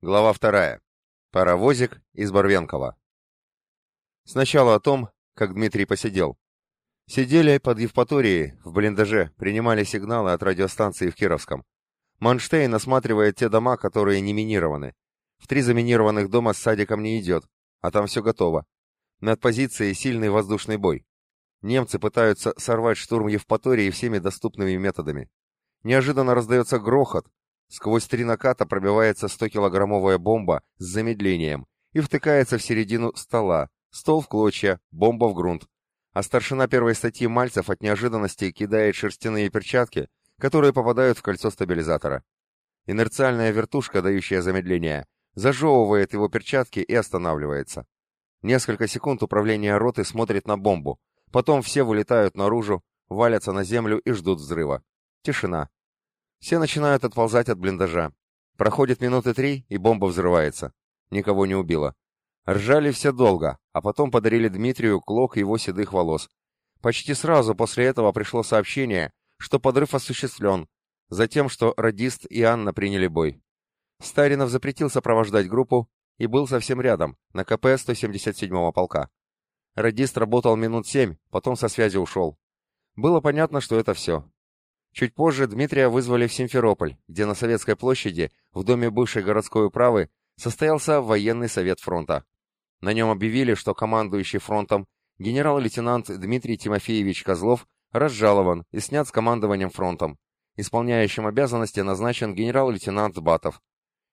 Глава вторая. Паровозик из Барвенкова. Сначала о том, как Дмитрий посидел. Сидели под Евпаторией, в блиндаже, принимали сигналы от радиостанции в Кировском. Манштейн осматривает те дома, которые не минированы. В три заминированных дома с садиком не идет, а там все готово. Над позицией сильный воздушный бой. Немцы пытаются сорвать штурм Евпатории всеми доступными методами. Неожиданно раздается грохот, Сквозь три наката пробивается 100-килограммовая бомба с замедлением и втыкается в середину стола, стол в клочья, бомба в грунт. А старшина первой статьи Мальцев от неожиданности кидает шерстяные перчатки, которые попадают в кольцо стабилизатора. Инерциальная вертушка, дающая замедление, зажевывает его перчатки и останавливается. Несколько секунд управление роты смотрит на бомбу, потом все вылетают наружу, валятся на землю и ждут взрыва. Тишина. Все начинают отползать от блиндажа. Проходит минуты три, и бомба взрывается. Никого не убило. Ржали все долго, а потом подарили Дмитрию клок его седых волос. Почти сразу после этого пришло сообщение, что подрыв осуществлен, затем, что радист и Анна приняли бой. Старинов запретил сопровождать группу и был совсем рядом, на КП 177-го полка. Радист работал минут семь, потом со связи ушел. Было понятно, что это все. Чуть позже Дмитрия вызвали в Симферополь, где на Советской площади, в доме бывшей городской управы, состоялся военный совет фронта. На нем объявили, что командующий фронтом генерал-лейтенант Дмитрий Тимофеевич Козлов разжалован и снят с командованием фронтом. Исполняющим обязанности назначен генерал-лейтенант Батов.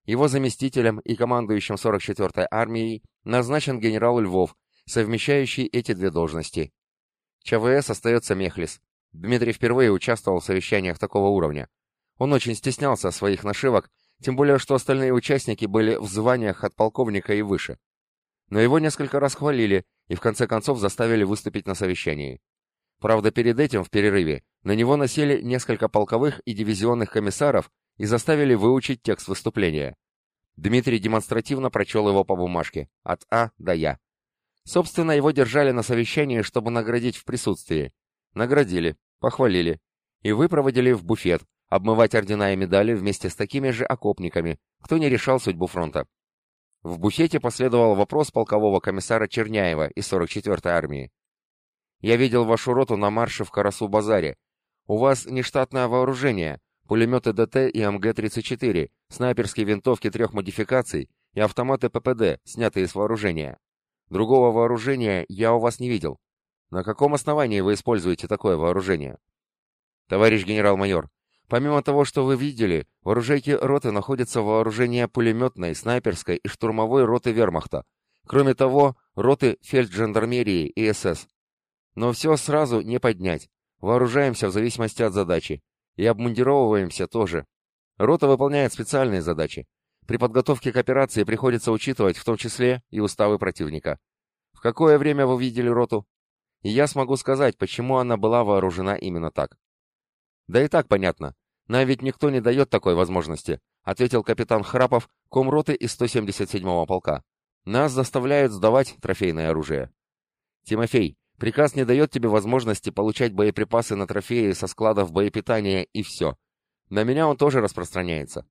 Его заместителем и командующим 44-й армией назначен генерал Львов, совмещающий эти две должности. ЧВС остается Мехлис. Дмитрий впервые участвовал в совещаниях такого уровня. Он очень стеснялся своих нашивок, тем более что остальные участники были в званиях от полковника и выше. Но его несколько раз хвалили и в конце концов заставили выступить на совещании. Правда, перед этим, в перерыве, на него насели несколько полковых и дивизионных комиссаров и заставили выучить текст выступления. Дмитрий демонстративно прочел его по бумажке, от А до Я. Собственно, его держали на совещании, чтобы наградить в присутствии. Наградили, Похвалили. И выпроводили в буфет, обмывать ордена и медали вместе с такими же окопниками, кто не решал судьбу фронта. В буфете последовал вопрос полкового комиссара Черняева из 44-й армии. «Я видел вашу роту на марше в Карасу-базаре. У вас нештатное вооружение, пулеметы ДТ и МГ-34, снайперские винтовки трех модификаций и автоматы ППД, снятые с вооружения. Другого вооружения я у вас не видел. На каком основании вы используете такое вооружение? Товарищ генерал-майор, помимо того, что вы видели, в оружейке роты находится вооружение пулеметной, снайперской и штурмовой роты вермахта. Кроме того, роты фельджандармерии и СС. Но все сразу не поднять. Вооружаемся в зависимости от задачи. И обмундировываемся тоже. Рота выполняет специальные задачи. При подготовке к операции приходится учитывать в том числе и уставы противника. В какое время вы видели роту? И я смогу сказать, почему она была вооружена именно так. Да и так понятно. Нам ведь никто не дает такой возможности, ответил капитан Храпов, комроты из 177-го полка. Нас заставляют сдавать трофейное оружие. Тимофей, приказ не дает тебе возможности получать боеприпасы на трофеи со складов боепитания и все. На меня он тоже распространяется.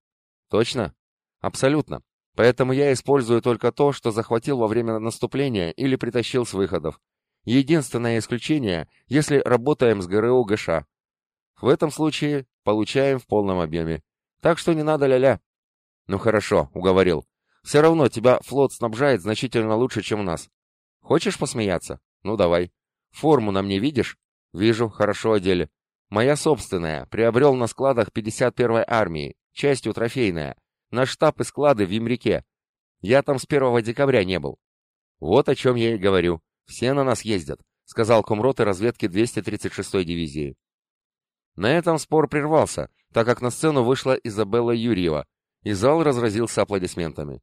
Точно? Абсолютно. Поэтому я использую только то, что захватил во время наступления или притащил с выходов. Единственное исключение, если работаем с ГРУ ГШ. В этом случае получаем в полном объеме. Так что не надо ля-ля. Ну хорошо, уговорил. Все равно тебя флот снабжает значительно лучше, чем нас. Хочешь посмеяться? Ну давай. Форму на мне видишь? Вижу, хорошо одели. Моя собственная, приобрел на складах 51-й армии, частью трофейная. Наш штаб и склады в Емреке. Я там с 1 декабря не был. Вот о чем я и говорю. «Все на нас ездят», — сказал комроты разведки 236-й дивизии. На этом спор прервался, так как на сцену вышла Изабелла Юрьева, и зал разразился аплодисментами.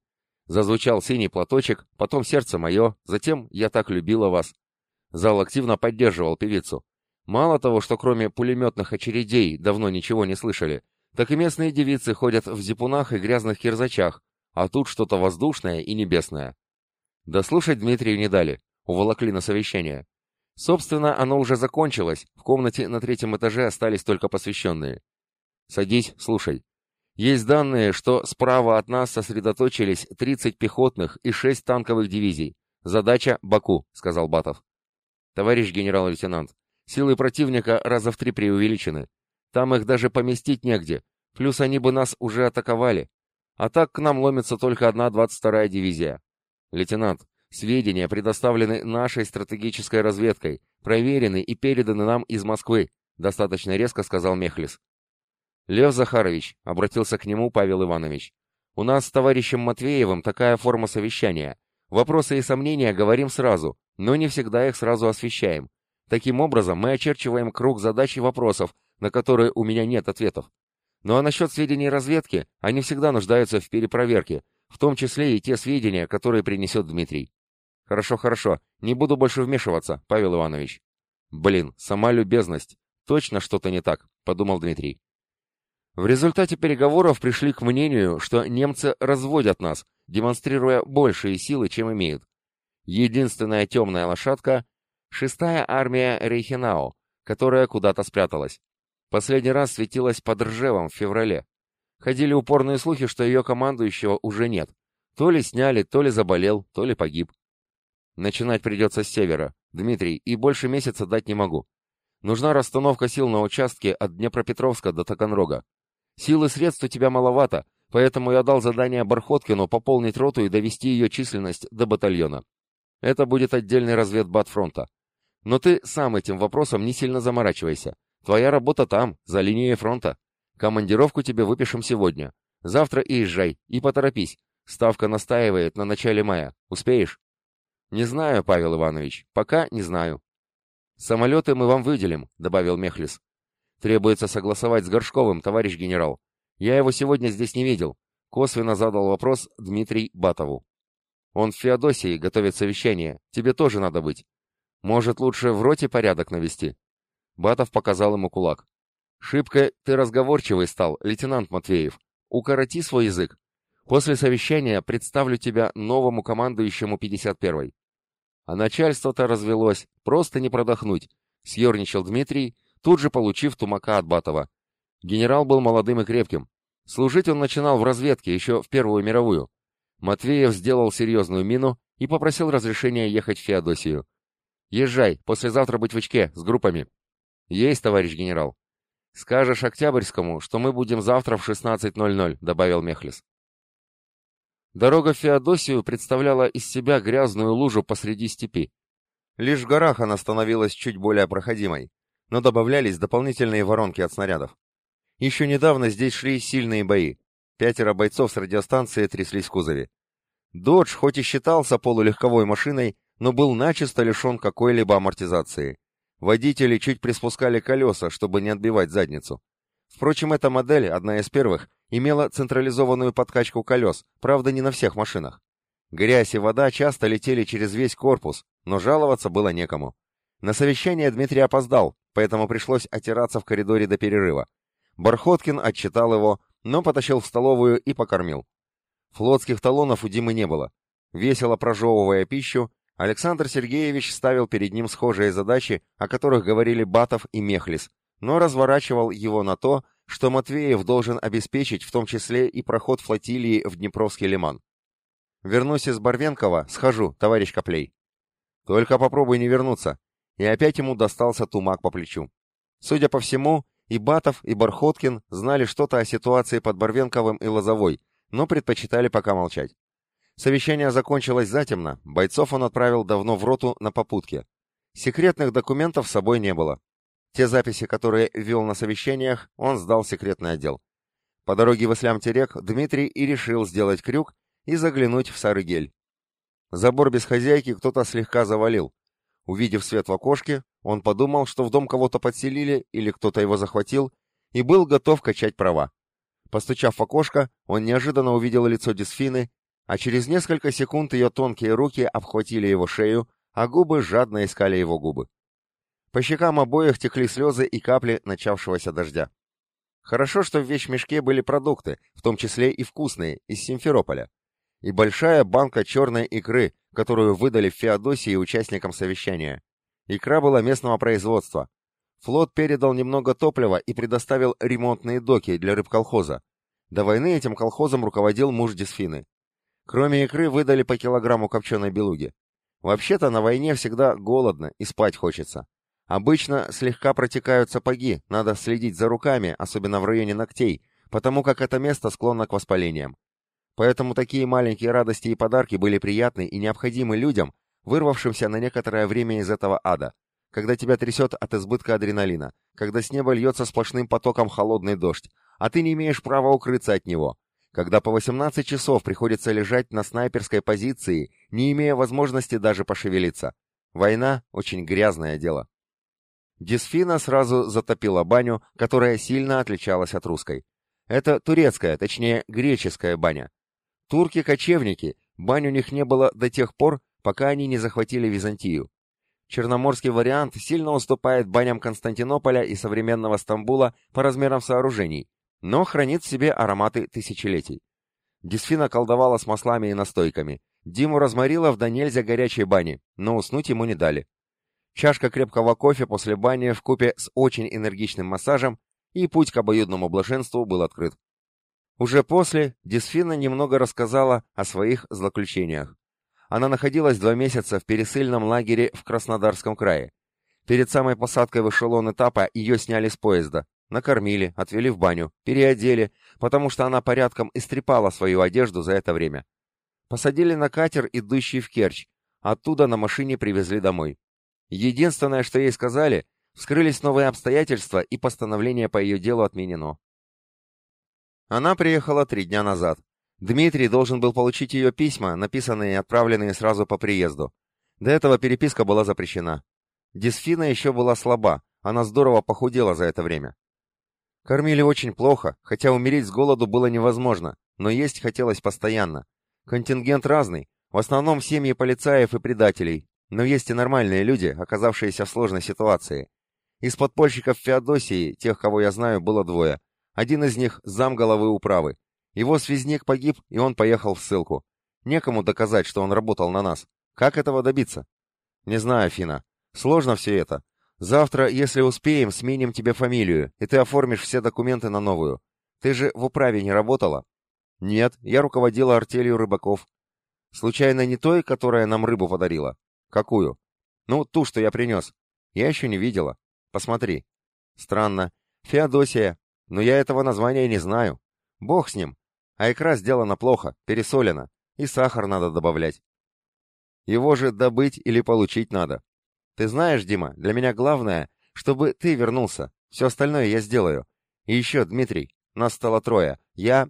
Зазвучал синий платочек, потом «Сердце мое», затем «Я так любила вас». Зал активно поддерживал певицу. Мало того, что кроме пулеметных очередей давно ничего не слышали, так и местные девицы ходят в зипунах и грязных кирзачах, а тут что-то воздушное и небесное. Дослушать Дмитрию не дали уволокли на совещание. Собственно, оно уже закончилось, в комнате на третьем этаже остались только посвященные. «Садись, слушай. Есть данные, что справа от нас сосредоточились 30 пехотных и 6 танковых дивизий. Задача — Баку», — сказал Батов. «Товарищ генерал-лейтенант, силы противника раза в три преувеличены. Там их даже поместить негде, плюс они бы нас уже атаковали. А так к нам ломится только одна 22-я дивизия. Лейтенант, сведения предоставлены нашей стратегической разведкой, проверены и переданы нам из Москвы», — достаточно резко сказал Мехлис. «Лев Захарович», — обратился к нему Павел Иванович, — «у нас с товарищем Матвеевым такая форма совещания. Вопросы и сомнения говорим сразу, но не всегда их сразу освещаем. Таким образом, мы очерчиваем круг задач и вопросов, на которые у меня нет ответов. Ну а насчет сведений разведки, они всегда нуждаются в перепроверке, в том числе и те сведения, которые принесет Дмитрий. Хорошо, хорошо, не буду больше вмешиваться, Павел Иванович. Блин, сама любезность. Точно что-то не так, подумал Дмитрий. В результате переговоров пришли к мнению, что немцы разводят нас, демонстрируя большие силы, чем имеют. Единственная темная лошадка — шестая армия Рейхенау, которая куда-то спряталась. Последний раз светилась под Ржевом в феврале. Ходили упорные слухи, что ее командующего уже нет. То ли сняли, то ли заболел, то ли погиб. Начинать придется с севера, Дмитрий, и больше месяца дать не могу. Нужна расстановка сил на участке от Днепропетровска до Таганрога. Силы средств у тебя маловато, поэтому я дал задание Бархоткину пополнить роту и довести ее численность до батальона. Это будет отдельный разведбат фронта. Но ты сам этим вопросом не сильно заморачивайся. Твоя работа там, за линией фронта. Командировку тебе выпишем сегодня. Завтра и езжай, и поторопись. Ставка настаивает на начале мая. Успеешь? Не знаю, Павел Иванович, пока не знаю. Самолеты мы вам выделим, добавил Мехлис. Требуется согласовать с Горшковым, товарищ генерал. Я его сегодня здесь не видел. Косвенно задал вопрос Дмитрий Батову. Он в Феодосии готовит совещание. Тебе тоже надо быть. Может, лучше в роте порядок навести? Батов показал ему кулак. «Шибко ты разговорчивый стал, лейтенант Матвеев. Укороти свой язык. После совещания представлю тебя новому командующему 51-й». А начальство-то развелось, просто не продохнуть. Съерничал Дмитрий, тут же получив тумака от Батова. Генерал был молодым и крепким. Служить он начинал в разведке еще в Первую мировую. Матвеев сделал серьезную мину и попросил разрешения ехать в Феодосию. «Езжай, послезавтра быть в Ичке, с группами». «Есть, товарищ генерал». «Скажешь Октябрьскому, что мы будем завтра в 16.00», — добавил Мехлис. Дорога в Феодосию представляла из себя грязную лужу посреди степи. Лишь в горах она становилась чуть более проходимой, но добавлялись дополнительные воронки от снарядов. Еще недавно здесь шли сильные бои. Пятеро бойцов с радиостанции тряслись в кузове. «Додж» хоть и считался полулегковой машиной, но был начисто лишен какой-либо амортизации. Водители чуть приспускали колеса, чтобы не отбивать задницу. Впрочем, эта модель, одна из первых, имела централизованную подкачку колес, правда не на всех машинах. Грязь и вода часто летели через весь корпус, но жаловаться было некому. На совещание Дмитрий опоздал, поэтому пришлось отираться в коридоре до перерыва. Бархоткин отчитал его, но потащил в столовую и покормил. Флотских талонов у Димы не было. Весело прожевывая пищу, Александр Сергеевич ставил перед ним схожие задачи, о которых говорили Батов и Мехлис, но разворачивал его на то, что Матвеев должен обеспечить в том числе и проход флотилии в Днепровский лиман. «Вернусь из Барвенкова, схожу, товарищ Коплей». «Только попробуй не вернуться». И опять ему достался тумак по плечу. Судя по всему, и Батов, и Бархоткин знали что-то о ситуации под Барвенковым и Лозовой, но предпочитали пока молчать. Совещание закончилось затемно, бойцов он отправил давно в роту на попутке. Секретных документов с собой не было. Те записи, которые вел на совещаниях, он сдал в секретный отдел. По дороге в Ислам-Терек Дмитрий и решил сделать крюк и заглянуть в Сарыгель. Забор без хозяйки кто-то слегка завалил. Увидев свет в окошке, он подумал, что в дом кого-то подселили или кто-то его захватил, и был готов качать права. Постучав в окошко, он неожиданно увидел лицо Дисфины а через несколько секунд ее тонкие руки обхватили его шею, а губы жадно искали его губы. По щекам обоих текли слезы и капли начавшегося дождя. Хорошо, что в вещмешке были продукты, в том числе и вкусные, из Симферополя. И большая банка черной икры, которую выдали в Феодосии участникам совещания. Икра была местного производства. Флот передал немного топлива и предоставил ремонтные доки для рыбколхоза. До войны этим колхозом руководил муж Дисфины. Кроме икры выдали по килограмму копченой белуги. Вообще-то на войне всегда голодно и спать хочется. Обычно слегка протекают сапоги, надо следить за руками, особенно в районе ногтей, потому как это место склонно к воспалениям. Поэтому такие маленькие радости и подарки были приятны и необходимы людям, вырвавшимся на некоторое время из этого ада, когда тебя трясет от избытка адреналина, когда с неба льется сплошным потоком холодный дождь, а ты не имеешь права укрыться от него, когда по 18 часов приходится лежать на снайперской позиции, не имея возможности даже пошевелиться. Война — очень грязное дело. Дисфина сразу затопила баню, которая сильно отличалась от русской. Это турецкая, точнее, греческая баня. Турки-кочевники, бань у них не было до тех пор, пока они не захватили Византию. Черноморский вариант сильно уступает баням Константинополя и современного Стамбула по размерам сооружений, но хранит в себе ароматы тысячелетий. Дисфина колдовала с маслами и настойками. Диму разморила в до нельзя горячей бане, но уснуть ему не дали. Чашка крепкого кофе после бани в купе с очень энергичным массажем, и путь к обоюдному блаженству был открыт. Уже после Дисфина немного рассказала о своих злоключениях. Она находилась два месяца в пересыльном лагере в Краснодарском крае. Перед самой посадкой в эшелон этапа ее сняли с поезда, Накормили, отвели в баню, переодели, потому что она порядком истрепала свою одежду за это время. Посадили на катер, идущий в Керчь, оттуда на машине привезли домой. Единственное, что ей сказали, вскрылись новые обстоятельства и постановление по ее делу отменено. Она приехала три дня назад. Дмитрий должен был получить ее письма, написанные и отправленные сразу по приезду. До этого переписка была запрещена. Дисфина еще была слаба, она здорово похудела за это время. Кормили очень плохо, хотя умереть с голоду было невозможно, но есть хотелось постоянно. Контингент разный, в основном семьи полицаев и предателей, но есть и нормальные люди, оказавшиеся в сложной ситуации. Из подпольщиков Феодосии, тех, кого я знаю, было двое. Один из них – зам головы управы. Его связник погиб, и он поехал в ссылку. Некому доказать, что он работал на нас. Как этого добиться? Не знаю, Фина. Сложно все это. Завтра, если успеем, сменим тебе фамилию, и ты оформишь все документы на новую. Ты же в управе не работала? Нет, я руководила артелью рыбаков. Случайно не той, которая нам рыбу подарила? Какую? Ну, ту, что я принес. Я еще не видела. Посмотри. Странно. Феодосия. Но я этого названия не знаю. Бог с ним. А икра сделана плохо, пересолена. И сахар надо добавлять. Его же добыть или получить надо. Ты знаешь, Дима, для меня главное, чтобы ты вернулся. Все остальное я сделаю. И еще, Дмитрий, нас стало трое. Я...»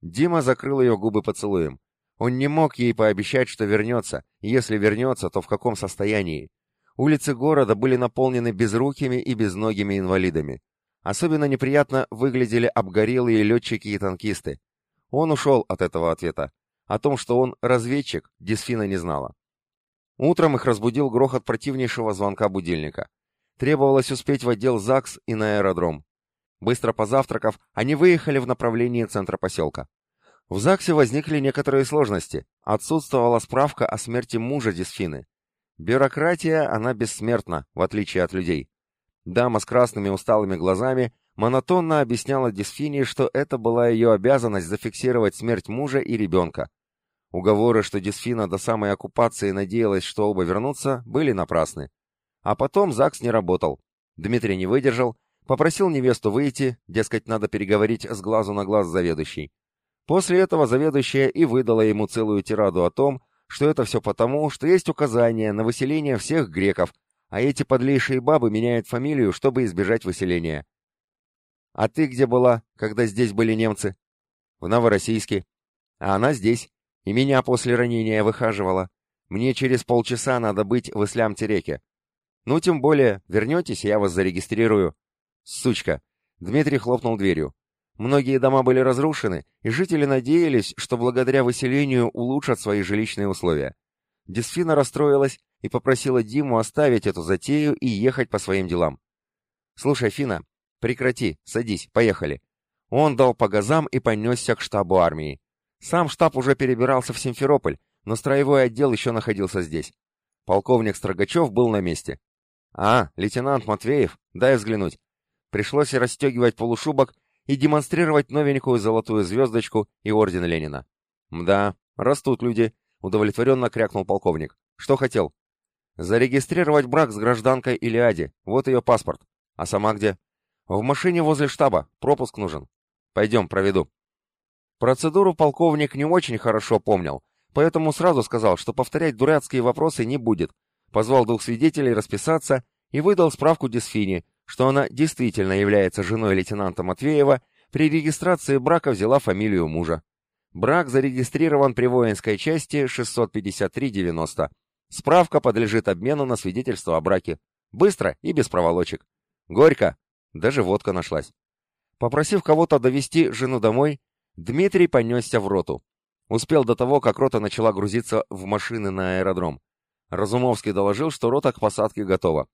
Дима закрыл ее губы поцелуем. Он не мог ей пообещать, что вернется, если вернется, то в каком состоянии. Улицы города были наполнены безрукими и безногими инвалидами. Особенно неприятно выглядели обгорелые летчики и танкисты. Он ушел от этого ответа. О том, что он разведчик, Дисфина не знала. Утром их разбудил грохот противнейшего звонка будильника. Требовалось успеть в отдел ЗАГС и на аэродром. Быстро позавтракав, они выехали в направлении центра поселка. В ЗАГСе возникли некоторые сложности. Отсутствовала справка о смерти мужа Дисфины. Бюрократия, она бессмертна, в отличие от людей. Дама с красными усталыми глазами монотонно объясняла Дисфине, что это была ее обязанность зафиксировать смерть мужа и ребенка. Уговоры, что Дисфина до самой оккупации надеялась, что оба вернутся, были напрасны. А потом ЗАГС не работал. Дмитрий не выдержал, попросил невесту выйти, дескать, надо переговорить с глазу на глаз заведующей. После этого заведующая и выдала ему целую тираду о том, что это все потому, что есть указание на выселение всех греков, а эти подлейшие бабы меняют фамилию, чтобы избежать выселения. «А ты где была, когда здесь были немцы?» «В Новороссийске. А она здесь. И меня после ранения выхаживала. Мне через полчаса надо быть в Ислям-Тереке. Ну, тем более, вернетесь, я вас зарегистрирую. Сучка. Дмитрий хлопнул дверью. Многие дома были разрушены, и жители надеялись, что благодаря выселению улучшат свои жилищные условия. Дисфина расстроилась и попросила Диму оставить эту затею и ехать по своим делам. «Слушай, Фина, прекрати, садись, поехали». Он дал по газам и понесся к штабу армии. Сам штаб уже перебирался в Симферополь, но строевой отдел еще находился здесь. Полковник Строгачев был на месте. «А, лейтенант Матвеев, дай взглянуть». Пришлось расстегивать полушубок и демонстрировать новенькую золотую звездочку и орден Ленина. «Да, растут люди», — удовлетворенно крякнул полковник. «Что хотел?» «Зарегистрировать брак с гражданкой Илиади. Вот ее паспорт. А сама где?» «В машине возле штаба. Пропуск нужен. Пойдем, проведу». Процедуру полковник не очень хорошо помнил, поэтому сразу сказал, что повторять дурацкие вопросы не будет. Позвал двух свидетелей расписаться и выдал справку Дисфине, что она действительно является женой лейтенанта Матвеева, при регистрации брака взяла фамилию мужа. Брак зарегистрирован при воинской части 653-90. Справка подлежит обмену на свидетельство о браке. Быстро и без проволочек. Горько. Даже водка нашлась. Попросив кого-то довести жену домой, Дмитрий понесся в роту. Успел до того, как рота начала грузиться в машины на аэродром. Разумовский доложил, что рота к посадке готова.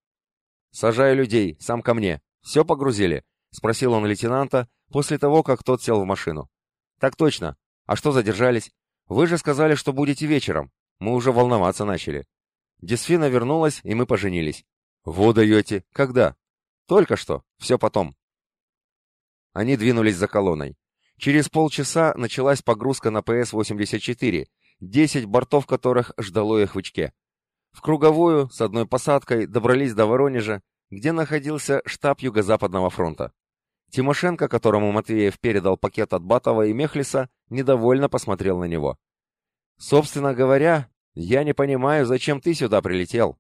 «Сажаю людей, сам ко мне. Все погрузили?» — спросил он лейтенанта после того, как тот сел в машину. «Так точно. А что задержались? Вы же сказали, что будете вечером. Мы уже волноваться начали. Дисфина вернулась, и мы поженились. Во даете. Когда? Только что. Все потом». Они двинулись за колонной. Через полчаса началась погрузка на ПС-84, 10 бортов которых ждало их в Ичке. В круговую, с одной посадкой, добрались до Воронежа, где находился штаб Юго-Западного фронта. Тимошенко, которому Матвеев передал пакет от Батова и Мехлиса, недовольно посмотрел на него. «Собственно говоря, я не понимаю, зачем ты сюда прилетел.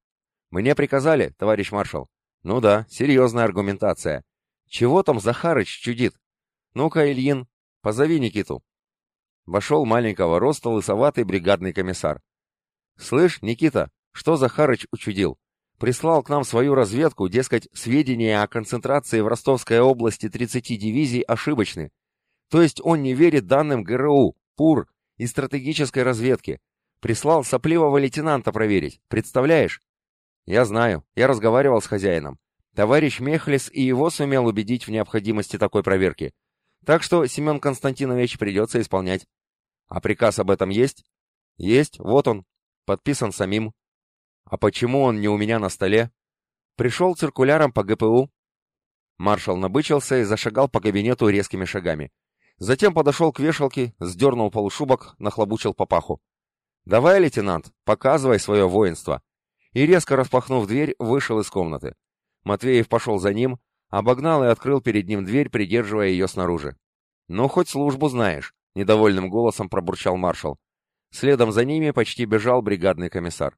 Мне приказали, товарищ маршал». «Ну да, серьезная аргументация. Чего там Захарыч чудит? Ну-ка, Ильин, позови Никиту». Вошел маленького роста лысоватый бригадный комиссар. «Слышь, Никита, что Захарыч учудил? Прислал к нам свою разведку, дескать, сведения о концентрации в Ростовской области 30 дивизий ошибочны. То есть он не верит данным ГРУ, ПУР и стратегической разведки. Прислал сопливого лейтенанта проверить. Представляешь? Я знаю, я разговаривал с хозяином. Товарищ Мехлис и его сумел убедить в необходимости такой проверки. Так что Семен Константинович придется исполнять. А приказ об этом есть? Есть, вот он. Подписан самим. А почему он не у меня на столе? Пришел циркуляром по ГПУ. Маршал набычился и зашагал по кабинету резкими шагами. Затем подошел к вешалке, сдернул полушубок, нахлобучил папаху. «Давай, лейтенант, показывай свое воинство!» И резко распахнув дверь, вышел из комнаты. Матвеев пошел за ним, обогнал и открыл перед ним дверь, придерживая ее снаружи. «Ну, хоть службу знаешь», — недовольным голосом пробурчал маршал. Следом за ними почти бежал бригадный комиссар.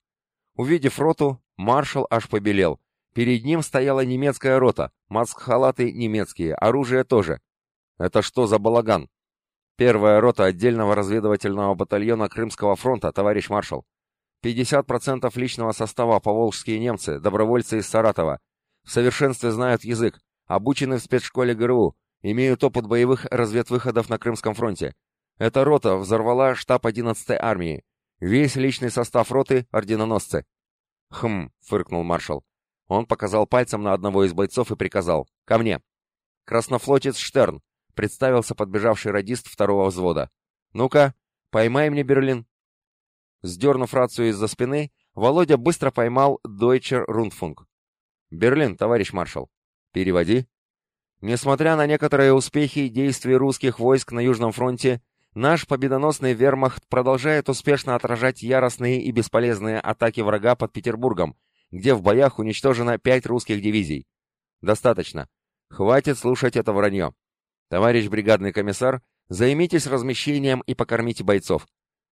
Увидев роту, маршал аж побелел. Перед ним стояла немецкая рота, маск-халаты немецкие, оружие тоже. Это что за балаган? Первая рота отдельного разведывательного батальона Крымского фронта, товарищ маршал. 50% личного состава поволжские немцы, добровольцы из Саратова. В совершенстве знают язык, обучены в спецшколе ГРУ, имеют опыт боевых разведвыходов на Крымском фронте. Эта рота взорвала штаб 11-й армии. Весь личный состав роты — орденоносцы. Хм, фыркнул маршал. Он показал пальцем на одного из бойцов и приказал. Ко мне. Краснофлотец Штерн. Представился подбежавший радист второго взвода. Ну-ка, поймай мне Берлин. Сдернув рацию из-за спины, Володя быстро поймал Deutscher Rundfunk. «Берлин, товарищ маршал». «Переводи». Несмотря на некоторые успехи действий русских войск на Южном фронте, Наш победоносный вермахт продолжает успешно отражать яростные и бесполезные атаки врага под Петербургом, где в боях уничтожено пять русских дивизий. Достаточно. Хватит слушать это вранье. Товарищ бригадный комиссар, займитесь размещением и покормите бойцов.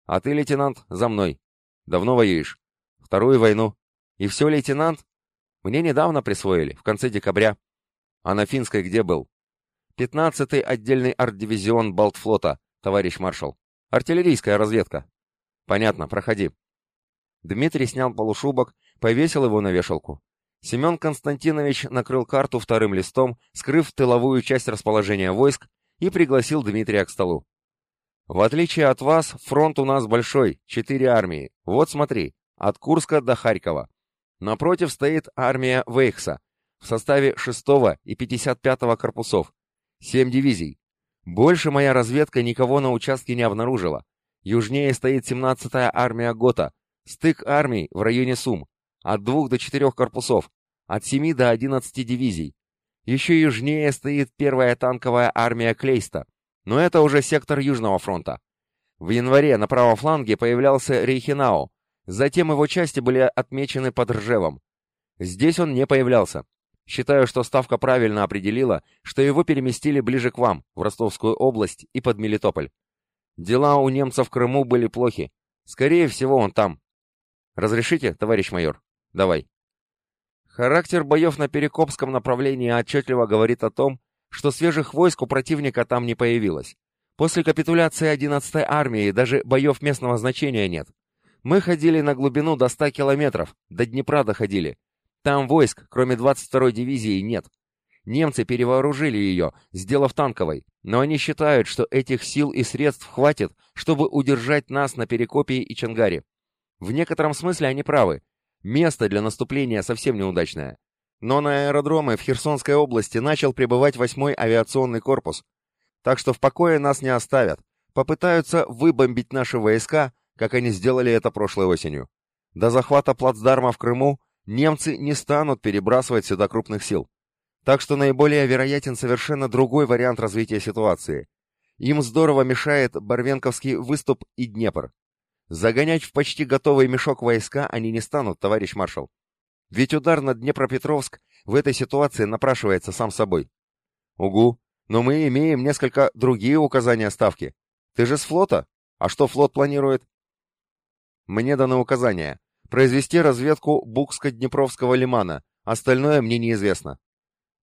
А ты, лейтенант, за мной. Давно воюешь? Вторую войну. И все, лейтенант? Мне недавно присвоили, в конце декабря. А на Финской где был? Пятнадцатый отдельный арт-дивизион Балтфлота товарищ маршал. Артиллерийская разведка. Понятно, проходи. Дмитрий снял полушубок, повесил его на вешалку. Семен Константинович накрыл карту вторым листом, скрыв тыловую часть расположения войск, и пригласил Дмитрия к столу. «В отличие от вас, фронт у нас большой, четыре армии. Вот смотри, от Курска до Харькова. Напротив стоит армия Вейхса в составе 6 и 55-го корпусов, семь дивизий, больше моя разведка никого на участке не обнаружила. Южнее стоит 17-я армия Гота, стык армий в районе Сум, от двух до четырех корпусов, от семи до одиннадцати дивизий. Еще южнее стоит первая танковая армия Клейста, но это уже сектор Южного фронта. В январе на правом фланге появлялся Рейхенау, затем его части были отмечены под Ржевом. Здесь он не появлялся. Считаю, что Ставка правильно определила, что его переместили ближе к вам, в Ростовскую область и под Мелитополь. Дела у немцев в Крыму были плохи. Скорее всего, он там. Разрешите, товарищ майор? Давай. Характер боев на Перекопском направлении отчетливо говорит о том, что свежих войск у противника там не появилось. После капитуляции 11-й армии даже боев местного значения нет. Мы ходили на глубину до 100 километров, до Днепра доходили. Там войск, кроме 22-й дивизии, нет. Немцы перевооружили ее, сделав танковой, но они считают, что этих сил и средств хватит, чтобы удержать нас на Перекопии и Чангаре. В некотором смысле они правы. Место для наступления совсем неудачное. Но на аэродромы в Херсонской области начал прибывать 8-й авиационный корпус. Так что в покое нас не оставят. Попытаются выбомбить наши войска, как они сделали это прошлой осенью. До захвата плацдарма в Крыму немцы не станут перебрасывать сюда крупных сил. Так что наиболее вероятен совершенно другой вариант развития ситуации. Им здорово мешает Барвенковский выступ и Днепр. Загонять в почти готовый мешок войска они не станут, товарищ маршал. Ведь удар на Днепропетровск в этой ситуации напрашивается сам собой. Угу, но мы имеем несколько другие указания ставки. Ты же с флота? А что флот планирует? Мне дано указание произвести разведку Букско-Днепровского лимана, остальное мне неизвестно.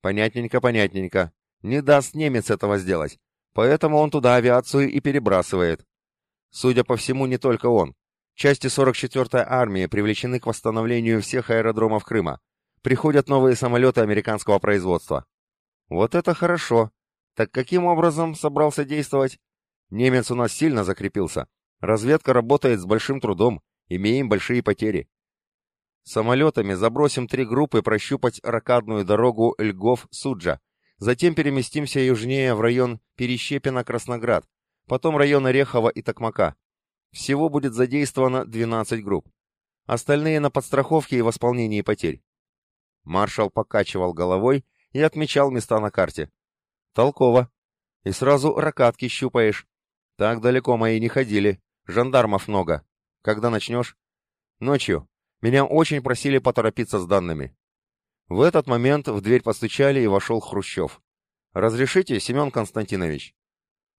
Понятненько, понятненько. Не даст немец этого сделать. Поэтому он туда авиацию и перебрасывает. Судя по всему, не только он. Части 44-й армии привлечены к восстановлению всех аэродромов Крыма. Приходят новые самолеты американского производства. Вот это хорошо. Так каким образом собрался действовать? Немец у нас сильно закрепился. Разведка работает с большим трудом. Имеем большие потери. Самолетами забросим три группы прощупать ракадную дорогу Льгов-Суджа. Затем переместимся южнее в район Перещепино-Красноград, потом район Орехова и Токмака. Всего будет задействовано 12 групп. Остальные на подстраховке и восполнении потерь. Маршал покачивал головой и отмечал места на карте. Толково. И сразу ракатки щупаешь. Так далеко мои не ходили. Жандармов много. Когда начнешь? Ночью. Меня очень просили поторопиться с данными. В этот момент в дверь постучали и вошел Хрущев. «Разрешите, Семен Константинович?»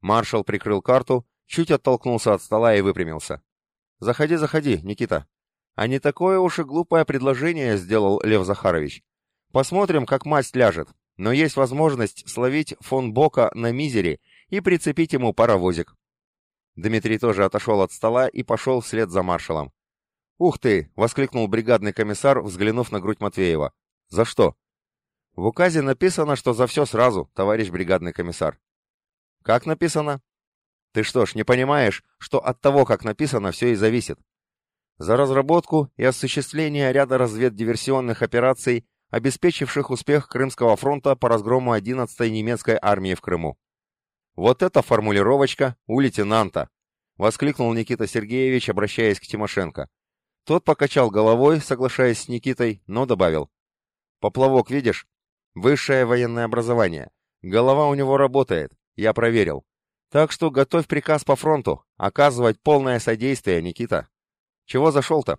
Маршал прикрыл карту, чуть оттолкнулся от стола и выпрямился. «Заходи, заходи, Никита». А не такое уж и глупое предложение сделал Лев Захарович. Посмотрим, как масть ляжет, но есть возможность словить фон Бока на мизере и прицепить ему паровозик. Дмитрий тоже отошел от стола и пошел вслед за маршалом. «Ух ты!» — воскликнул бригадный комиссар, взглянув на грудь Матвеева. «За что?» «В указе написано, что за все сразу, товарищ бригадный комиссар». «Как написано?» «Ты что ж, не понимаешь, что от того, как написано, все и зависит?» «За разработку и осуществление ряда разведдиверсионных операций, обеспечивших успех Крымского фронта по разгрому 11-й немецкой армии в Крыму». «Вот это формулировочка у лейтенанта!» — воскликнул Никита Сергеевич, обращаясь к Тимошенко. Тот покачал головой, соглашаясь с Никитой, но добавил. «Поплавок видишь? Высшее военное образование. Голова у него работает, я проверил. Так что готовь приказ по фронту, оказывать полное содействие, Никита. Чего зашел-то?»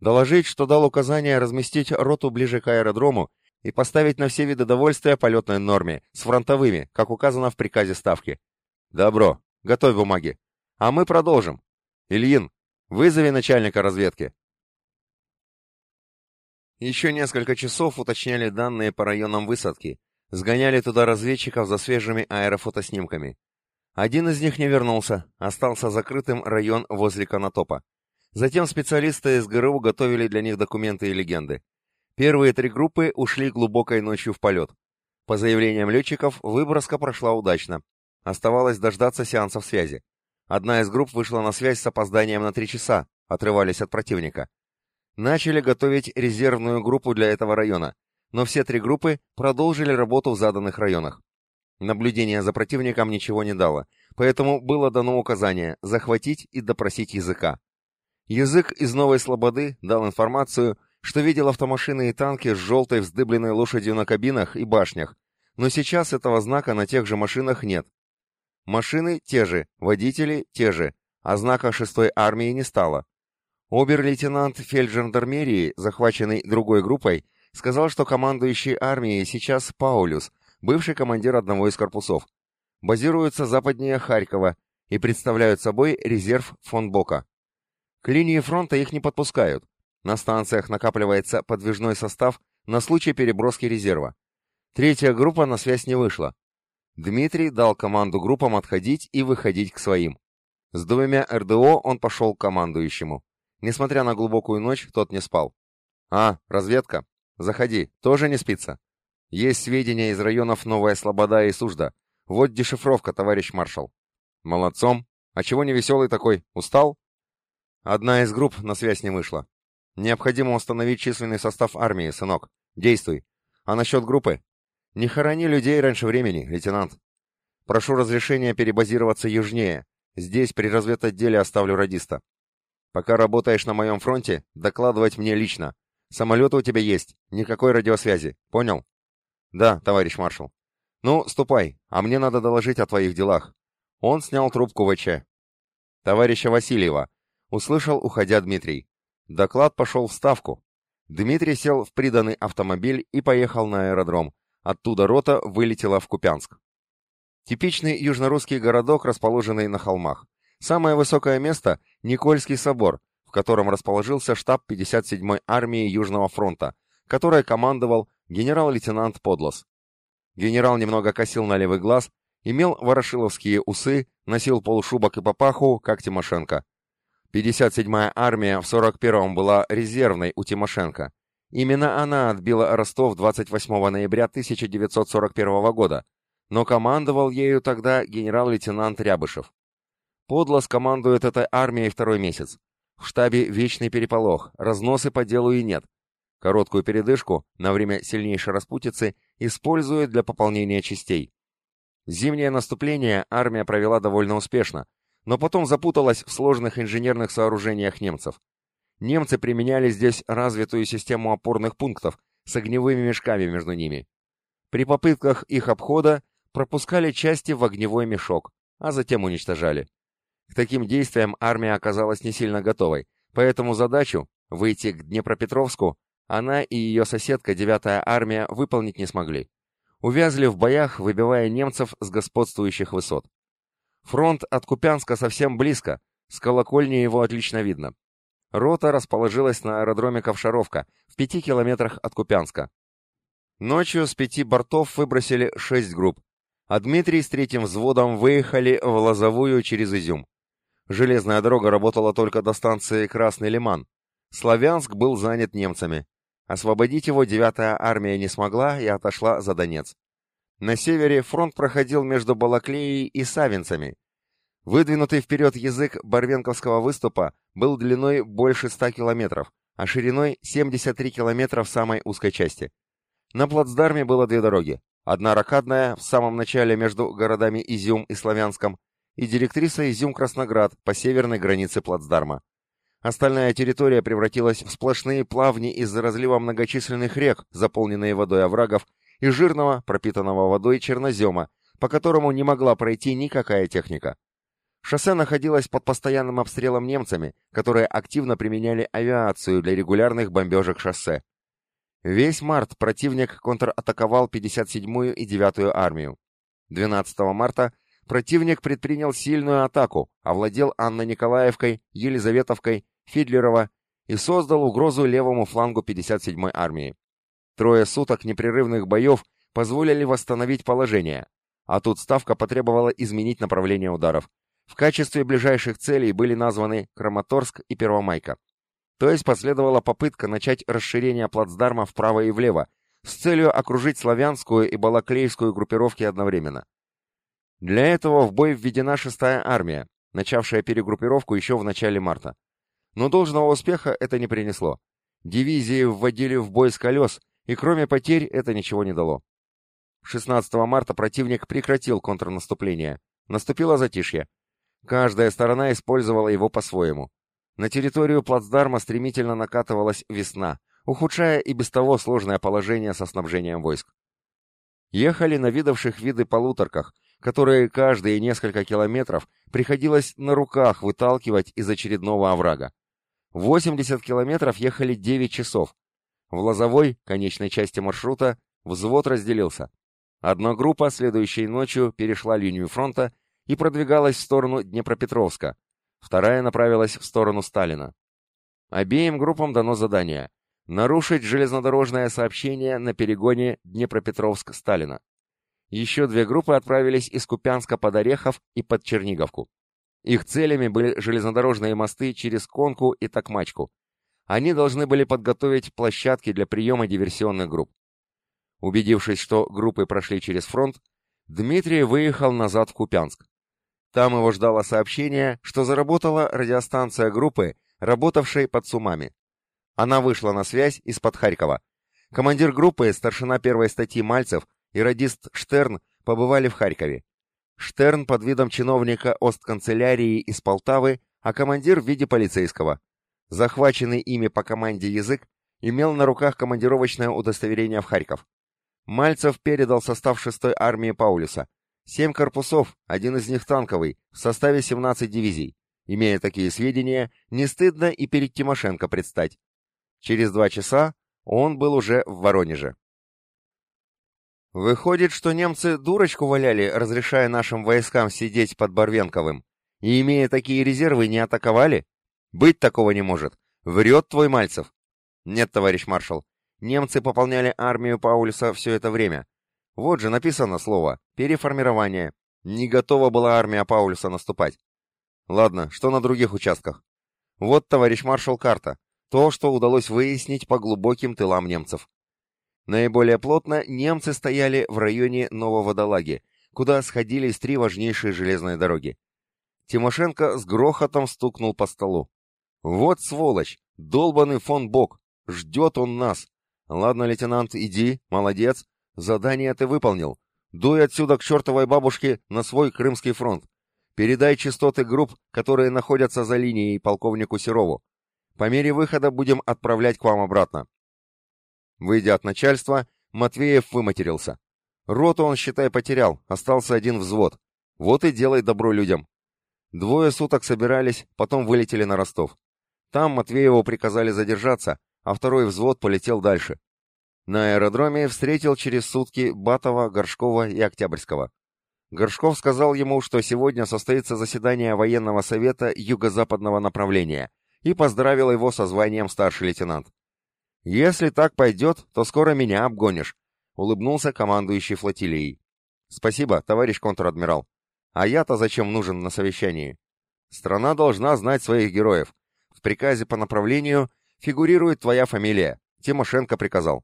«Доложить, что дал указание разместить роту ближе к аэродрому и поставить на все виды довольствия полетной норме, с фронтовыми, как указано в приказе Ставки. Добро, готовь бумаги. А мы продолжим. Ильин, Вызови начальника разведки. Еще несколько часов уточняли данные по районам высадки, сгоняли туда разведчиков за свежими аэрофотоснимками. Один из них не вернулся, остался закрытым район возле Конотопа. Затем специалисты из ГРУ готовили для них документы и легенды. Первые три группы ушли глубокой ночью в полет. По заявлениям летчиков, выброска прошла удачно. Оставалось дождаться сеансов связи. Одна из групп вышла на связь с опозданием на три часа, отрывались от противника. Начали готовить резервную группу для этого района, но все три группы продолжили работу в заданных районах. Наблюдение за противником ничего не дало, поэтому было дано указание захватить и допросить языка. Язык из Новой Слободы дал информацию, что видел автомашины и танки с желтой вздыбленной лошадью на кабинах и башнях, но сейчас этого знака на тех же машинах нет. Машины те же, водители те же, а знака шестой армии не стало. Обер-лейтенант фельджандармерии, захваченный другой группой, сказал, что командующий армией сейчас Паулюс, бывший командир одного из корпусов. Базируются западнее Харькова и представляют собой резерв фон Бока. К линии фронта их не подпускают. На станциях накапливается подвижной состав на случай переброски резерва. Третья группа на связь не вышла. Дмитрий дал команду группам отходить и выходить к своим. С двумя РДО он пошел к командующему. Несмотря на глубокую ночь, тот не спал. «А, разведка. Заходи. Тоже не спится?» «Есть сведения из районов Новая Слобода и Сужда. Вот дешифровка, товарищ маршал». «Молодцом. А чего не веселый такой? Устал?» «Одна из групп на связь не вышла. Необходимо установить численный состав армии, сынок. Действуй. А насчет группы? Не хорони людей раньше времени, лейтенант. Прошу разрешения перебазироваться южнее. Здесь при разведотделе оставлю радиста. Пока работаешь на моем фронте, докладывать мне лично. Самолеты у тебя есть, никакой радиосвязи. Понял? Да, товарищ маршал. Ну, ступай, а мне надо доложить о твоих делах. Он снял трубку ВЧ. Товарища Васильева. Услышал, уходя Дмитрий. Доклад пошел в ставку. Дмитрий сел в приданный автомобиль и поехал на аэродром. Оттуда рота вылетела в Купянск. Типичный южнорусский городок, расположенный на холмах. Самое высокое место – Никольский собор, в котором расположился штаб 57-й армии Южного фронта, которой командовал генерал-лейтенант Подлос. Генерал немного косил на левый глаз, имел ворошиловские усы, носил полушубок и папаху, как Тимошенко. 57-я армия в 41-м была резервной у Тимошенко. Именно она отбила Ростов 28 ноября 1941 года, но командовал ею тогда генерал-лейтенант Рябышев. Подло командует этой армией второй месяц. В штабе вечный переполох, разносы по делу и нет. Короткую передышку на время сильнейшей распутицы используют для пополнения частей. Зимнее наступление армия провела довольно успешно, но потом запуталась в сложных инженерных сооружениях немцев. Немцы применяли здесь развитую систему опорных пунктов с огневыми мешками между ними. При попытках их обхода пропускали части в огневой мешок, а затем уничтожали. К таким действиям армия оказалась не сильно готовой, поэтому задачу выйти к Днепропетровску она и ее соседка 9-я армия выполнить не смогли. Увязли в боях, выбивая немцев с господствующих высот. Фронт от Купянска совсем близко, с колокольни его отлично видно. Рота расположилась на аэродроме Ковшаровка, в пяти километрах от Купянска. Ночью с пяти бортов выбросили шесть групп, а Дмитрий с третьим взводом выехали в Лозовую через Изюм. Железная дорога работала только до станции Красный Лиман. Славянск был занят немцами. Освободить его 9-я армия не смогла и отошла за Донец. На севере фронт проходил между Балаклеей и Савинцами. Выдвинутый вперед язык Барвенковского выступа был длиной больше 100 километров, а шириной 73 километра в самой узкой части. На плацдарме было две дороги. Одна ракадная, в самом начале между городами Изюм и Славянском, и директриса Изюм-Красноград по северной границе плацдарма. Остальная территория превратилась в сплошные плавни из-за разлива многочисленных рек, заполненные водой оврагов, и жирного, пропитанного водой чернозема, по которому не могла пройти никакая техника. Шоссе находилось под постоянным обстрелом немцами, которые активно применяли авиацию для регулярных бомбежек шоссе. Весь март противник контратаковал 57-ю и 9-ю армию. 12 марта Противник предпринял сильную атаку, овладел Анно-Николаевкой, Елизаветовкой, Фидлерово и создал угрозу левому флангу 57-й армии. Трое суток непрерывных боев позволили восстановить положение, а тут Ставка потребовала изменить направление ударов. В качестве ближайших целей были названы Краматорск и Первомайка. То есть последовала попытка начать расширение плацдарма вправо и влево, с целью окружить славянскую и балаклейскую группировки одновременно. Для этого в бой введена шестая армия, начавшая перегруппировку еще в начале марта. Но должного успеха это не принесло. Дивизии вводили в бой с колес, и кроме потерь это ничего не дало. 16 марта противник прекратил контрнаступление. Наступило затишье. Каждая сторона использовала его по-своему. На территорию плацдарма стремительно накатывалась весна. ухудшая и без того сложное положение со снабжением войск. Ехали на видавших виды полуторках, которые каждые несколько километров приходилось на руках выталкивать из очередного оврага. 80 километров ехали 9 часов. В Лозовой, конечной части маршрута, взвод разделился. Одна группа следующей ночью перешла линию фронта и продвигалась в сторону Днепропетровска, вторая направилась в сторону Сталина. Обеим группам дано задание нарушить железнодорожное сообщение на перегоне Днепропетровск-Сталина. Еще две группы отправились из Купянска под Орехов и под Черниговку. Их целями были железнодорожные мосты через Конку и Токмачку. Они должны были подготовить площадки для приема диверсионных групп. Убедившись, что группы прошли через фронт, Дмитрий выехал назад в Купянск. Там его ждало сообщение, что заработала радиостанция группы, работавшей под Сумами. Она вышла на связь из-под Харькова. Командир группы, старшина первой статьи Мальцев и радист Штерн побывали в Харькове. Штерн под видом чиновника Остканцелярии из Полтавы, а командир в виде полицейского. Захваченный ими по команде язык имел на руках командировочное удостоверение в Харьков. Мальцев передал состав 6-й армии Паулюса. Семь корпусов, один из них танковый, в составе 17 дивизий. Имея такие сведения, не стыдно и перед Тимошенко предстать. Через два часа он был уже в Воронеже. Выходит, что немцы дурочку валяли, разрешая нашим войскам сидеть под Барвенковым, и, имея такие резервы, не атаковали? Быть такого не может. Врет твой Мальцев. Нет, товарищ маршал, немцы пополняли армию Паулюса все это время. Вот же написано слово «переформирование». Не готова была армия Паулюса наступать. Ладно, что на других участках? Вот, товарищ маршал, карта. То, что удалось выяснить по глубоким тылам немцев. Наиболее плотно немцы стояли в районе Нововодолаги, куда сходились три важнейшие железные дороги. Тимошенко с грохотом стукнул по столу. «Вот сволочь! Долбанный фон Бок! Ждет он нас! Ладно, лейтенант, иди, молодец, задание ты выполнил. Дуй отсюда к чертовой бабушке на свой Крымский фронт. Передай частоты групп, которые находятся за линией полковнику Серову. По мере выхода будем отправлять к вам обратно. Выйдя от начальства, Матвеев выматерился. Роту он, считай, потерял, остался один взвод. Вот и делай добро людям. Двое суток собирались, потом вылетели на Ростов. Там Матвееву приказали задержаться, а второй взвод полетел дальше. На аэродроме встретил через сутки Батова, Горшкова и Октябрьского. Горшков сказал ему, что сегодня состоится заседание военного совета юго-западного направления, и поздравил его со званием старший лейтенант. «Если так пойдет, то скоро меня обгонишь», — улыбнулся командующий флотилией. «Спасибо, товарищ контр-адмирал. А я-то зачем нужен на совещании? Страна должна знать своих героев. В приказе по направлению фигурирует твоя фамилия. Тимошенко приказал».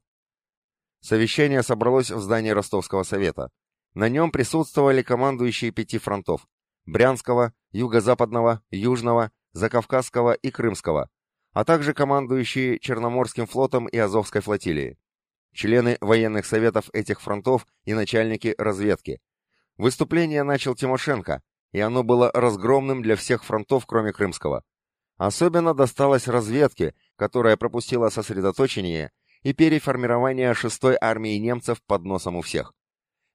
Совещание собралось в здании Ростовского совета. На нем присутствовали командующие пяти фронтов – Брянского, Юго-Западного, Южного, Закавказского и Крымского, а также командующие Черноморским флотом и Азовской флотилией, члены военных советов этих фронтов и начальники разведки. Выступление начал Тимошенко, и оно было разгромным для всех фронтов, кроме Крымского. Особенно досталось разведке, которая пропустила сосредоточение и переформирование 6-й армии немцев под носом у всех.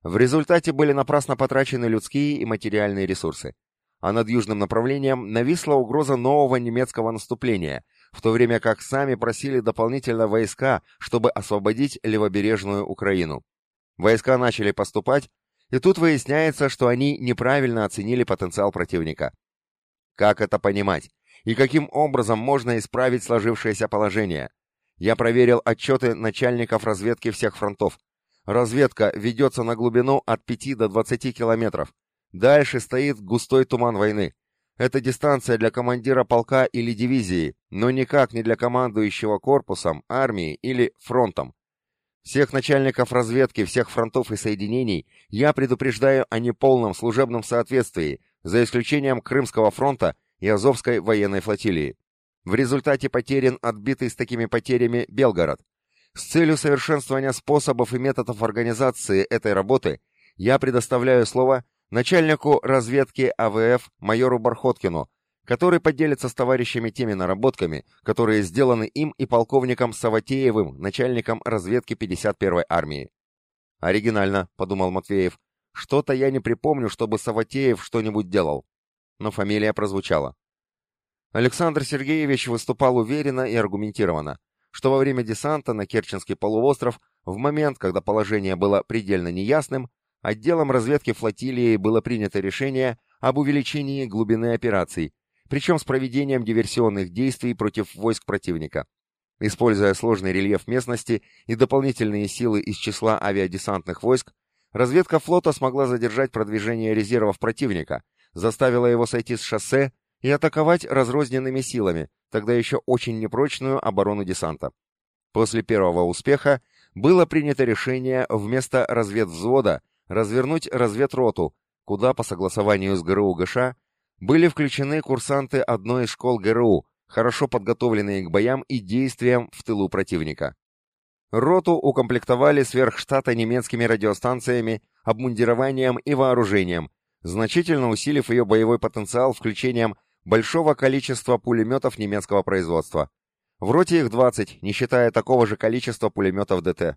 В результате были напрасно потрачены людские и материальные ресурсы. А над южным направлением нависла угроза нового немецкого наступления, в то время как сами просили дополнительно войска, чтобы освободить левобережную Украину. Войска начали поступать, и тут выясняется, что они неправильно оценили потенциал противника. Как это понимать? И каким образом можно исправить сложившееся положение? Я проверил отчеты начальников разведки всех фронтов. Разведка ведется на глубину от 5 до 20 километров. Дальше стоит густой туман войны. Это дистанция для командира полка или дивизии, но никак не для командующего корпусом, армией или фронтом. Всех начальников разведки всех фронтов и соединений я предупреждаю о неполном служебном соответствии, за исключением Крымского фронта и Азовской военной флотилии. В результате потерян отбитый с такими потерями Белгород. С целью совершенствования способов и методов организации этой работы я предоставляю слово начальнику разведки АВФ майору Бархоткину, который поделится с товарищами теми наработками, которые сделаны им и полковником Саватеевым, начальником разведки 51-й армии. «Оригинально», — подумал Матвеев. «Что-то я не припомню, чтобы Саватеев что-нибудь делал». Но фамилия прозвучала. Александр Сергеевич выступал уверенно и аргументированно, что во время десанта на Керченский полуостров, в момент, когда положение было предельно неясным, отделом разведки флотилии было принято решение об увеличении глубины операций, причем с проведением диверсионных действий против войск противника. Используя сложный рельеф местности и дополнительные силы из числа авиадесантных войск, разведка флота смогла задержать продвижение резервов противника, заставила его сойти с шоссе и атаковать разрозненными силами, тогда еще очень непрочную оборону десанта. После первого успеха было принято решение вместо разведвзвода развернуть разведроту, куда по согласованию с ГРУ ГШ были включены курсанты одной из школ ГРУ, хорошо подготовленные к боям и действиям в тылу противника. Роту укомплектовали сверхштата немецкими радиостанциями, обмундированием и вооружением, значительно усилив ее боевой потенциал включением большого количества пулеметов немецкого производства. В роте их 20, не считая такого же количества пулеметов ДТ.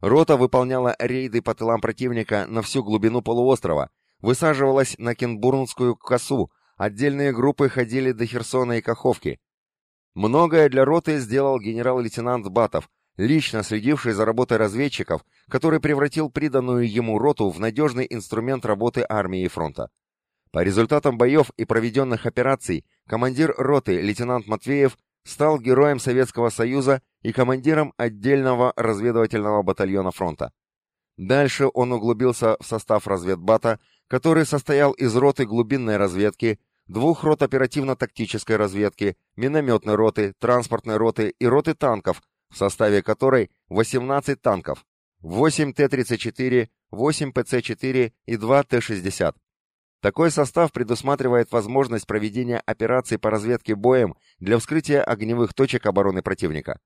Рота выполняла рейды по тылам противника на всю глубину полуострова, высаживалась на Кенбурнскую косу, Отдельные группы ходили до Херсона и Каховки. Многое для роты сделал генерал-лейтенант Батов, лично следивший за работой разведчиков, который превратил приданную ему роту в надежный инструмент работы армии и фронта. По результатам боев и проведенных операций командир роты лейтенант Матвеев стал героем Советского Союза и командиром отдельного разведывательного батальона фронта. Дальше он углубился в состав разведбата, который состоял из роты глубинной разведки, двух рот оперативно-тактической разведки, минометной роты, транспортной роты и роты танков, в составе которой 18 танков, 8 Т-34, 8 ПЦ-4 и 2 Т-60. Такой состав предусматривает возможность проведения операций по разведке боем для вскрытия огневых точек обороны противника.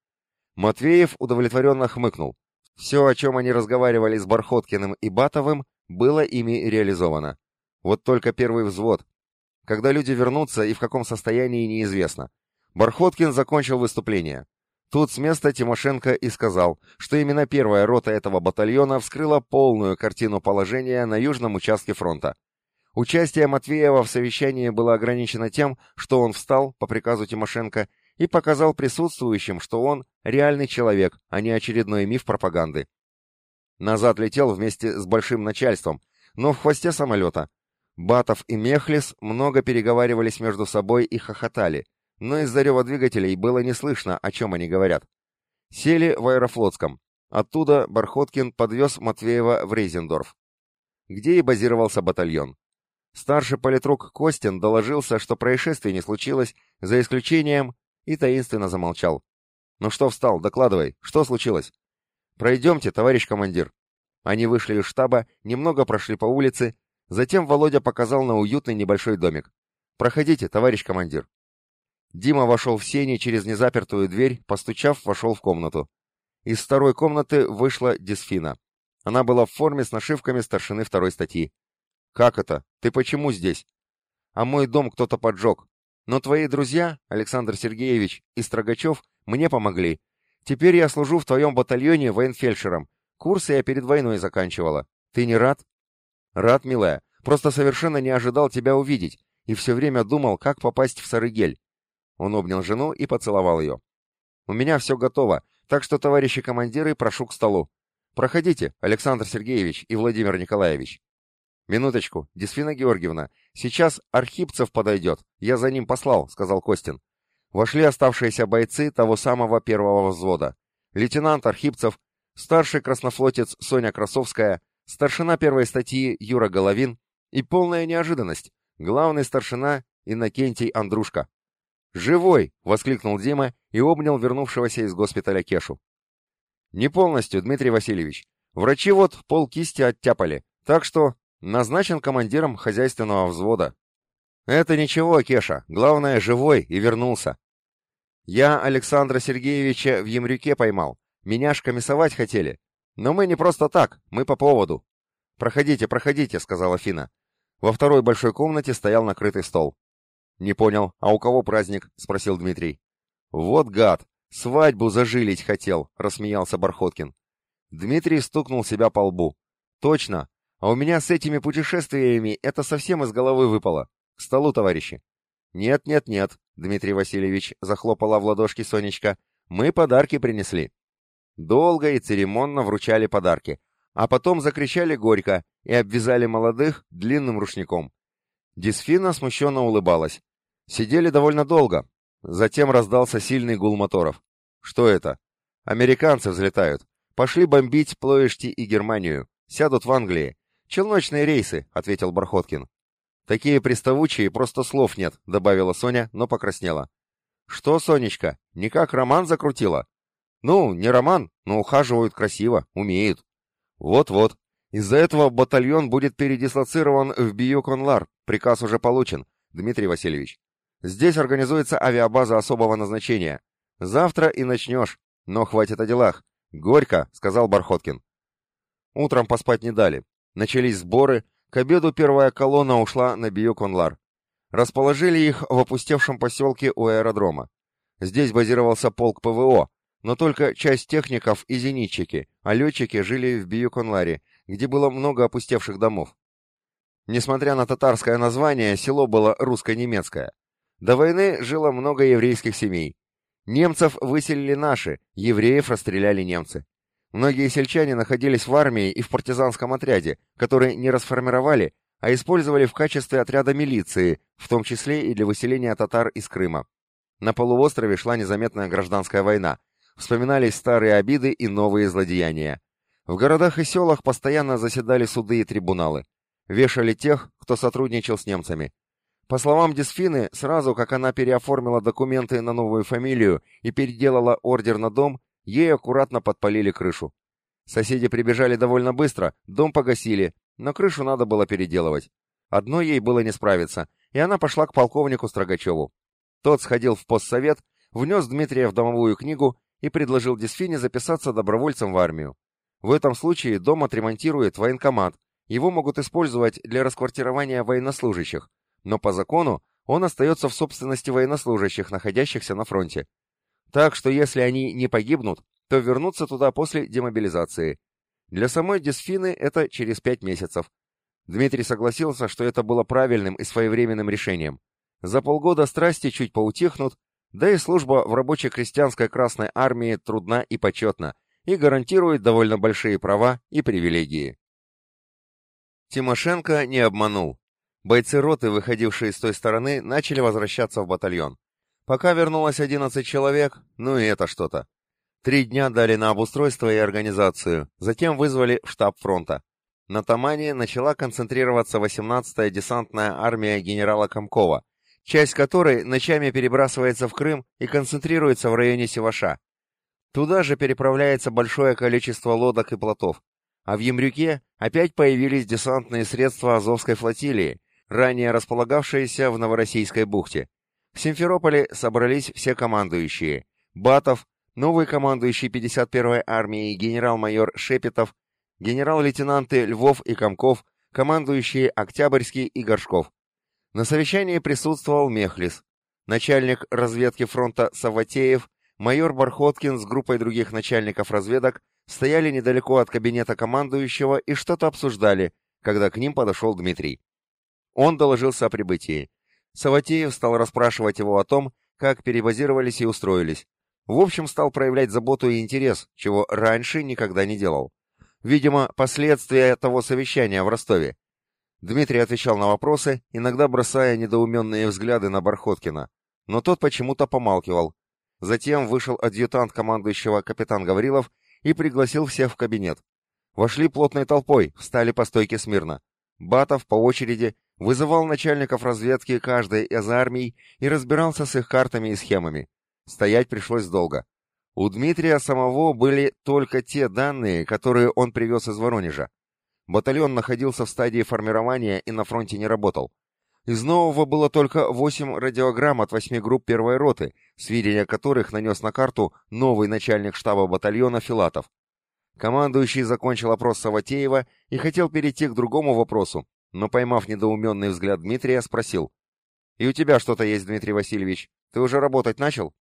Матвеев удовлетворенно хмыкнул. Все, о чем они разговаривали с Бархоткиным и Батовым, было ими реализовано. Вот только первый взвод, когда люди вернутся и в каком состоянии неизвестно. Бархоткин закончил выступление. Тут с места Тимошенко и сказал, что именно первая рота этого батальона вскрыла полную картину положения на южном участке фронта. Участие Матвеева в совещании было ограничено тем, что он встал по приказу Тимошенко и показал присутствующим, что он реальный человек, а не очередной миф пропаганды. Назад летел вместе с большим начальством, но в хвосте самолета, Батов и Мехлис много переговаривались между собой и хохотали, но из-за рева двигателей было не слышно, о чем они говорят. Сели в Аэрофлотском. Оттуда Бархоткин подвез Матвеева в Рейзендорф, где и базировался батальон. Старший политрук Костин доложился, что происшествия не случилось, за исключением, и таинственно замолчал. «Ну что встал? Докладывай. Что случилось?» «Пройдемте, товарищ командир». Они вышли из штаба, немного прошли по улице Затем Володя показал на уютный небольшой домик. «Проходите, товарищ командир». Дима вошел в сени через незапертую дверь, постучав, вошел в комнату. Из второй комнаты вышла Дисфина. Она была в форме с нашивками старшины второй статьи. «Как это? Ты почему здесь?» «А мой дом кто-то поджег. Но твои друзья, Александр Сергеевич и Строгачев, мне помогли. Теперь я служу в твоем батальоне военфельдшером. Курсы я перед войной заканчивала. Ты не рад?» «Рад, милая. Просто совершенно не ожидал тебя увидеть и все время думал, как попасть в Сарыгель». Он обнял жену и поцеловал ее. «У меня все готово, так что, товарищи командиры, прошу к столу. Проходите, Александр Сергеевич и Владимир Николаевич». «Минуточку, Дисфина Георгиевна, сейчас Архипцев подойдет, я за ним послал», — сказал Костин. Вошли оставшиеся бойцы того самого первого взвода. Лейтенант Архипцев, старший краснофлотец Соня Красовская, старшина первой статьи Юра Головин и полная неожиданность, главный старшина Иннокентий Андрушка. «Живой!» — воскликнул Дима и обнял вернувшегося из госпиталя Кешу. «Не полностью, Дмитрий Васильевич. Врачи вот пол кисти оттяпали, так что назначен командиром хозяйственного взвода». «Это ничего, Кеша, главное, живой и вернулся». «Я Александра Сергеевича в Емрюке поймал. Меня ж комиссовать хотели. «Но мы не просто так, мы по поводу». «Проходите, проходите», — сказала Фина. Во второй большой комнате стоял накрытый стол. Не понял, а у кого праздник? спросил Дмитрий. Вот гад, свадьбу зажилить хотел, рассмеялся Бархоткин. Дмитрий стукнул себя по лбу. Точно, а у меня с этими путешествиями это совсем из головы выпало. К столу, товарищи. Нет, нет, нет, Дмитрий Васильевич, захлопала в ладошки Сонечка. Мы подарки принесли. Долго и церемонно вручали подарки, а потом закричали горько и обвязали молодых длинным рушником. Дисфина смущенно улыбалась. Сидели довольно долго. Затем раздался сильный гул моторов. Что это? Американцы взлетают. Пошли бомбить Плоешти и Германию. Сядут в Англии. Челночные рейсы, ответил Бархоткин. Такие приставучие, просто слов нет, добавила Соня, но покраснела. Что, Сонечка, никак роман закрутила? Ну, не роман, но ухаживают красиво, умеют. Вот-вот. Из-за этого батальон будет передислоцирован в Биоконлар. Приказ уже получен, Дмитрий Васильевич. Здесь организуется авиабаза особого назначения. Завтра и начнешь. Но хватит о делах. Горько, сказал Бархоткин. Утром поспать не дали. Начались сборы. К обеду первая колонна ушла на Биоконлар. Расположили их в опустевшем поселке у аэродрома. Здесь базировался полк ПВО, но только часть техников и зенитчики, а летчики жили в Биюконларе, где было много опустевших домов. Несмотря на татарское название, село было русско-немецкое. До войны жило много еврейских семей. Немцев выселили наши, евреев расстреляли немцы. Многие сельчане находились в армии и в партизанском отряде, который не расформировали, а использовали в качестве отряда милиции, в том числе и для выселения татар из Крыма. На полуострове шла незаметная гражданская война, Вспоминались старые обиды и новые злодеяния. В городах и селах постоянно заседали суды и трибуналы. Вешали тех, кто сотрудничал с немцами. По словам Дисфины, сразу как она переоформила документы на новую фамилию и переделала ордер на дом, ей аккуратно подпалили крышу. Соседи прибежали довольно быстро, дом погасили, но крышу надо было переделывать. Одно ей было не справиться, и она пошла к полковнику Строгачеву. Тот сходил в постсовет, внес Дмитрия в домовую книгу и предложил Дисфине записаться добровольцем в армию. В этом случае дом отремонтирует военкомат, его могут использовать для расквартирования военнослужащих, но по закону он остается в собственности военнослужащих, находящихся на фронте. Так что если они не погибнут, то вернутся туда после демобилизации. Для самой Дисфины это через пять месяцев. Дмитрий согласился, что это было правильным и своевременным решением. За полгода страсти чуть поутихнут, да и служба в рабочей крестьянской Красной Армии трудна и почетна и гарантирует довольно большие права и привилегии. Тимошенко не обманул. Бойцы роты, выходившие с той стороны, начали возвращаться в батальон. Пока вернулось 11 человек, ну и это что-то. Три дня дали на обустройство и организацию, затем вызвали в штаб фронта. На Тамане начала концентрироваться 18-я десантная армия генерала Комкова, часть которой ночами перебрасывается в Крым и концентрируется в районе Севаша. Туда же переправляется большое количество лодок и плотов. А в Емрюке опять появились десантные средства Азовской флотилии, ранее располагавшиеся в Новороссийской бухте. В Симферополе собрались все командующие. Батов, новый командующий 51-й армией генерал-майор Шепетов, генерал-лейтенанты Львов и Комков, командующие Октябрьский и Горшков. На совещании присутствовал Мехлис, начальник разведки фронта Саватеев, майор Бархоткин с группой других начальников разведок стояли недалеко от кабинета командующего и что-то обсуждали, когда к ним подошел Дмитрий. Он доложился о прибытии. Саватеев стал расспрашивать его о том, как перебазировались и устроились. В общем, стал проявлять заботу и интерес, чего раньше никогда не делал. Видимо, последствия того совещания в Ростове. Дмитрий отвечал на вопросы, иногда бросая недоуменные взгляды на Бархоткина, но тот почему-то помалкивал. Затем вышел адъютант командующего капитан Гаврилов и пригласил всех в кабинет. Вошли плотной толпой, встали по стойке смирно. Батов по очереди вызывал начальников разведки каждой из армий и разбирался с их картами и схемами. Стоять пришлось долго. У Дмитрия самого были только те данные, которые он привез из Воронежа. Батальон находился в стадии формирования и на фронте не работал. Из нового было только 8 радиограмм от 8 групп первой роты, сведения которых нанес на карту новый начальник штаба батальона Филатов. Командующий закончил опрос Саватеева и хотел перейти к другому вопросу, но, поймав недоуменный взгляд Дмитрия, спросил. И у тебя что-то есть, Дмитрий Васильевич. Ты уже работать начал?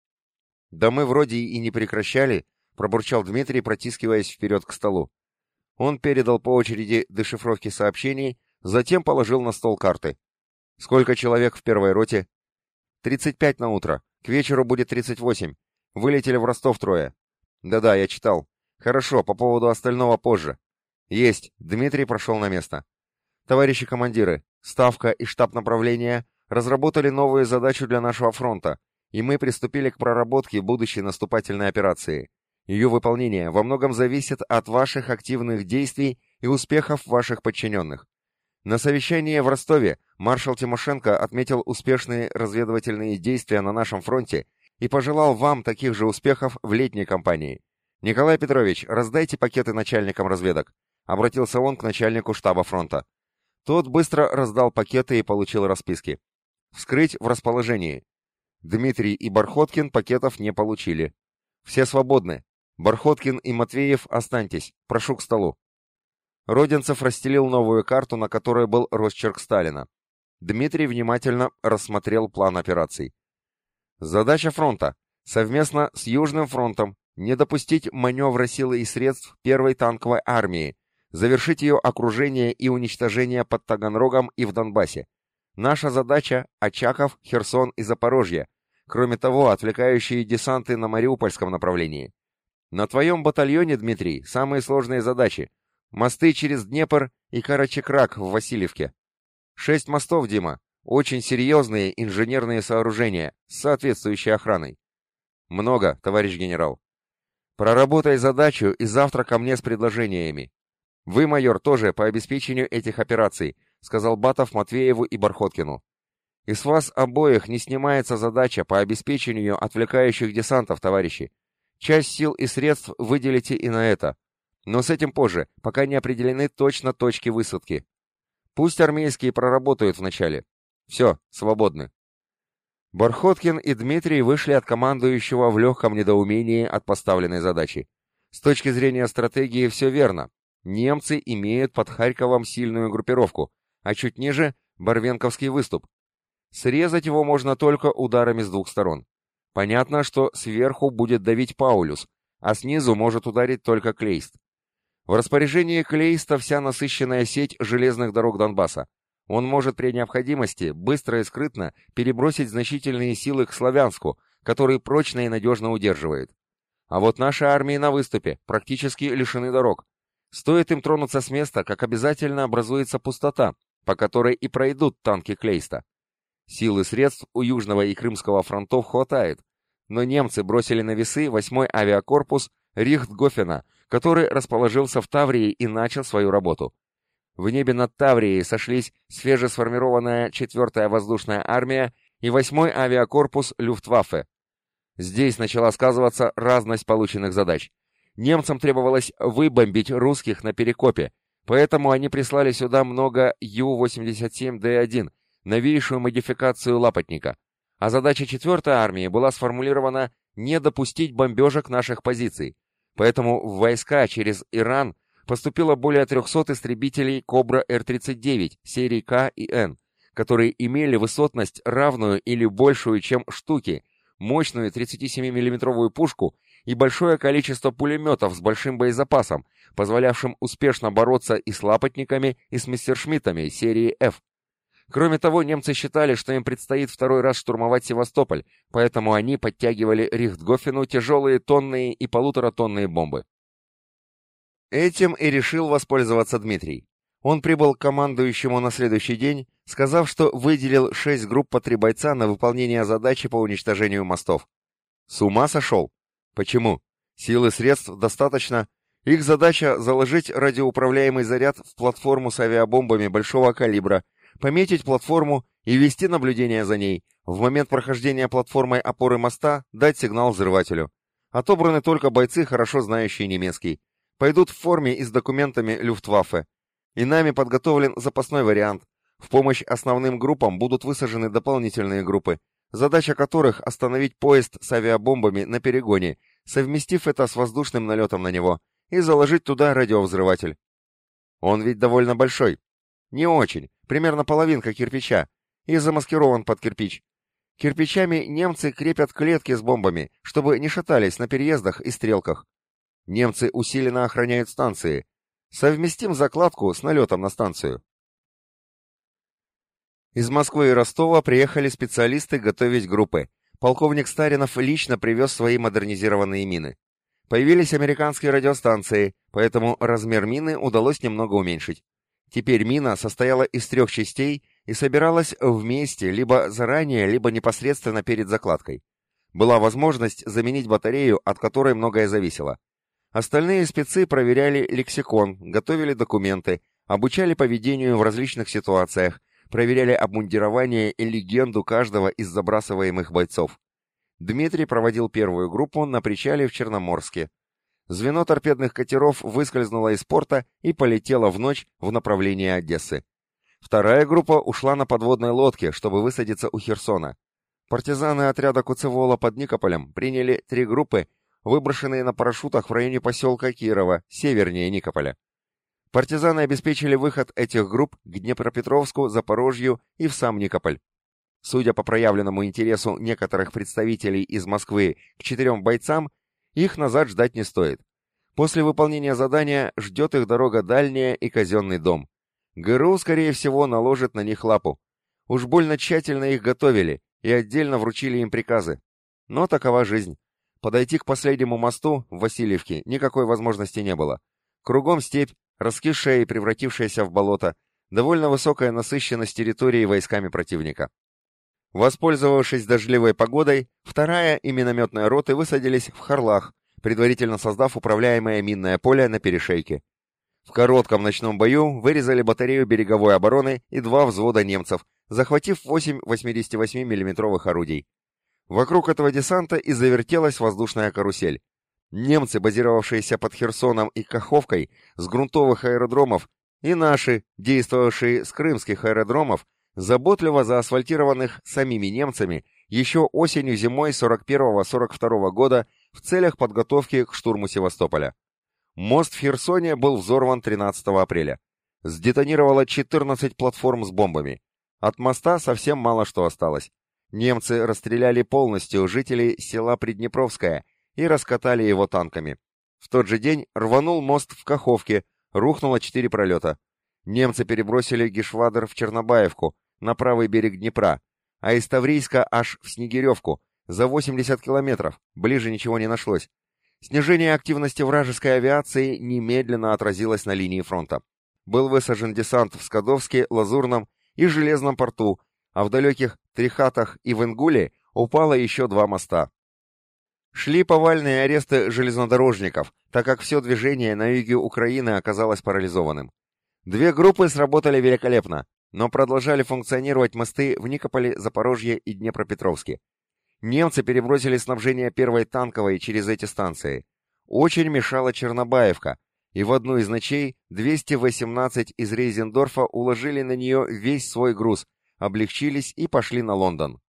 Да мы вроде и не прекращали, пробурчал Дмитрий, протискиваясь вперед к столу. Он передал по очереди дешифровки сообщений, затем положил на стол карты. Сколько человек в первой роте? Тридцать пять на утро. К вечеру будет тридцать восемь. Вылетели в Ростов трое. Да-да, я читал. Хорошо, по поводу остального позже. Есть. Дмитрий прошел на место. Товарищи командиры, Ставка и штаб направления разработали новую задачу для нашего фронта, и мы приступили к проработке будущей наступательной операции. Ее выполнение во многом зависит от ваших активных действий и успехов ваших подчиненных. На совещании в Ростове маршал Тимошенко отметил успешные разведывательные действия на нашем фронте и пожелал вам таких же успехов в летней кампании. Николай Петрович, раздайте пакеты начальникам разведок. Обратился он к начальнику штаба фронта. Тот быстро раздал пакеты и получил расписки. Вскрыть в расположении. Дмитрий и Бархоткин пакетов не получили. Все свободны. Бархоткин и Матвеев останьтесь. Прошу к столу. Родинцев расстелил новую карту, на которой был росчерк Сталина. Дмитрий внимательно рассмотрел план операций. Задача фронта. Совместно с Южным фронтом не допустить маневра силы и средств первой танковой армии, завершить ее окружение и уничтожение под Таганрогом и в Донбассе. Наша задача – Очаков, Херсон и Запорожье, кроме того, отвлекающие десанты на Мариупольском направлении. На твоем батальоне, Дмитрий, самые сложные задачи – мосты через Днепр и Карачекрак в Васильевке. Шесть мостов, Дима, очень серьезные инженерные сооружения с соответствующей охраной. Много, товарищ генерал. Проработай задачу и завтра ко мне с предложениями. «Вы, майор, тоже по обеспечению этих операций», — сказал Батов Матвееву и Бархоткину. «И с вас обоих не снимается задача по обеспечению отвлекающих десантов, товарищи. Часть сил и средств выделите и на это. Но с этим позже, пока не определены точно точки высадки. Пусть армейские проработают вначале. Все, свободны». Бархоткин и Дмитрий вышли от командующего в легком недоумении от поставленной задачи. С точки зрения стратегии все верно, Немцы имеют под Харьковом сильную группировку, а чуть ниже – Барвенковский выступ. Срезать его можно только ударами с двух сторон. Понятно, что сверху будет давить Паулюс, а снизу может ударить только Клейст. В распоряжении Клейста вся насыщенная сеть железных дорог Донбасса. Он может при необходимости быстро и скрытно перебросить значительные силы к Славянску, который прочно и надежно удерживает. А вот наши армии на выступе практически лишены дорог, Стоит им тронуться с места, как обязательно образуется пустота, по которой и пройдут танки Клейста. Сил и средств у Южного и Крымского фронтов хватает, но немцы бросили на весы 8-й авиакорпус Рихтгофена, который расположился в Таврии и начал свою работу. В небе над Таврией сошлись свежесформированная 4-я воздушная армия и 8-й авиакорпус Люфтваффе. Здесь начала сказываться разность полученных задач немцам требовалось выбомбить русских на Перекопе, поэтому они прислали сюда много Ю-87Д1, новейшую модификацию лапотника. А задача 4-й армии была сформулирована не допустить бомбежек наших позиций, поэтому в войска через Иран поступило более 300 истребителей Кобра Р-39 серии К и Н, которые имели высотность равную или большую, чем штуки, мощную 37 миллиметровую пушку и большое количество пулеметов с большим боезапасом, позволявшим успешно бороться и с лапотниками, и с мессершмиттами серии F. Кроме того, немцы считали, что им предстоит второй раз штурмовать Севастополь, поэтому они подтягивали Рихтгофену тяжелые тонные и полуторатонные бомбы. Этим и решил воспользоваться Дмитрий. Он прибыл к командующему на следующий день, сказав, что выделил шесть групп по три бойца на выполнение задачи по уничтожению мостов. С ума сошел? Почему? Силы средств достаточно. Их задача заложить радиоуправляемый заряд в платформу с авиабомбами большого калибра, пометить платформу и вести наблюдение за ней. В момент прохождения платформой опоры моста дать сигнал взрывателю. Отобраны только бойцы, хорошо знающие немецкий. Пойдут в форме и с документами Люфтваффе. И нами подготовлен запасной вариант. В помощь основным группам будут высажены дополнительные группы, задача которых остановить поезд с авиабомбами на перегоне, совместив это с воздушным налетом на него, и заложить туда радиовзрыватель. Он ведь довольно большой. Не очень, примерно половинка кирпича. и замаскирован под кирпич. Кирпичами немцы крепят клетки с бомбами, чтобы не шатались на переездах и стрелках. Немцы усиленно охраняют станции. Совместим закладку с налетом на станцию. Из Москвы и Ростова приехали специалисты готовить группы. Полковник Старинов лично привез свои модернизированные мины. Появились американские радиостанции, поэтому размер мины удалось немного уменьшить. Теперь мина состояла из трех частей и собиралась вместе, либо заранее, либо непосредственно перед закладкой. Была возможность заменить батарею, от которой многое зависело. Остальные спецы проверяли лексикон, готовили документы, обучали поведению в различных ситуациях, проверяли обмундирование и легенду каждого из забрасываемых бойцов. Дмитрий проводил первую группу на причале в Черноморске. Звено торпедных катеров выскользнуло из порта и полетело в ночь в направлении Одессы. Вторая группа ушла на подводной лодке, чтобы высадиться у Херсона. Партизаны отряда Куцевола под Никополем приняли три группы выброшенные на парашютах в районе поселка Кирова, севернее Никополя. Партизаны обеспечили выход этих групп к Днепропетровску, Запорожью и в сам Никополь. Судя по проявленному интересу некоторых представителей из Москвы к четырем бойцам, их назад ждать не стоит. После выполнения задания ждет их дорога дальняя и казенный дом. ГРУ, скорее всего, наложит на них лапу. Уж больно тщательно их готовили и отдельно вручили им приказы. Но такова жизнь. Подойти к последнему мосту в Васильевке никакой возможности не было. Кругом степь, раскисшая и превратившаяся в болото, довольно высокая насыщенность территории войсками противника. Воспользовавшись дождливой погодой, вторая и минометная роты высадились в Харлах, предварительно создав управляемое минное поле на перешейке. В коротком ночном бою вырезали батарею береговой обороны и два взвода немцев, захватив 8 88 миллиметровых орудий. Вокруг этого десанта и завертелась воздушная карусель. Немцы, базировавшиеся под Херсоном и Каховкой, с грунтовых аэродромов, и наши, действовавшие с крымских аэродромов, заботливо заасфальтированных самими немцами еще осенью-зимой 41-42 года в целях подготовки к штурму Севастополя. Мост в Херсоне был взорван 13 апреля. Сдетонировало 14 платформ с бомбами. От моста совсем мало что осталось. Немцы расстреляли полностью жителей села Приднепровское и раскатали его танками. В тот же день рванул мост в Каховке, рухнуло четыре пролета. Немцы перебросили Гешвадер в Чернобаевку, на правый берег Днепра, а из Таврийска аж в Снегиревку, за 80 километров, ближе ничего не нашлось. Снижение активности вражеской авиации немедленно отразилось на линии фронта. Был высажен десант в Скадовске, Лазурном и Железном порту, а в далеких Трихатах и в Ингуле упало еще два моста. Шли повальные аресты железнодорожников, так как все движение на юге Украины оказалось парализованным. Две группы сработали великолепно, но продолжали функционировать мосты в Никополе, Запорожье и Днепропетровске. Немцы перебросили снабжение первой танковой через эти станции. Очень мешала Чернобаевка, и в одну из ночей 218 из Рейзендорфа уложили на нее весь свой груз, облегчились и пошли на Лондон.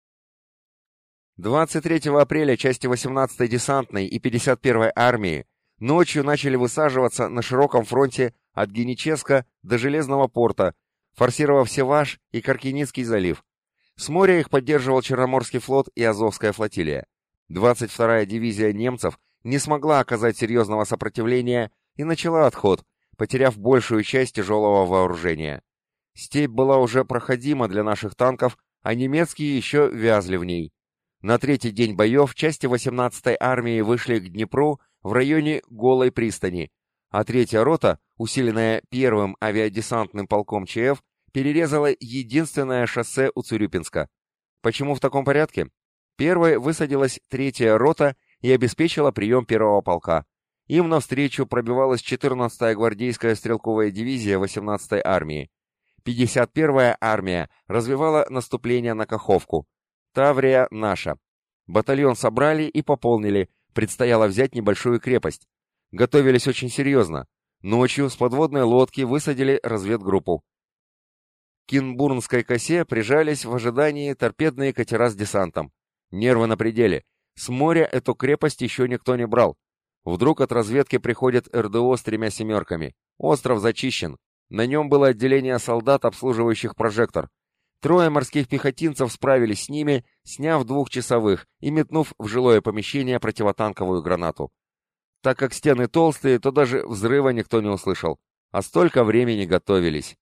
23 апреля части 18-й десантной и 51-й армии ночью начали высаживаться на широком фронте от Геническа до Железного порта, форсировав Севаш и Каркиницкий залив. С моря их поддерживал Черноморский флот и Азовская флотилия. 22-я дивизия немцев не смогла оказать серьезного сопротивления и начала отход, потеряв большую часть тяжелого вооружения. Степь была уже проходима для наших танков, а немецкие еще вязли в ней. На третий день боев части 18-й армии вышли к Днепру в районе Голой пристани, а третья рота, усиленная первым авиадесантным полком ЧФ, перерезала единственное шоссе у Цурюпинска. Почему в таком порядке? Первой высадилась третья рота и обеспечила прием первого полка. Им навстречу пробивалась 14-я гвардейская стрелковая дивизия 18-й армии. 51-я армия развивала наступление на Каховку. Таврия наша. Батальон собрали и пополнили, предстояло взять небольшую крепость. Готовились очень серьезно. Ночью с подводной лодки высадили разведгруппу. К Кинбурнской косе прижались в ожидании торпедные катера с десантом. Нервы на пределе. С моря эту крепость еще никто не брал. Вдруг от разведки приходит РДО с тремя семерками. Остров зачищен. На нем было отделение солдат, обслуживающих прожектор. Трое морских пехотинцев справились с ними, сняв двухчасовых и метнув в жилое помещение противотанковую гранату. Так как стены толстые, то даже взрыва никто не услышал, а столько времени готовились.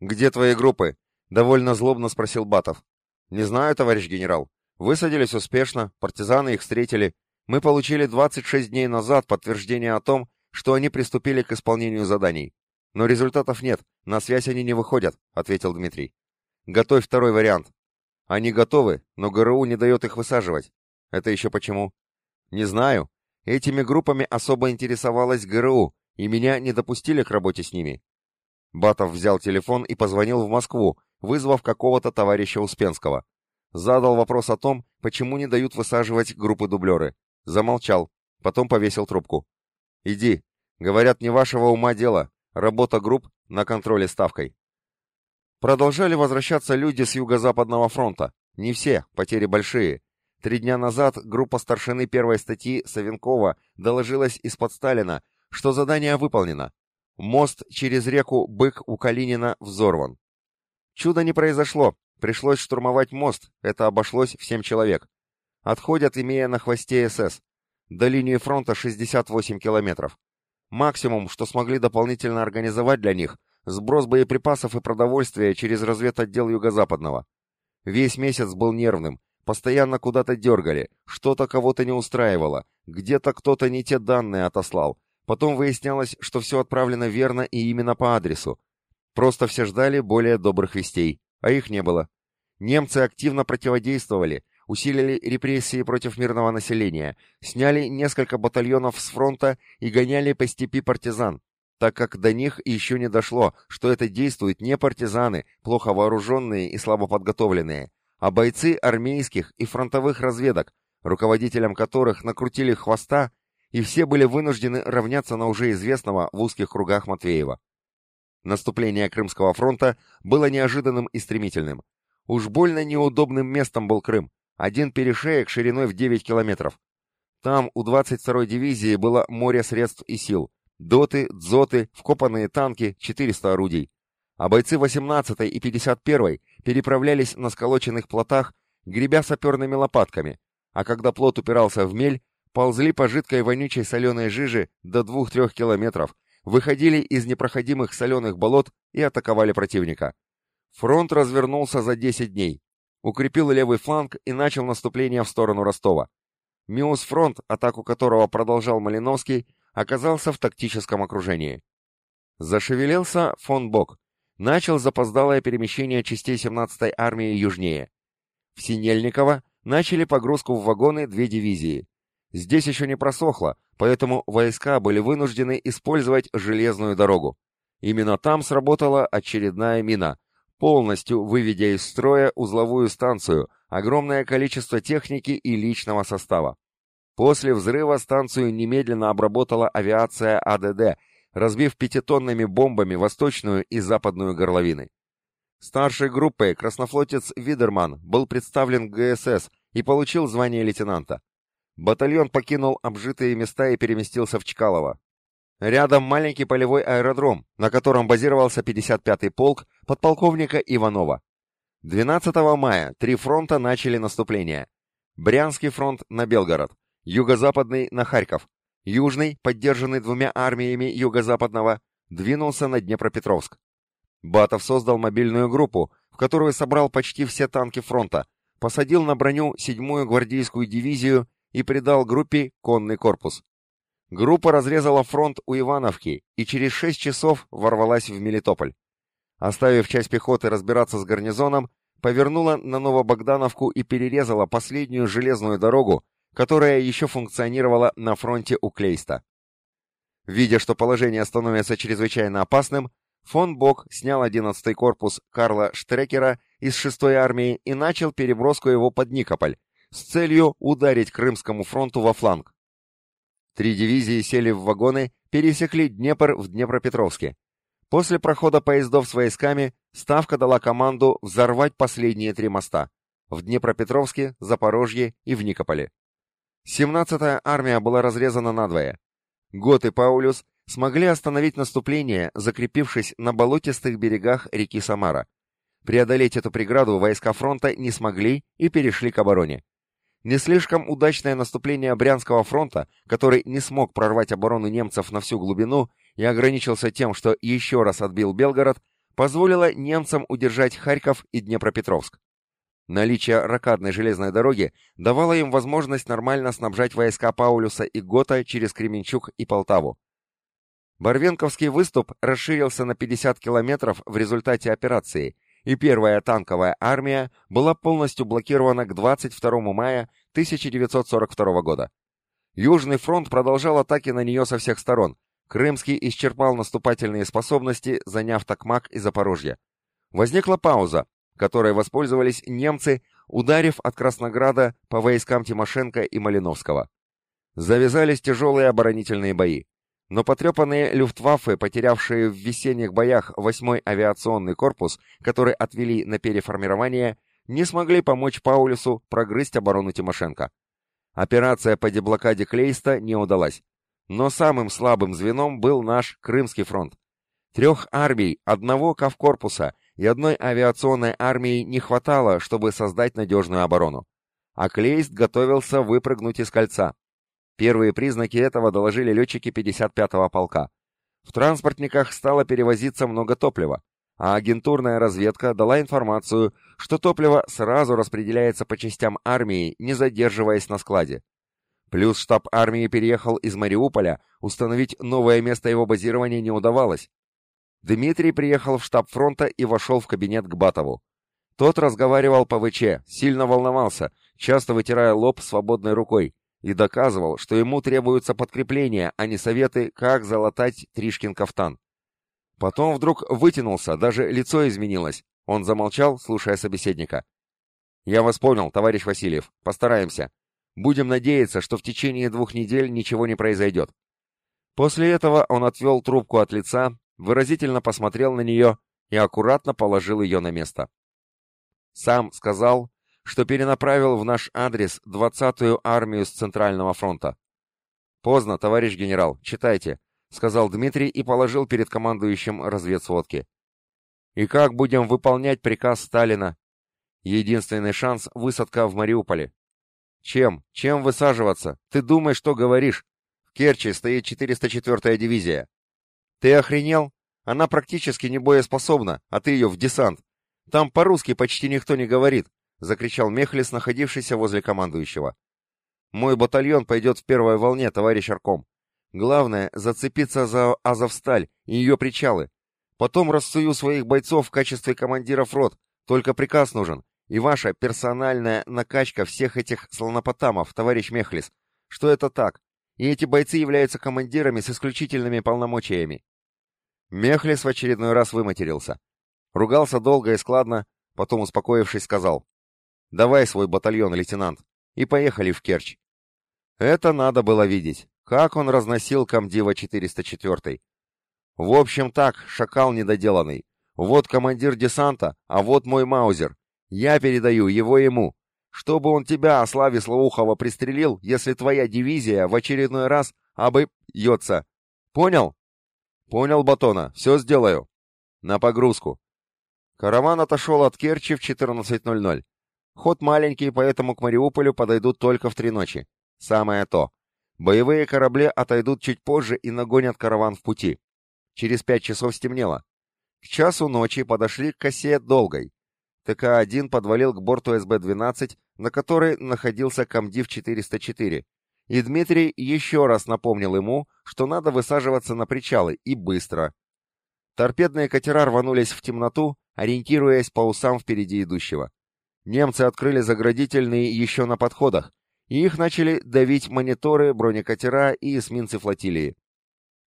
«Где твои группы?» — довольно злобно спросил Батов. «Не знаю, товарищ генерал. Высадились успешно, партизаны их встретили. Мы получили 26 дней назад подтверждение о том, что они приступили к исполнению заданий. Но результатов нет, на связь они не выходят, ответил Дмитрий. Готовь второй вариант. Они готовы, но ГРУ не дает их высаживать. Это еще почему? Не знаю. Этими группами особо интересовалась ГРУ, и меня не допустили к работе с ними. Батов взял телефон и позвонил в Москву, вызвав какого-то товарища Успенского. Задал вопрос о том, почему не дают высаживать группы-дублеры. Замолчал, потом повесил трубку. «Иди. Говорят, не вашего ума дело. Работа групп на контроле ставкой. Продолжали возвращаться люди с Юго-Западного фронта. Не все, потери большие. Три дня назад группа старшины первой статьи Савенкова доложилась из-под Сталина, что задание выполнено. Мост через реку Бык у Калинина взорван. Чудо не произошло, пришлось штурмовать мост, это обошлось в 7 человек. Отходят, имея на хвосте СС. До линии фронта 68 километров. Максимум, что смогли дополнительно организовать для них, сброс боеприпасов и продовольствия через разведотдел Юго-Западного. Весь месяц был нервным, постоянно куда-то дергали, что-то кого-то не устраивало, где-то кто-то не те данные отослал. Потом выяснялось, что все отправлено верно и именно по адресу. Просто все ждали более добрых вестей, а их не было. Немцы активно противодействовали, усилили репрессии против мирного населения, сняли несколько батальонов с фронта и гоняли по степи партизан, так как до них еще не дошло, что это действуют не партизаны, плохо вооруженные и слабо подготовленные, а бойцы армейских и фронтовых разведок, руководителям которых накрутили хвоста, и все были вынуждены равняться на уже известного в узких кругах Матвеева. Наступление Крымского фронта было неожиданным и стремительным. Уж больно неудобным местом был Крым, один перешеек шириной в 9 километров. Там у 22-й дивизии было море средств и сил. Доты, дзоты, вкопанные танки, 400 орудий. А бойцы 18-й и 51-й переправлялись на сколоченных плотах, гребя саперными лопатками, а когда плот упирался в мель, ползли по жидкой вонючей соленой жиже до 2-3 километров, выходили из непроходимых соленых болот и атаковали противника. Фронт развернулся за 10 дней укрепил левый фланг и начал наступление в сторону Ростова. Миус-фронт, атаку которого продолжал Малиновский, оказался в тактическом окружении. Зашевелился фон Бок. Начал запоздалое перемещение частей 17-й армии южнее. В Синельниково начали погрузку в вагоны две дивизии. Здесь еще не просохло, поэтому войска были вынуждены использовать железную дорогу. Именно там сработала очередная мина, полностью выведя из строя узловую станцию, огромное количество техники и личного состава. После взрыва станцию немедленно обработала авиация АДД, разбив пятитонными бомбами восточную и западную горловины. Старшей группой краснофлотец Видерман был представлен ГСС и получил звание лейтенанта. Батальон покинул обжитые места и переместился в Чкалово, Рядом маленький полевой аэродром, на котором базировался 55-й полк подполковника Иванова. 12 мая три фронта начали наступление. Брянский фронт на Белгород, Юго-Западный на Харьков, Южный, поддержанный двумя армиями Юго-Западного, двинулся на Днепропетровск. Батов создал мобильную группу, в которую собрал почти все танки фронта, посадил на броню 7-ю гвардейскую дивизию и придал группе конный корпус. Группа разрезала фронт у Ивановки и через шесть часов ворвалась в Мелитополь. Оставив часть пехоты разбираться с гарнизоном, повернула на Новобогдановку и перерезала последнюю железную дорогу, которая еще функционировала на фронте у Клейста. Видя, что положение становится чрезвычайно опасным, фон Бок снял 11-й корпус Карла Штрекера из 6-й армии и начал переброску его под Никополь с целью ударить Крымскому фронту во фланг. Три дивизии сели в вагоны, пересекли Днепр в Днепропетровске. После прохода поездов с войсками Ставка дала команду взорвать последние три моста в Днепропетровске, Запорожье и в Никополе. 17-я армия была разрезана надвое. Гот и Паулюс смогли остановить наступление, закрепившись на болотистых берегах реки Самара. Преодолеть эту преграду войска фронта не смогли и перешли к обороне. Не слишком удачное наступление Брянского фронта, который не смог прорвать оборону немцев на всю глубину и ограничился тем, что еще раз отбил Белгород, позволило немцам удержать Харьков и Днепропетровск. Наличие ракадной железной дороги давало им возможность нормально снабжать войска Паулюса и Гота через Кременчуг и Полтаву. Барвенковский выступ расширился на 50 километров в результате операции, и первая танковая армия была полностью блокирована к 22 мая 1942 года. Южный фронт продолжал атаки на нее со всех сторон. Крымский исчерпал наступательные способности, заняв Токмак и Запорожье. Возникла пауза, которой воспользовались немцы, ударив от Краснограда по войскам Тимошенко и Малиновского. Завязались тяжелые оборонительные бои. Но потрепанные люфтваффе, потерявшие в весенних боях 8-й авиационный корпус, который отвели на переформирование, не смогли помочь Паулюсу прогрызть оборону Тимошенко. Операция по деблокаде Клейста не удалась. Но самым слабым звеном был наш Крымский фронт. Трех армий, одного кавкорпуса и одной авиационной армии не хватало, чтобы создать надежную оборону. А Клейст готовился выпрыгнуть из кольца. Первые признаки этого доложили летчики 55-го полка. В транспортниках стало перевозиться много топлива, а агентурная разведка дала информацию, что топливо сразу распределяется по частям армии, не задерживаясь на складе. Плюс штаб армии переехал из Мариуполя, установить новое место его базирования не удавалось. Дмитрий приехал в штаб фронта и вошел в кабинет к Батову. Тот разговаривал по ВЧ, сильно волновался, часто вытирая лоб свободной рукой, и доказывал, что ему требуются подкрепления, а не советы, как залатать Тришкин кафтан. Потом вдруг вытянулся, даже лицо изменилось. Он замолчал, слушая собеседника. «Я вас понял, товарищ Васильев. Постараемся. Будем надеяться, что в течение двух недель ничего не произойдет». После этого он отвел трубку от лица, выразительно посмотрел на нее и аккуратно положил ее на место. Сам сказал, что перенаправил в наш адрес 20-ю армию с Центрального фронта. «Поздно, товарищ генерал, читайте», — сказал Дмитрий и положил перед командующим разведсводки. «И как будем выполнять приказ Сталина? Единственный шанс — высадка в Мариуполе. Чем? Чем высаживаться? Ты думай, что говоришь. В Керчи стоит 404-я дивизия. Ты охренел? Она практически не боеспособна, а ты ее в десант. Там по-русски почти никто не говорит закричал Мехлис, находившийся возле командующего. Мой батальон пойдет в первой волне, товарищ Арком. Главное — зацепиться за Азовсталь и ее причалы. Потом рассую своих бойцов в качестве командиров рот. Только приказ нужен. И ваша персональная накачка всех этих слонопотамов, товарищ Мехлис. Что это так? И эти бойцы являются командирами с исключительными полномочиями. Мехлис в очередной раз выматерился. Ругался долго и складно, потом, успокоившись, сказал. Давай свой батальон, лейтенант. И поехали в Керчь. Это надо было видеть. Как он разносил комдива 404 В общем так, шакал недоделанный. Вот командир десанта, а вот мой маузер. Я передаю его ему. Чтобы он тебя, о славе Слоухова, пристрелил, если твоя дивизия в очередной раз обыется. Понял? Понял, Батона, все сделаю. На погрузку. Караван отошел от Керчи в 14.00. Ход маленький, поэтому к Мариуполю подойдут только в три ночи. Самое то. Боевые корабли отойдут чуть позже и нагонят караван в пути. Через пять часов стемнело. К часу ночи подошли к косе Долгой. ТК-1 подвалил к борту СБ-12, на которой находился комдив 404. И Дмитрий еще раз напомнил ему, что надо высаживаться на причалы, и быстро. Торпедные катера рванулись в темноту, ориентируясь по усам впереди идущего. Немцы открыли заградительные еще на подходах, и их начали давить мониторы, бронекатера и эсминцы флотилии.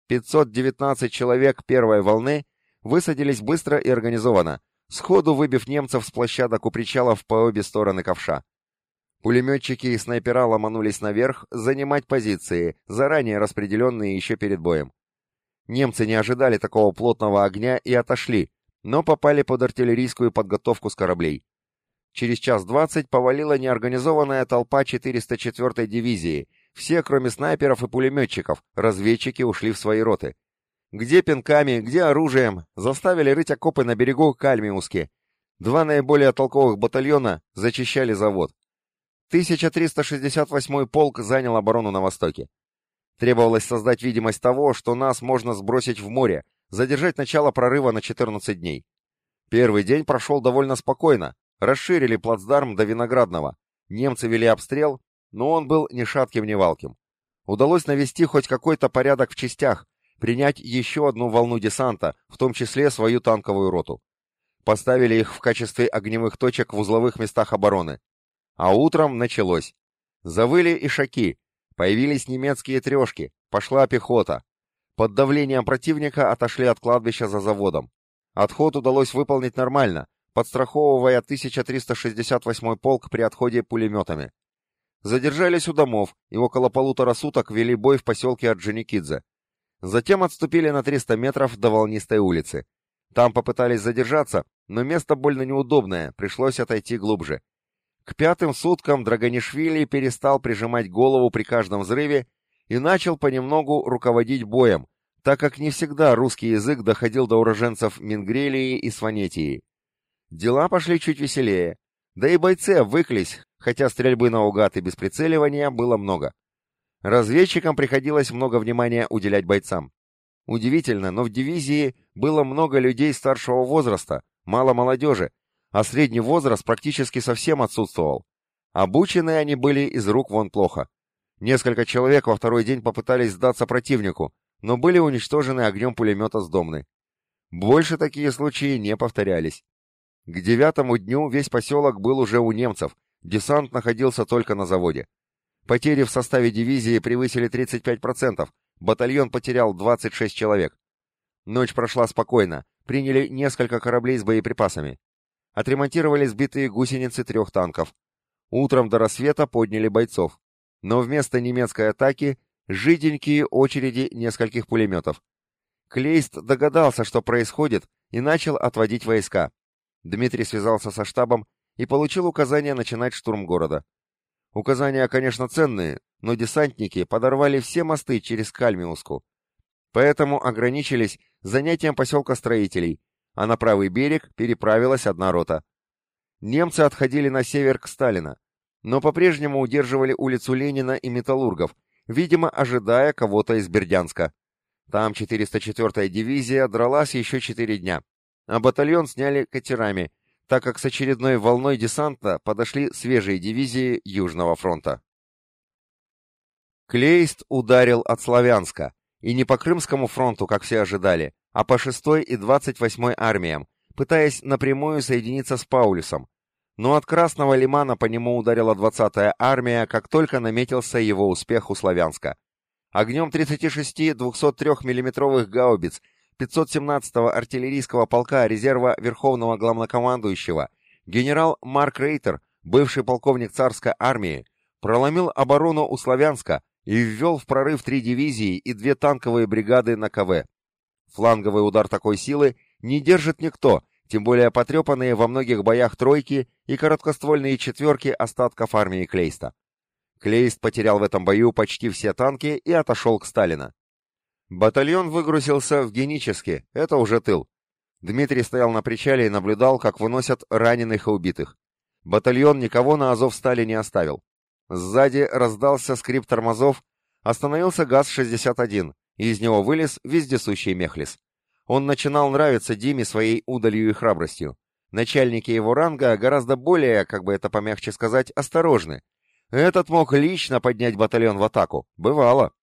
519 человек первой волны высадились быстро и организованно, сходу выбив немцев с площадок у причалов по обе стороны ковша. Пулеметчики и снайпера ломанулись наверх занимать позиции, заранее распределенные еще перед боем. Немцы не ожидали такого плотного огня и отошли, но попали под артиллерийскую подготовку с кораблей. Через час двадцать повалила неорганизованная толпа 404-й дивизии. Все, кроме снайперов и пулеметчиков, разведчики ушли в свои роты. Где пинками, где оружием, заставили рыть окопы на берегу Кальмиуски. Два наиболее толковых батальона зачищали завод. 1368-й полк занял оборону на востоке. Требовалось создать видимость того, что нас можно сбросить в море, задержать начало прорыва на 14 дней. Первый день прошел довольно спокойно, расширили плацдарм до Виноградного. Немцы вели обстрел, но он был ни шатким, ни валким. Удалось навести хоть какой-то порядок в частях, принять еще одну волну десанта, в том числе свою танковую роту. Поставили их в качестве огневых точек в узловых местах обороны. А утром началось. Завыли ишаки, появились немецкие трешки, пошла пехота. Под давлением противника отошли от кладбища за заводом. Отход удалось выполнить нормально, подстраховывая 1368 полк при отходе пулеметами. Задержались у домов и около полутора суток вели бой в поселке Орджоникидзе. Затем отступили на 300 метров до Волнистой улицы. Там попытались задержаться, но место больно неудобное, пришлось отойти глубже. К пятым суткам Драгонишвили перестал прижимать голову при каждом взрыве и начал понемногу руководить боем, так как не всегда русский язык доходил до уроженцев Мингрелии и Сванетии. Дела пошли чуть веселее, да и бойцы обвыклись, хотя стрельбы наугад и без прицеливания было много. Разведчикам приходилось много внимания уделять бойцам. Удивительно, но в дивизии было много людей старшего возраста, мало молодежи, а средний возраст практически совсем отсутствовал. Обучены они были из рук вон плохо. Несколько человек во второй день попытались сдаться противнику, но были уничтожены огнем пулемета с Домны. Больше такие случаи не повторялись. К девятому дню весь поселок был уже у немцев, десант находился только на заводе. Потери в составе дивизии превысили 35%, батальон потерял 26 человек. Ночь прошла спокойно, приняли несколько кораблей с боеприпасами. Отремонтировали сбитые гусеницы трех танков. Утром до рассвета подняли бойцов. Но вместо немецкой атаки жиденькие очереди нескольких пулеметов. Клейст догадался, что происходит, и начал отводить войска. Дмитрий связался со штабом и получил указание начинать штурм города. Указания, конечно, ценные, но десантники подорвали все мосты через Кальмиуску. Поэтому ограничились занятием поселка строителей, а на правый берег переправилась одна рота. Немцы отходили на север к Сталина, но по-прежнему удерживали улицу Ленина и Металлургов, видимо, ожидая кого-то из Бердянска. Там 404-я дивизия дралась еще четыре дня, а батальон сняли катерами, так как с очередной волной десанта подошли свежие дивизии Южного фронта. Клейст ударил от Славянска, и не по Крымскому фронту, как все ожидали, а по 6-й и 28-й армиям, пытаясь напрямую соединиться с Паулюсом, но от Красного Лимана по нему ударила 20-я армия, как только наметился его успех у Славянска. Огнем 36 203 миллиметровых гаубиц 517-го артиллерийского полка резерва Верховного Главнокомандующего генерал Марк Рейтер, бывший полковник царской армии, проломил оборону у Славянска и ввел в прорыв три дивизии и две танковые бригады на КВ. Фланговый удар такой силы не держит никто, тем более потрепанные во многих боях тройки и короткоствольные четверки остатков армии Клейста. Клейст потерял в этом бою почти все танки и отошел к Сталина. Батальон выгрузился в Генически, это уже тыл. Дмитрий стоял на причале и наблюдал, как выносят раненых и убитых. Батальон никого на Азов стали не оставил. Сзади раздался скрип тормозов, остановился ГАЗ-61, и из него вылез вездесущий Мехлис. Он начинал нравиться Диме своей удалью и храбростью. Начальники его ранга гораздо более, как бы это помягче сказать, осторожны. Этот мог лично поднять батальон в атаку. Бывало.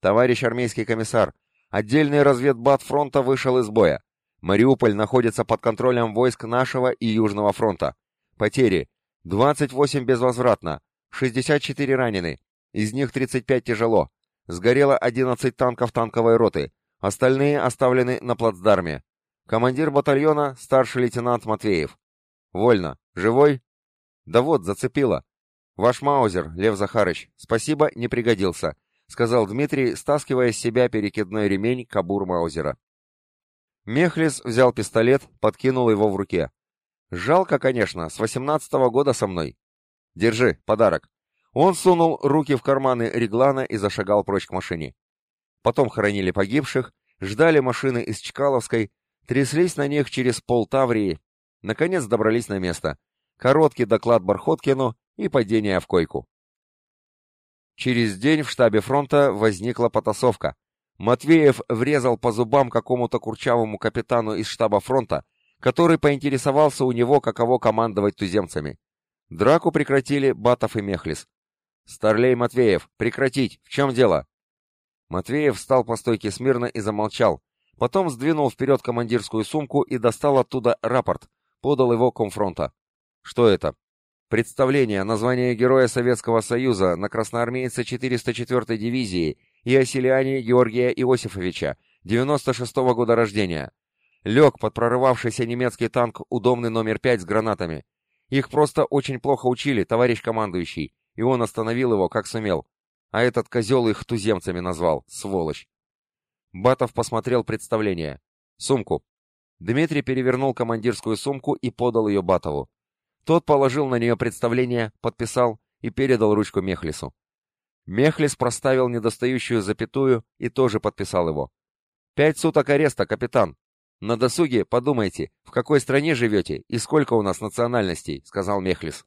Товарищ армейский комиссар, отдельный разведбат фронта вышел из боя. Мариуполь находится под контролем войск нашего и Южного фронта. Потери. 28 безвозвратно. 64 ранены. Из них 35 тяжело. Сгорело 11 танков танковой роты. Остальные оставлены на плацдарме. Командир батальона, старший лейтенант Матвеев. Вольно. Живой? Да вот, зацепило. Ваш Маузер, Лев Захарыч, спасибо, не пригодился, сказал Дмитрий, стаскивая с себя перекидной ремень кабур Маузера. Мехлис взял пистолет, подкинул его в руке. Жалко, конечно, с восемнадцатого года со мной. Держи, подарок. Он сунул руки в карманы реглана и зашагал прочь к машине. Потом хоронили погибших, ждали машины из Чкаловской, тряслись на них через пол Таврии, наконец добрались на место. Короткий доклад Бархоткину и падение в койку. Через день в штабе фронта возникла потасовка. Матвеев врезал по зубам какому-то курчавому капитану из штаба фронта, который поинтересовался у него, каково командовать туземцами. Драку прекратили Батов и Мехлис. «Старлей Матвеев, прекратить! В чем дело?» Матвеев встал по стойке смирно и замолчал. Потом сдвинул вперед командирскую сумку и достал оттуда рапорт. Подал его комфронта. «Что это?» Представление, название Героя Советского Союза на красноармейца 404-й дивизии и Оселиане Георгия Иосифовича, 96-го года рождения. Лег под прорывавшийся немецкий танк удобный номер 5 с гранатами. Их просто очень плохо учили, товарищ командующий, и он остановил его, как сумел. А этот козел их туземцами назвал, сволочь. Батов посмотрел представление. Сумку. Дмитрий перевернул командирскую сумку и подал ее Батову. Тот положил на нее представление, подписал и передал ручку Мехлису. Мехлис проставил недостающую запятую и тоже подписал его. «Пять суток ареста, капитан. На досуге подумайте, в какой стране живете и сколько у нас национальностей», — сказал Мехлис.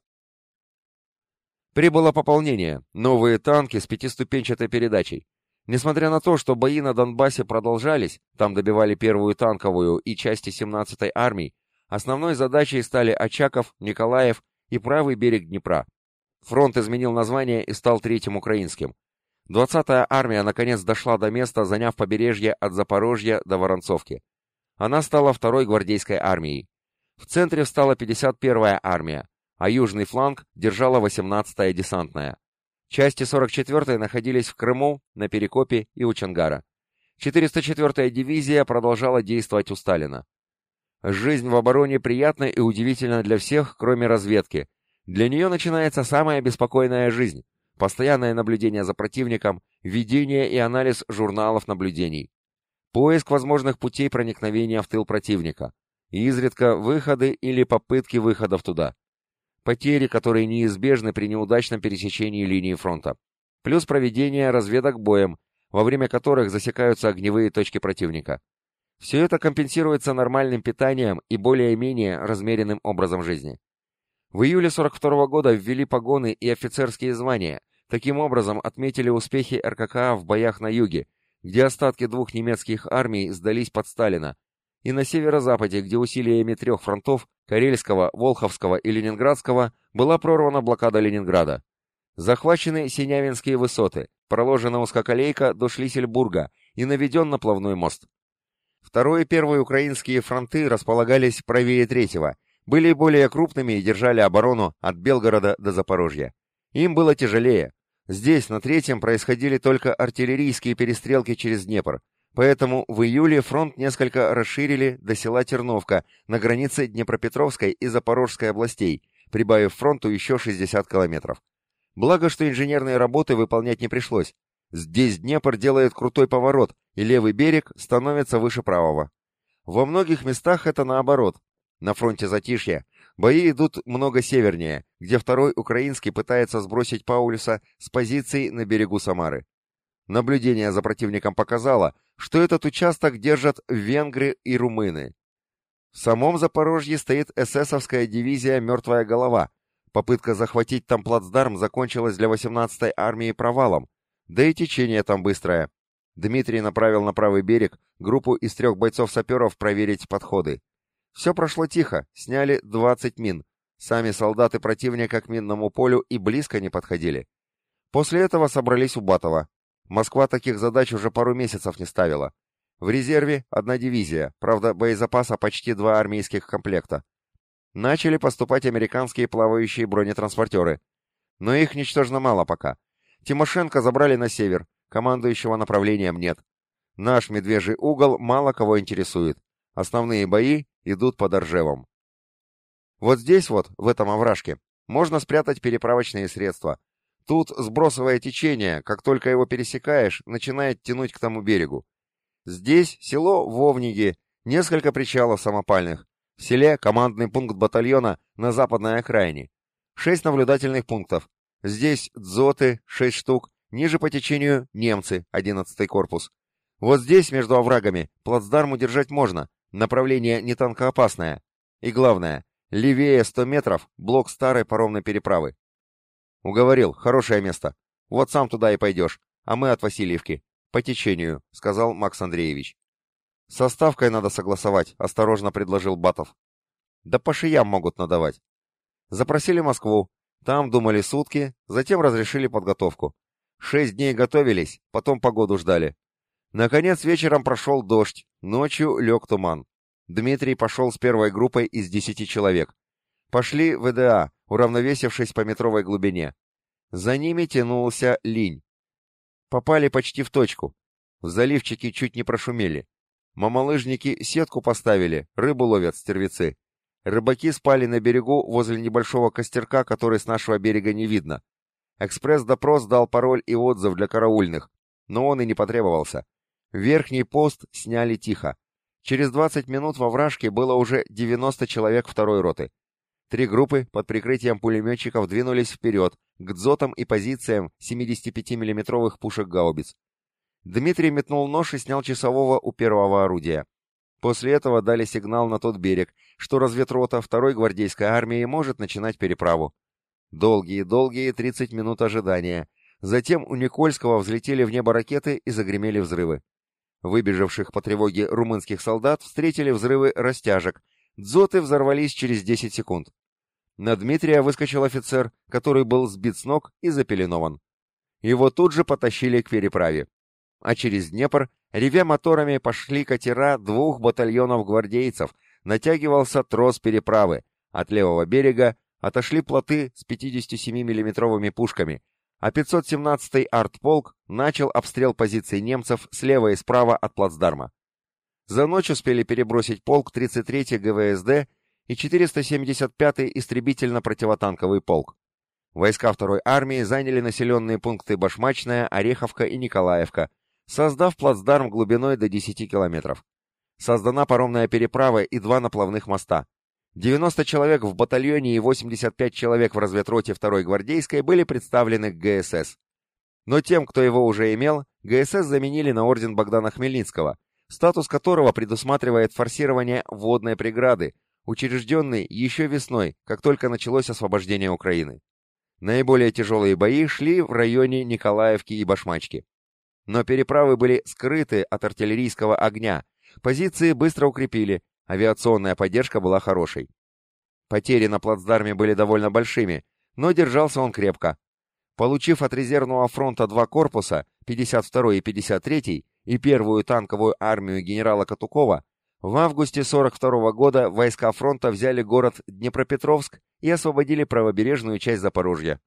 Прибыло пополнение, новые танки с пятиступенчатой передачей. Несмотря на то, что бои на Донбассе продолжались, там добивали первую танковую и части 17-й армии, основной задачей стали Очаков, Николаев и правый берег Днепра. Фронт изменил название и стал Третьим Украинским. 20-я армия наконец дошла до места, заняв побережье от Запорожья до Воронцовки. Она стала второй гвардейской армией. В центре встала 51-я армия, а южный фланг держала 18-я десантная. Части 44-й находились в Крыму, на Перекопе и у Чангара. 404-я дивизия продолжала действовать у Сталина. Жизнь в обороне приятна и удивительна для всех, кроме разведки. Для нее начинается самая беспокойная жизнь, постоянное наблюдение за противником, ведение и анализ журналов наблюдений, поиск возможных путей проникновения в тыл противника, и изредка выходы или попытки выходов туда потери, которые неизбежны при неудачном пересечении линии фронта, плюс проведение разведок боем, во время которых засекаются огневые точки противника. Все это компенсируется нормальным питанием и более-менее размеренным образом жизни. В июле 42 года ввели погоны и офицерские звания, таким образом отметили успехи РККА в боях на юге, где остатки двух немецких армий сдались под Сталина, и на северо-западе, где усилиями трех фронтов Карельского, Волховского и Ленинградского была прорвана блокада Ленинграда. Захвачены Синявинские высоты, проложена узкоколейка до Шлиссельбурга и наведен наплавной мост. Второй и первый украинские фронты располагались правее третьего, были более крупными и держали оборону от Белгорода до Запорожья. Им было тяжелее. Здесь, на третьем, происходили только артиллерийские перестрелки через Днепр, Поэтому в июле фронт несколько расширили до села Терновка на границе Днепропетровской и Запорожской областей, прибавив фронту еще 60 километров. Благо, что инженерные работы выполнять не пришлось. Здесь Днепр делает крутой поворот, и левый берег становится выше правого. Во многих местах это наоборот. На фронте затишье. Бои идут много севернее, где второй украинский пытается сбросить Паулюса с позиций на берегу Самары. Наблюдение за противником показало, что этот участок держат венгры и румыны. В самом Запорожье стоит эсэсовская дивизия «Мертвая голова». Попытка захватить там плацдарм закончилась для 18-й армии провалом, да и течение там быстрое. Дмитрий направил на правый берег группу из трех бойцов-саперов проверить подходы. Все прошло тихо, сняли 20 мин. Сами солдаты противника к минному полю и близко не подходили. После этого собрались у Батова. Москва таких задач уже пару месяцев не ставила. В резерве одна дивизия, правда, боезапаса почти два армейских комплекта. Начали поступать американские плавающие бронетранспортеры. Но их ничтожно мало пока. Тимошенко забрали на север, командующего направлением нет. Наш медвежий угол мало кого интересует. Основные бои идут под Оржевом. Вот здесь вот, в этом овражке, можно спрятать переправочные средства, Тут сбросовое течение, как только его пересекаешь, начинает тянуть к тому берегу. Здесь село Вовниги, несколько причалов самопальных. В селе командный пункт батальона на западной окраине. Шесть наблюдательных пунктов. Здесь дзоты, шесть штук, ниже по течению немцы, одиннадцатый корпус. Вот здесь, между оврагами, плацдарм удержать можно, направление не танкоопасное. И главное, левее 100 метров блок старой паромной переправы. Уговорил, хорошее место. Вот сам туда и пойдешь, а мы от Васильевки. По течению, сказал Макс Андреевич. Со ставкой надо согласовать, осторожно предложил Батов. Да по шиям могут надавать. Запросили Москву, там думали сутки, затем разрешили подготовку. Шесть дней готовились, потом погоду ждали. Наконец вечером прошел дождь, ночью лег туман. Дмитрий пошел с первой группой из десяти человек. Пошли ВДА, уравновесившись по метровой глубине. За ними тянулся линь. Попали почти в точку. В заливчике чуть не прошумели. Мамалыжники сетку поставили, рыбу ловят стервецы. Рыбаки спали на берегу возле небольшого костерка, который с нашего берега не видно. Экспресс-допрос дал пароль и отзыв для караульных, но он и не потребовался. Верхний пост сняли тихо. Через 20 минут во вражке было уже 90 человек второй роты. Три группы под прикрытием пулеметчиков двинулись вперед, к дзотам и позициям 75 миллиметровых пушек гаубиц. Дмитрий метнул нож и снял часового у первого орудия. После этого дали сигнал на тот берег, что разведрота второй гвардейской армии может начинать переправу. Долгие-долгие 30 минут ожидания. Затем у Никольского взлетели в небо ракеты и загремели взрывы. Выбежавших по тревоге румынских солдат встретили взрывы растяжек. Дзоты взорвались через 10 секунд. На Дмитрия выскочил офицер, который был сбит с ног и запеленован. Его тут же потащили к переправе. А через Днепр, ревя моторами, пошли катера двух батальонов гвардейцев, натягивался трос переправы. От левого берега отошли плоты с 57 миллиметровыми пушками, а 517-й артполк начал обстрел позиций немцев слева и справа от плацдарма. За ночь успели перебросить полк 33-й ГВСД и 475-й истребительно-противотанковый полк. Войска второй армии заняли населенные пункты Башмачная, Ореховка и Николаевка, создав плацдарм глубиной до 10 километров. Создана паромная переправа и два наплавных моста. 90 человек в батальоне и 85 человек в разведроте 2-й гвардейской были представлены к ГСС. Но тем, кто его уже имел, ГСС заменили на орден Богдана Хмельницкого, статус которого предусматривает форсирование водной преграды, учрежденный еще весной, как только началось освобождение Украины. Наиболее тяжелые бои шли в районе Николаевки и Башмачки. Но переправы были скрыты от артиллерийского огня, позиции быстро укрепили, Авиационная поддержка была хорошей. Потери на плацдарме были довольно большими, но держался он крепко. Получив от резервного фронта два корпуса, 52 и 53 и первую танковую армию генерала Катукова, в августе 42 -го года войска фронта взяли город Днепропетровск и освободили правобережную часть Запорожья.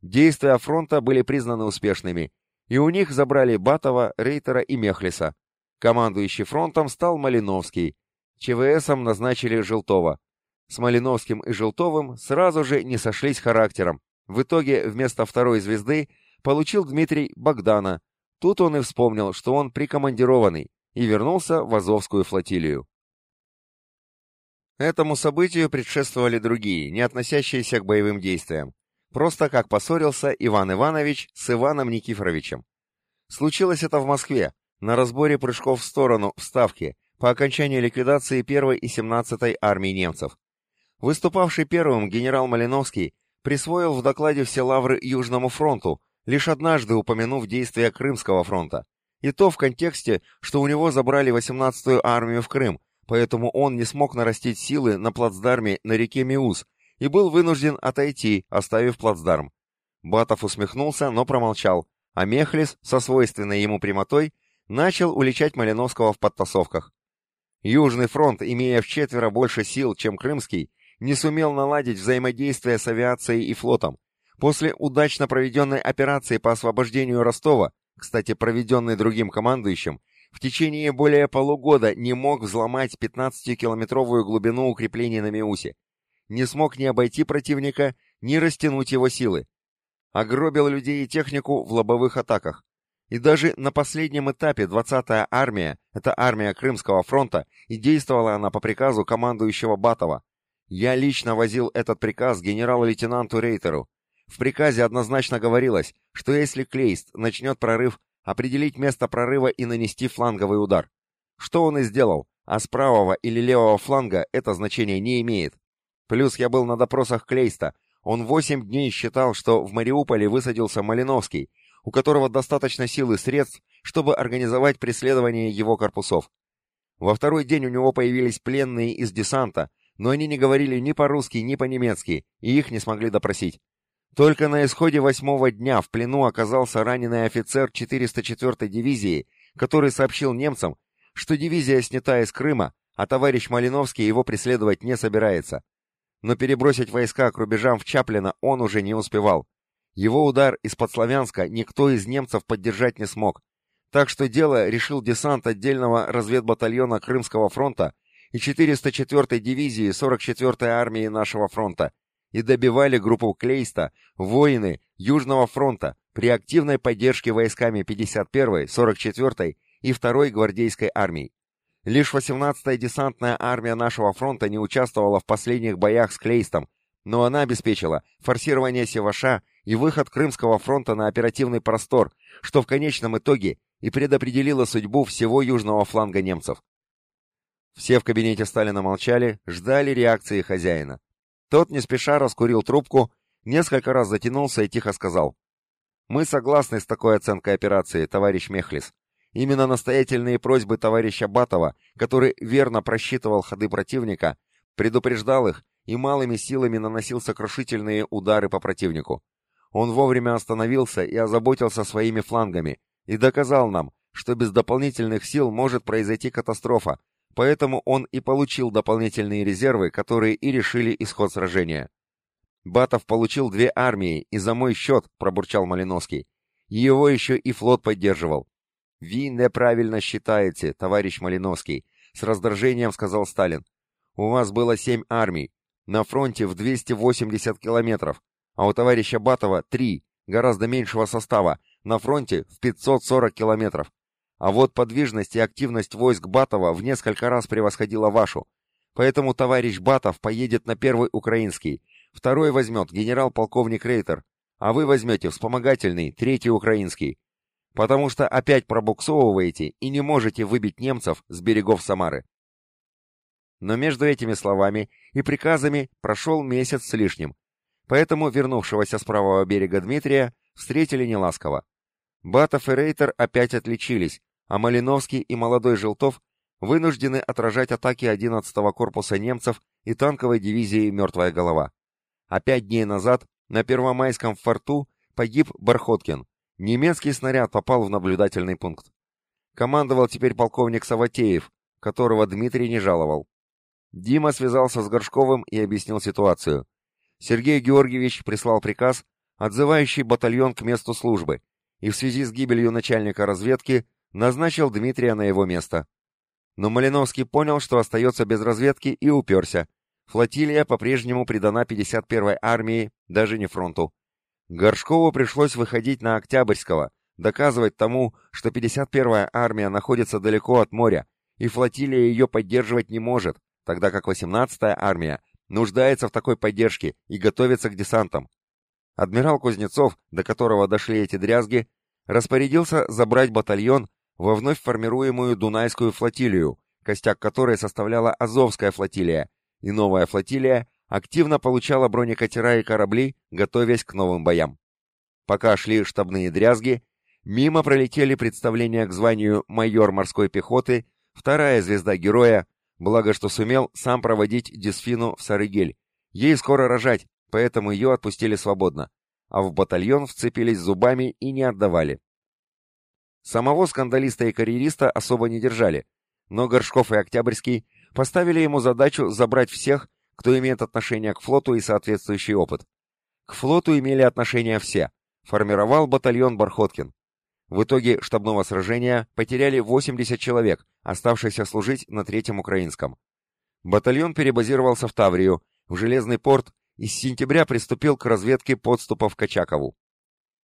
Действия фронта были признаны успешными, и у них забрали Батова, Рейтера и Мехлиса. Командующий фронтом стал Малиновский, ЧВСом назначили Желтова. С Малиновским и Желтовым сразу же не сошлись характером. В итоге вместо второй звезды получил Дмитрий Богдана. Тут он и вспомнил, что он прикомандированный, и вернулся в Азовскую флотилию. Этому событию предшествовали другие, не относящиеся к боевым действиям. Просто как поссорился Иван Иванович с Иваном Никифоровичем. Случилось это в Москве, на разборе прыжков в сторону, в Ставке, по окончании ликвидации 1 и 17 армий немцев. Выступавший первым генерал Малиновский присвоил в докладе все лавры Южному фронту, лишь однажды упомянув действия Крымского фронта, и то в контексте, что у него забрали 18-ю армию в Крым, поэтому он не смог нарастить силы на плацдарме на реке Миус и был вынужден отойти, оставив плацдарм. Батов усмехнулся, но промолчал, а Мехлис, со свойственной ему прямотой, начал уличать Малиновского в подтасовках. Южный фронт, имея в четверо больше сил, чем Крымский, не сумел наладить взаимодействие с авиацией и флотом. После удачно проведенной операции по освобождению Ростова, кстати, проведенной другим командующим, в течение более полугода не мог взломать 15-километровую глубину укреплений на Меусе. Не смог ни обойти противника, ни растянуть его силы. Огробил людей и технику в лобовых атаках. И даже на последнем этапе 20-я армия, это армия Крымского фронта, и действовала она по приказу командующего Батова. Я лично возил этот приказ генерал-лейтенанту Рейтеру. В приказе однозначно говорилось, что если Клейст начнет прорыв определить место прорыва и нанести фланговый удар. Что он и сделал, а с правого или левого фланга это значение не имеет. Плюс я был на допросах Клейста, он восемь дней считал, что в Мариуполе высадился Малиновский, у которого достаточно сил и средств, чтобы организовать преследование его корпусов. Во второй день у него появились пленные из десанта, но они не говорили ни по-русски, ни по-немецки, и их не смогли допросить. Только на исходе восьмого дня в плену оказался раненый офицер 404-й дивизии, который сообщил немцам, что дивизия снята из Крыма, а товарищ Малиновский его преследовать не собирается. Но перебросить войска к рубежам в Чаплино он уже не успевал. Его удар из-под Славянска никто из немцев поддержать не смог. Так что дело решил десант отдельного разведбатальона Крымского фронта и 404-й дивизии 44-й армии нашего фронта, и добивали группу Клейста воины Южного фронта при активной поддержке войсками 51-й, 44-й и 2-й гвардейской армий. Лишь 18-я десантная армия нашего фронта не участвовала в последних боях с Клейстом, но она обеспечила форсирование Севаша и выход Крымского фронта на оперативный простор, что в конечном итоге и предопределило судьбу всего южного фланга немцев. Все в кабинете Сталина молчали, ждали реакции хозяина. Тот не спеша раскурил трубку, несколько раз затянулся и тихо сказал. «Мы согласны с такой оценкой операции, товарищ Мехлис. Именно настоятельные просьбы товарища Батова, который верно просчитывал ходы противника, предупреждал их и малыми силами наносил сокрушительные удары по противнику. Он вовремя остановился и озаботился своими флангами, и доказал нам, что без дополнительных сил может произойти катастрофа, Поэтому он и получил дополнительные резервы, которые и решили исход сражения. Батов получил две армии, и за мой счет, пробурчал Малиновский. Его еще и флот поддерживал. «Ви неправильно считаете, товарищ Малиновский», — с раздражением сказал Сталин. «У вас было семь армий, на фронте в 280 километров, а у товарища Батова три, гораздо меньшего состава, на фронте в 540 километров. А вот подвижность и активность войск Батова в несколько раз превосходила вашу. Поэтому товарищ Батов поедет на первый украинский, второй возьмет генерал-полковник Рейтер, а вы возьмете вспомогательный, третий украинский. Потому что опять пробуксовываете и не можете выбить немцев с берегов Самары. Но между этими словами и приказами прошел месяц с лишним. Поэтому вернувшегося с правого берега Дмитрия встретили неласково. Батов и Рейтер опять отличились, а Малиновский и молодой Желтов вынуждены отражать атаки 11-го корпуса немцев и танковой дивизии «Мертвая голова». А пять дней назад на Первомайском форту погиб Бархоткин. Немецкий снаряд попал в наблюдательный пункт. Командовал теперь полковник Саватеев, которого Дмитрий не жаловал. Дима связался с Горшковым и объяснил ситуацию. Сергей Георгиевич прислал приказ, отзывающий батальон к месту службы, и в связи с гибелью начальника разведки назначил Дмитрия на его место. Но Малиновский понял, что остается без разведки и уперся. Флотилия по-прежнему придана 51-й армии, даже не фронту. Горшкову пришлось выходить на Октябрьского, доказывать тому, что 51-я армия находится далеко от моря, и флотилия ее поддерживать не может, тогда как 18-я армия нуждается в такой поддержке и готовится к десантам. Адмирал Кузнецов, до которого дошли эти дрязги, распорядился забрать батальон во вновь формируемую Дунайскую флотилию, костяк которой составляла Азовская флотилия, и новая флотилия активно получала бронекатера и корабли, готовясь к новым боям. Пока шли штабные дрязги, мимо пролетели представления к званию майор морской пехоты, вторая звезда героя, благо что сумел сам проводить Дисфину в Сарыгель. Ей скоро рожать, поэтому ее отпустили свободно, а в батальон вцепились зубами и не отдавали. Самого скандалиста и карьериста особо не держали, но Горшков и Октябрьский поставили ему задачу забрать всех, кто имеет отношение к флоту и соответствующий опыт. К флоту имели отношение все. Формировал батальон Бархоткин. В итоге штабного сражения потеряли 80 человек, оставшихся служить на Третьем Украинском. Батальон перебазировался в Таврию, в Железный порт и с сентября приступил к разведке подступов к Очакову.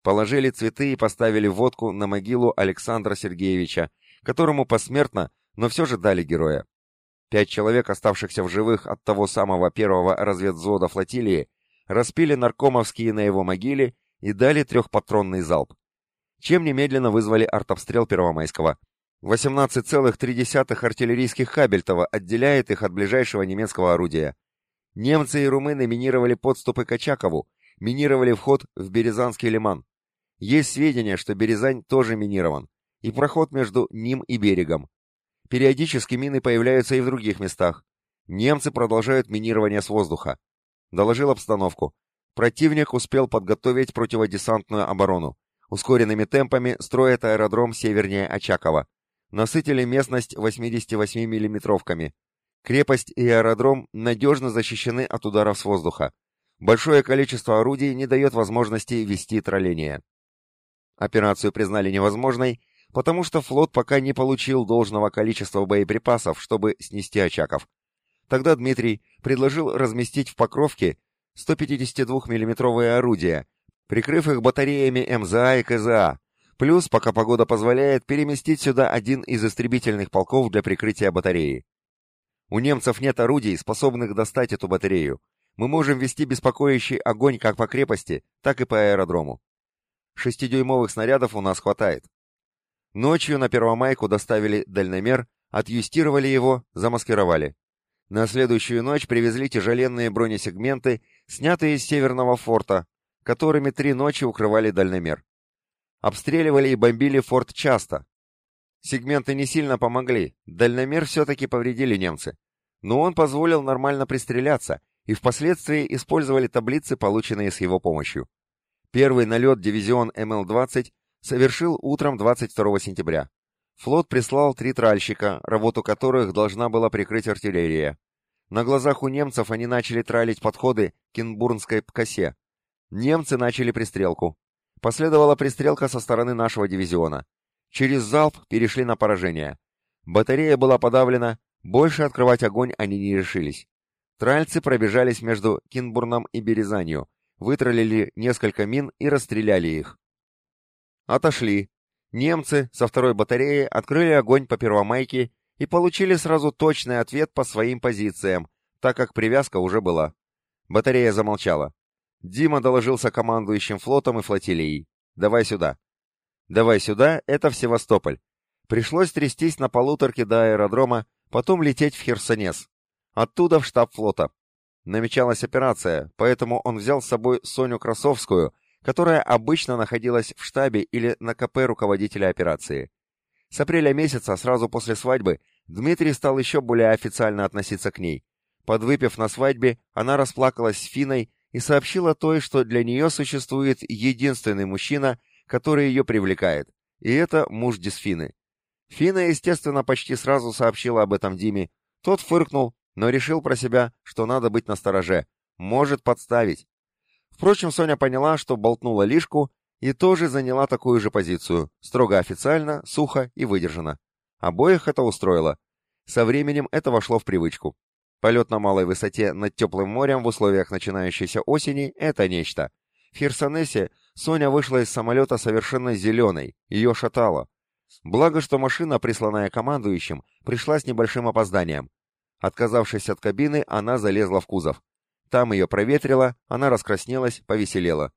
Положили цветы и поставили водку на могилу Александра Сергеевича, которому посмертно, но все же дали героя. Пять человек, оставшихся в живых от того самого первого разведвзвода флотилии, распили наркомовские на его могиле и дали трехпатронный залп. чем немедленно вызвали артобстрел Первомайского. 18,3 артиллерийских Хабельтова отделяет их от ближайшего немецкого орудия. Немцы и румыны минировали подступы к Очакову, минировали вход в Березанский лиман. Есть сведения, что Березань тоже минирован, и проход между ним и берегом. Периодически мины появляются и в других местах. Немцы продолжают минирование с воздуха. Доложил обстановку. Противник успел подготовить противодесантную оборону. Ускоренными темпами строит аэродром севернее Очакова. Насытили местность 88 миллиметровками. Крепость и аэродром надежно защищены от ударов с воздуха. Большое количество орудий не дает возможности вести тролление. Операцию признали невозможной, потому что флот пока не получил должного количества боеприпасов, чтобы снести Очаков. Тогда Дмитрий предложил разместить в Покровке 152 миллиметровые орудия, прикрыв их батареями МЗА и КЗА, плюс, пока погода позволяет, переместить сюда один из истребительных полков для прикрытия батареи. У немцев нет орудий, способных достать эту батарею. Мы можем вести беспокоящий огонь как по крепости, так и по аэродрому. Шестидюймовых снарядов у нас хватает. Ночью на Первомайку доставили дальномер, отъюстировали его, замаскировали. На следующую ночь привезли тяжеленные бронесегменты, снятые из северного форта, которыми три ночи укрывали дальномер. Обстреливали и бомбили форт часто. Сегменты не сильно помогли, дальномер все-таки повредили немцы. Но он позволил нормально пристреляться, и впоследствии использовали таблицы, полученные с его помощью. Первый налет дивизион МЛ-20 совершил утром 22 сентября. Флот прислал три тральщика, работу которых должна была прикрыть артиллерия. На глазах у немцев они начали тралить подходы к Кинбурнской косе. Немцы начали пристрелку. Последовала пристрелка со стороны нашего дивизиона. Через залп перешли на поражение. Батарея была подавлена, больше открывать огонь они не решились. Тральцы пробежались между Кинбурном и Березанью, вытралили несколько мин и расстреляли их. Отошли, Немцы со второй батареи открыли огонь по Первомайке и получили сразу точный ответ по своим позициям, так как привязка уже была. Батарея замолчала. Дима доложился командующим флотом и флотилией. «Давай сюда». «Давай сюда» — это в Севастополь. Пришлось трястись на полуторке до аэродрома, потом лететь в Херсонес. Оттуда в штаб флота. Намечалась операция, поэтому он взял с собой Соню Красовскую — которая обычно находилась в штабе или на КП руководителя операции. С апреля месяца, сразу после свадьбы, Дмитрий стал еще более официально относиться к ней. Подвыпив на свадьбе, она расплакалась с Финой и сообщила той, что для нее существует единственный мужчина, который ее привлекает, и это муж Дисфины. Фина, естественно, почти сразу сообщила об этом Диме. Тот фыркнул, но решил про себя, что надо быть настороже. Может подставить. Впрочем, Соня поняла, что болтнула лишку, и тоже заняла такую же позицию, строго официально, сухо и выдержанно. Обоих это устроило. Со временем это вошло в привычку. Полет на малой высоте над теплым морем в условиях начинающейся осени — это нечто. В Херсонесе Соня вышла из самолета совершенно зеленой, ее шатало. Благо, что машина, присланная командующим, пришла с небольшим опозданием. Отказавшись от кабины, она залезла в кузов. Там ее проветрило, она раскраснелась, повеселела.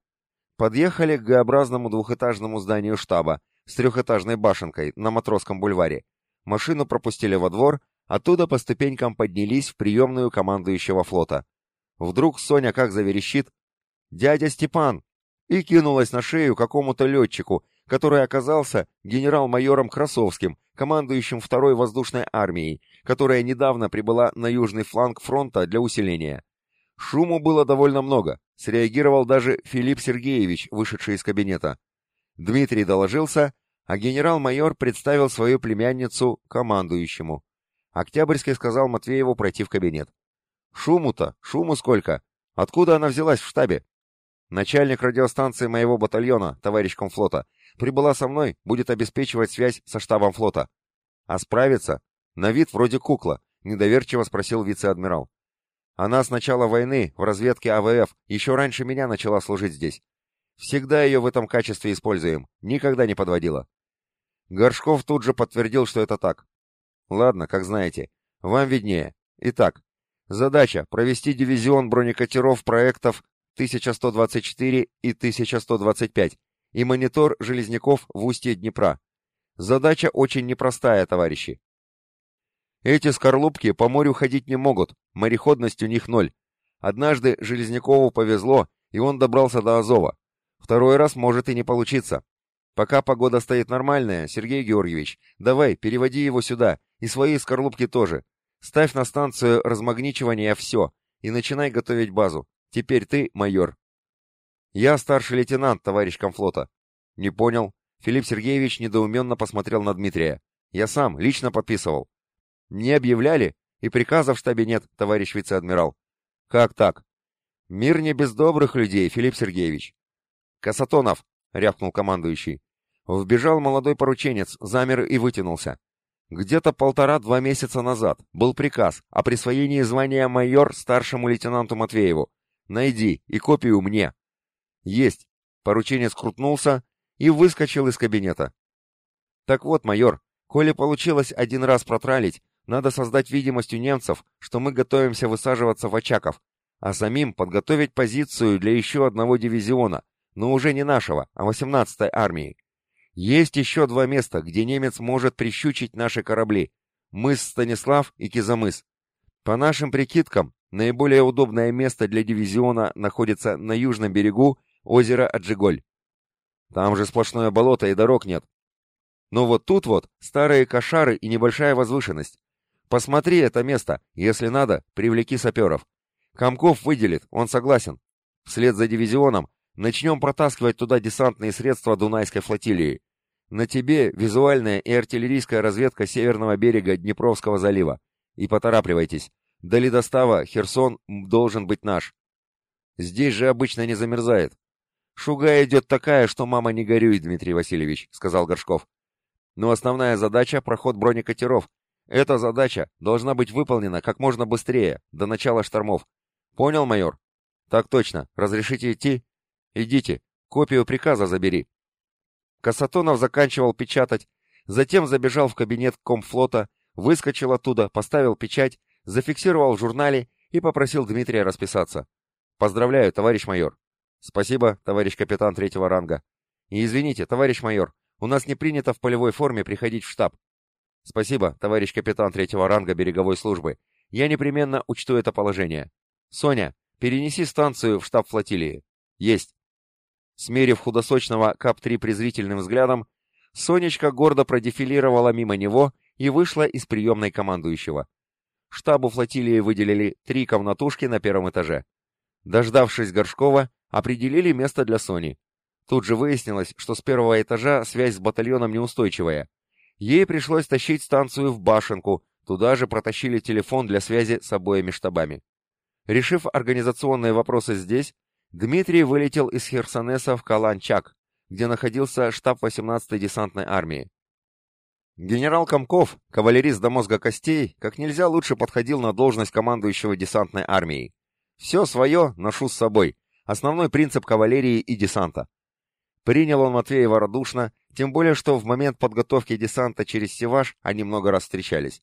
Подъехали к Г-образному двухэтажному зданию штаба с трехэтажной башенкой на Матросском бульваре. Машину пропустили во двор, оттуда по ступенькам поднялись в приемную командующего флота. Вдруг Соня как заверещит «Дядя Степан!» и кинулась на шею какому-то летчику, который оказался генерал-майором Красовским, командующим второй воздушной армией, которая недавно прибыла на южный фланг фронта для усиления. Шуму было довольно много, среагировал даже Филипп Сергеевич, вышедший из кабинета. Дмитрий доложился, а генерал-майор представил свою племянницу командующему. Октябрьский сказал Матвееву пройти в кабинет. «Шуму-то, шуму сколько! Откуда она взялась в штабе?» «Начальник радиостанции моего батальона, товарищ комфлота, прибыла со мной, будет обеспечивать связь со штабом флота». «А справится? На вид вроде кукла», — недоверчиво спросил вице-адмирал. Она с начала войны в разведке АВФ еще раньше меня начала служить здесь. Всегда ее в этом качестве используем, никогда не подводила. Горшков тут же подтвердил, что это так. Ладно, как знаете. Вам виднее. Итак, задача — провести дивизион бронекатеров проектов 1124 и 1125 и монитор Железняков в устье Днепра. Задача очень непростая, товарищи. Эти скорлупки по морю ходить не могут, мореходность у них ноль. Однажды Железнякову повезло, и он добрался до Азова. Второй раз может и не получиться. Пока погода стоит нормальная, Сергей Георгиевич, давай, переводи его сюда, и свои скорлупки тоже. Ставь на станцию размагничивания все, и начинай готовить базу. Теперь ты майор. Я старший лейтенант, товарищ комфлота. Не понял. Филипп Сергеевич недоуменно посмотрел на Дмитрия. Я сам, лично подписывал. Не объявляли, и приказа в штабе нет, товарищ вице-адмирал. Как так? Мир не без добрых людей, Филипп Сергеевич. Касатонов, рявкнул командующий. Вбежал молодой порученец, замер и вытянулся. Где-то полтора-два месяца назад был приказ о присвоении звания майор старшему лейтенанту Матвееву. Найди и копию мне. Есть. Порученец крутнулся и выскочил из кабинета. Так вот, майор, коли получилось один раз протралить, надо создать видимость у немцев, что мы готовимся высаживаться в Очаков, а самим подготовить позицию для еще одного дивизиона, но уже не нашего, а 18-й армии. Есть еще два места, где немец может прищучить наши корабли. Мыс Станислав и Кизамыс. По нашим прикидкам, наиболее удобное место для дивизиона находится на южном берегу озера Аджиголь. Там же сплошное болото и дорог нет. Но вот тут вот старые кошары и небольшая возвышенность. Посмотри это место, если надо, привлеки саперов. Комков выделит, он согласен. Вслед за дивизионом начнем протаскивать туда десантные средства Дунайской флотилии. На тебе визуальная и артиллерийская разведка северного берега Днепровского залива. И поторапливайтесь. До ледостава Херсон должен быть наш. Здесь же обычно не замерзает. Шуга идет такая, что мама не горюй, Дмитрий Васильевич, сказал Горшков. Но основная задача — проход бронекатеров. Эта задача должна быть выполнена как можно быстрее, до начала штормов. Понял, майор? Так точно. Разрешите идти? Идите. Копию приказа забери. Касатонов заканчивал печатать, затем забежал в кабинет комфлота, выскочил оттуда, поставил печать, зафиксировал в журнале и попросил Дмитрия расписаться. «Поздравляю, товарищ майор». «Спасибо, товарищ капитан третьего ранга». «И извините, товарищ майор, у нас не принято в полевой форме приходить в штаб». «Спасибо, товарищ капитан третьего ранга береговой службы. Я непременно учту это положение. Соня, перенеси станцию в штаб флотилии». «Есть». Смерив худосочного КАП-3 презрительным взглядом, Сонечка гордо продефилировала мимо него и вышла из приемной командующего. Штабу флотилии выделили три комнатушки на первом этаже. Дождавшись Горшкова, определили место для Сони. Тут же выяснилось, что с первого этажа связь с батальоном неустойчивая. Ей пришлось тащить станцию в башенку, туда же протащили телефон для связи с обоими штабами. Решив организационные вопросы здесь, Дмитрий вылетел из Херсонеса в Каланчак, где находился штаб 18-й десантной армии. Генерал Комков, кавалерист до мозга костей, как нельзя лучше подходил на должность командующего десантной армией. Все свое ношу с собой, основной принцип кавалерии и десанта. Принял он Матвеева радушно, тем более, что в момент подготовки десанта через Севаш они много раз встречались.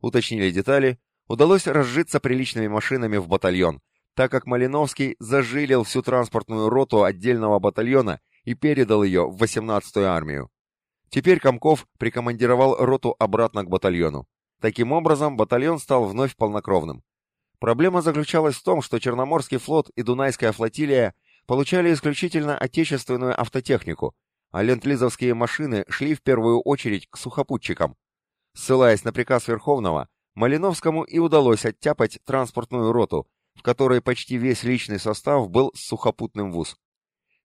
Уточнили детали, удалось разжиться приличными машинами в батальон, так как Малиновский зажилил всю транспортную роту отдельного батальона и передал ее в 18-ю армию. Теперь Комков прикомандировал роту обратно к батальону. Таким образом, батальон стал вновь полнокровным. Проблема заключалась в том, что Черноморский флот и Дунайская флотилия получали исключительно отечественную автотехнику, а ленд-лизовские машины шли в первую очередь к сухопутчикам. Ссылаясь на приказ Верховного, Малиновскому и удалось оттяпать транспортную роту, в которой почти весь личный состав был с сухопутным вуз.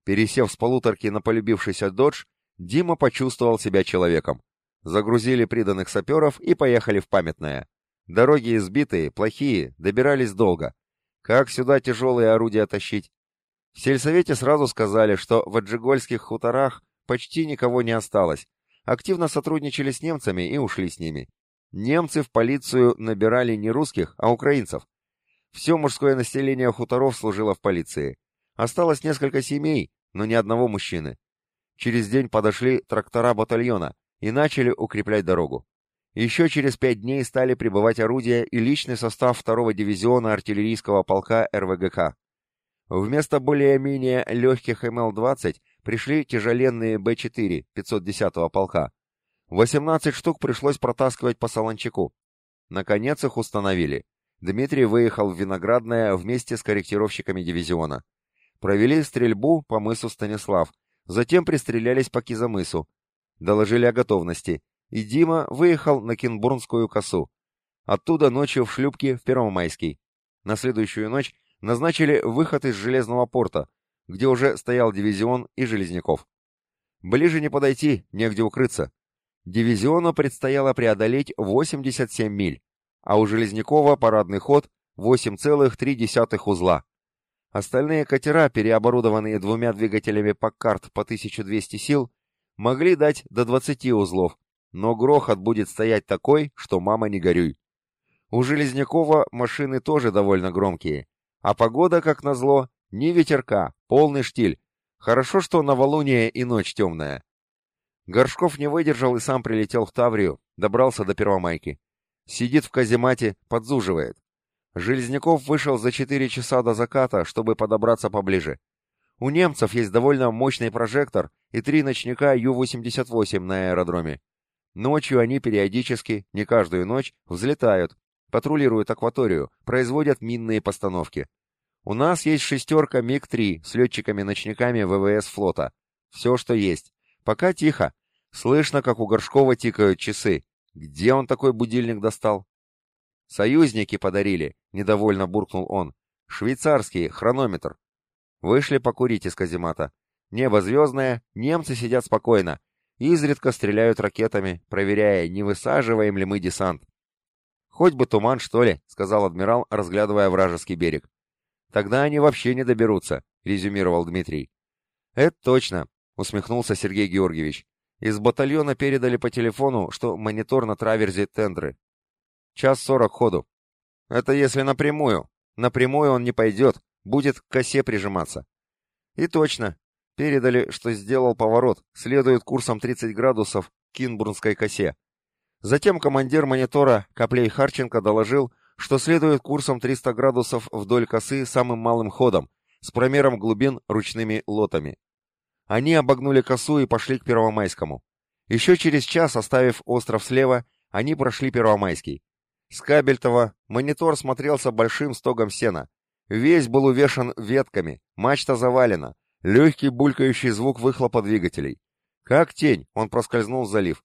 Пересев с полуторки на полюбившийся додж, Дима почувствовал себя человеком. Загрузили приданных саперов и поехали в памятное. Дороги избитые, плохие, добирались долго. Как сюда тяжелые орудия тащить? В сельсовете сразу сказали, что в Аджигольских хуторах почти никого не осталось. Активно сотрудничали с немцами и ушли с ними. Немцы в полицию набирали не русских, а украинцев. Все мужское население хуторов служило в полиции. Осталось несколько семей, но ни одного мужчины. Через день подошли трактора батальона и начали укреплять дорогу. Еще через пять дней стали прибывать орудия и личный состав второго дивизиона артиллерийского полка РВГК. Вместо более-менее легких МЛ-20 пришли тяжеленные Б-4 510-го полка. 18 штук пришлось протаскивать по Солончаку. Наконец их установили. Дмитрий выехал в Виноградное вместе с корректировщиками дивизиона. Провели стрельбу по мысу Станислав, затем пристрелялись по Кизамысу. Доложили о готовности, и Дима выехал на Кинбурнскую косу. Оттуда ночью в шлюпке в Первомайский. На следующую ночь назначили выход из Железного порта, где уже стоял дивизион и Железняков. Ближе не подойти, негде укрыться. Дивизиону предстояло преодолеть 87 миль, а у Железнякова парадный ход 8,3 узла. Остальные катера, переоборудованные двумя двигателями Паккарт по 1200 сил, могли дать до 20 узлов, но грохот будет стоять такой, что мама не горюй. У Железнякова машины тоже довольно громкие, а погода, как назло, ни ветерка, полный штиль. Хорошо, что новолуние и ночь темная. Горшков не выдержал и сам прилетел в Таврию, добрался до Первомайки. Сидит в каземате, подзуживает. Железняков вышел за четыре часа до заката, чтобы подобраться поближе. У немцев есть довольно мощный прожектор и три ночника Ю-88 на аэродроме. Ночью они периодически, не каждую ночь, взлетают, патрулируют акваторию, производят минные постановки. У нас есть шестерка МиГ-3 с летчиками-ночниками ВВС флота. Все, что есть. Пока тихо. Слышно, как у Горшкова тикают часы. Где он такой будильник достал? Союзники подарили, недовольно буркнул он. Швейцарский, хронометр. Вышли покурить из каземата. Небо звездное, немцы сидят спокойно. Изредка стреляют ракетами, проверяя, не высаживаем ли мы десант. «Хоть бы туман, что ли», — сказал адмирал, разглядывая вражеский берег. «Тогда они вообще не доберутся», — резюмировал Дмитрий. «Это точно», — усмехнулся Сергей Георгиевич. «Из батальона передали по телефону, что монитор на траверзе тендры. Час сорок ходу. Это если напрямую. Напрямую он не пойдет, будет к косе прижиматься». «И точно. Передали, что сделал поворот, следует курсом 30 градусов к Кинбурнской косе. Затем командир монитора Коплей Харченко доложил, что следует курсом 300 градусов вдоль косы самым малым ходом, с промером глубин ручными лотами. Они обогнули косу и пошли к Первомайскому. Еще через час, оставив остров слева, они прошли Первомайский. С Кабельтова монитор смотрелся большим стогом сена. Весь был увешан ветками, мачта завалена, легкий булькающий звук выхлопа двигателей. Как тень он проскользнул в залив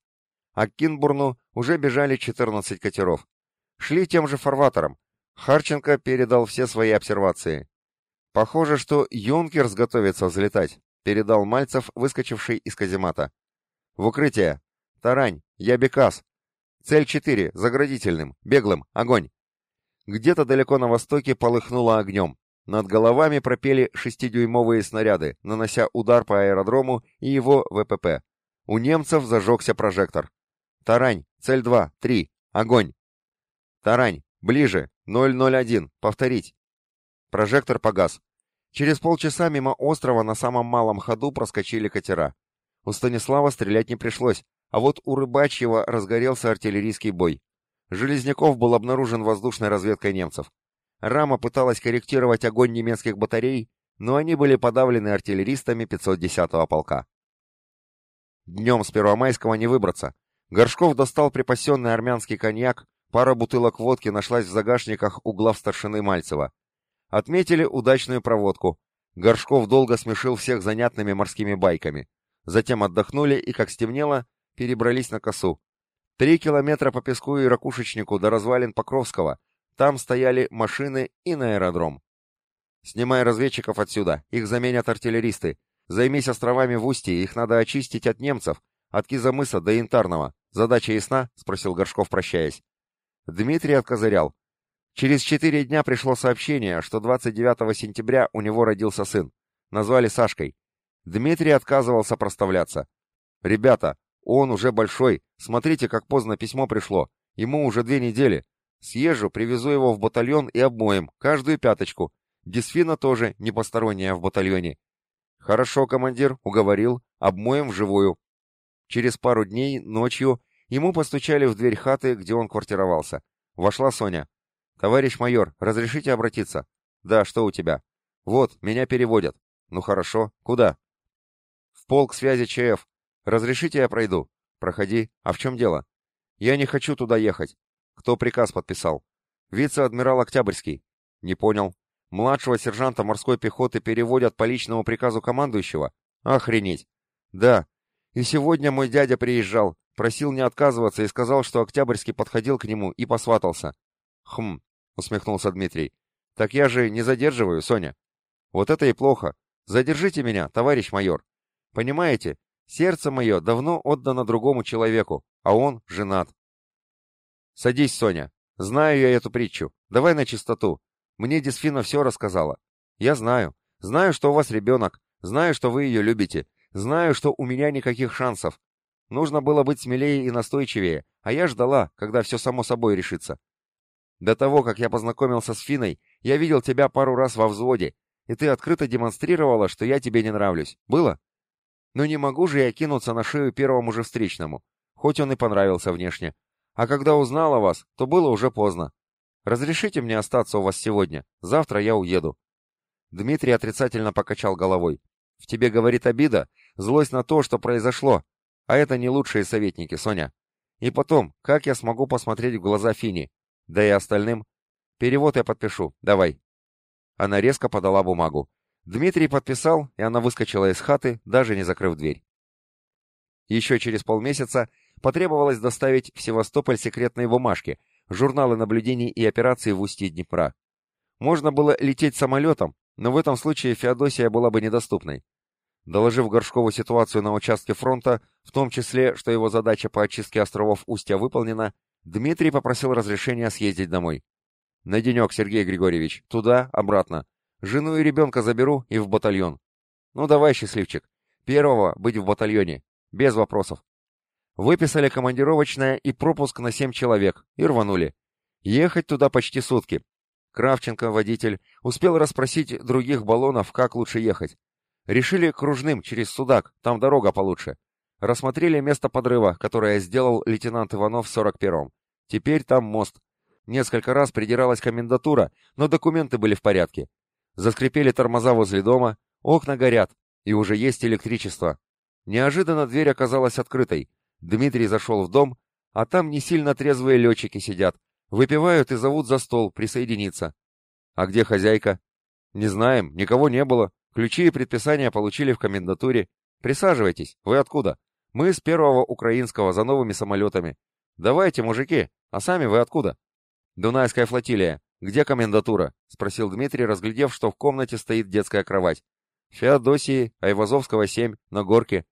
а к Кинбурну уже бежали 14 катеров. Шли тем же фарватером. Харченко передал все свои обсервации. «Похоже, что Юнкерс готовится взлетать», — передал Мальцев, выскочивший из каземата. «В укрытие. Тарань, я Бекас. Цель 4, заградительным, беглым, огонь». Где-то далеко на востоке полыхнуло огнем. Над головами пропели шестидюймовые снаряды, нанося удар по аэродрому и его ВПП. У немцев зажегся прожектор. Тарань, цель 2, 3, огонь. Тарань, ближе, 001, повторить. Прожектор погас. Через полчаса мимо острова на самом малом ходу проскочили катера. У Станислава стрелять не пришлось, а вот у Рыбачьего разгорелся артиллерийский бой. Железняков был обнаружен воздушной разведкой немцев. Рама пыталась корректировать огонь немецких батарей, но они были подавлены артиллеристами 510-го полка. Днем с Первомайского не выбраться. Горшков достал припасенный армянский коньяк, пара бутылок водки нашлась в загашниках у старшины Мальцева. Отметили удачную проводку. Горшков долго смешил всех занятными морскими байками. Затем отдохнули и, как стемнело, перебрались на косу. Три километра по песку и ракушечнику до развалин Покровского. Там стояли машины и на аэродром. «Снимай разведчиков отсюда, их заменят артиллеристы. Займись островами в устье, их надо очистить от немцев. От Кизамыса до Янтарного. Задача ясна?» — спросил Горшков, прощаясь. Дмитрий откозырял. Через четыре дня пришло сообщение, что 29 сентября у него родился сын. Назвали Сашкой. Дмитрий отказывался проставляться. «Ребята, он уже большой. Смотрите, как поздно письмо пришло. Ему уже две недели. Съезжу, привезу его в батальон и обмоем, каждую пяточку. Дисфина тоже не посторонняя в батальоне. Хорошо, командир, уговорил. Обмоем вживую. Через пару дней, ночью, ему постучали в дверь хаты, где он квартировался. Вошла Соня. «Товарищ майор, разрешите обратиться?» «Да, что у тебя?» «Вот, меня переводят». «Ну хорошо. Куда?» В полк связи ЧФ. Разрешите я пройду? Проходи. А в чем дело? Я не хочу туда ехать. Кто приказ подписал? Вице-адмирал Октябрьский. Не понял. Младшего сержанта морской пехоты переводят по личному приказу командующего? Охренеть. Да. И сегодня мой дядя приезжал, просил не отказываться и сказал, что Октябрьский подходил к нему и посватался. Хм, усмехнулся Дмитрий. Так я же не задерживаю, Соня. Вот это и плохо. Задержите меня, товарищ майор. Понимаете, сердце мое давно отдано другому человеку, а он женат. Садись, Соня. Знаю я эту притчу. Давай на чистоту. Мне Дисфина все рассказала. Я знаю. Знаю, что у вас ребенок. Знаю, что вы ее любите. Знаю, что у меня никаких шансов. Нужно было быть смелее и настойчивее, а я ждала, когда все само собой решится. До того, как я познакомился с Финой, я видел тебя пару раз во взводе, и ты открыто демонстрировала, что я тебе не нравлюсь. Было? Но не могу же я кинуться на шею первому же встречному, хоть он и понравился внешне. А когда узнал о вас, то было уже поздно. Разрешите мне остаться у вас сегодня, завтра я уеду. Дмитрий отрицательно покачал головой. В тебе говорит обида, злость на то, что произошло, а это не лучшие советники, Соня. И потом, как я смогу посмотреть в глаза Фини? Да и остальным? Перевод я подпишу, давай. Она резко подала бумагу. Дмитрий подписал, и она выскочила из хаты, даже не закрыв дверь. Еще через полмесяца потребовалось доставить в Севастополь секретные бумажки, журналы наблюдений и операций в устье Днепра. Можно было лететь самолетом, но в этом случае Феодосия была бы недоступной. Доложив Горшкову ситуацию на участке фронта, в том числе, что его задача по очистке островов Устья выполнена, Дмитрий попросил разрешения съездить домой. На денек, Сергей Григорьевич, туда, обратно. Жену и ребенка заберу и в батальон. Ну давай, счастливчик. Первого быть в батальоне. Без вопросов. Выписали командировочное и пропуск на семь человек, и рванули. Ехать туда почти сутки. Кравченко, водитель, успел расспросить других баллонов, как лучше ехать. Решили кружным, через Судак, там дорога получше. Рассмотрели место подрыва, которое сделал лейтенант Иванов в 41-м. Теперь там мост. Несколько раз придиралась комендатура, но документы были в порядке. Заскрипели тормоза возле дома, окна горят, и уже есть электричество. Неожиданно дверь оказалась открытой. Дмитрий зашел в дом, а там не сильно трезвые летчики сидят. Выпивают и зовут за стол присоединиться. А где хозяйка? Не знаем, никого не было. Ключи и предписания получили в комендатуре. Присаживайтесь. Вы откуда? Мы с первого украинского за новыми самолетами. Давайте, мужики. А сами вы откуда? «Дунайская флотилия. Где комендатура?» — спросил Дмитрий, разглядев, что в комнате стоит детская кровать. «Феодосии, Айвазовского, 7, на горке».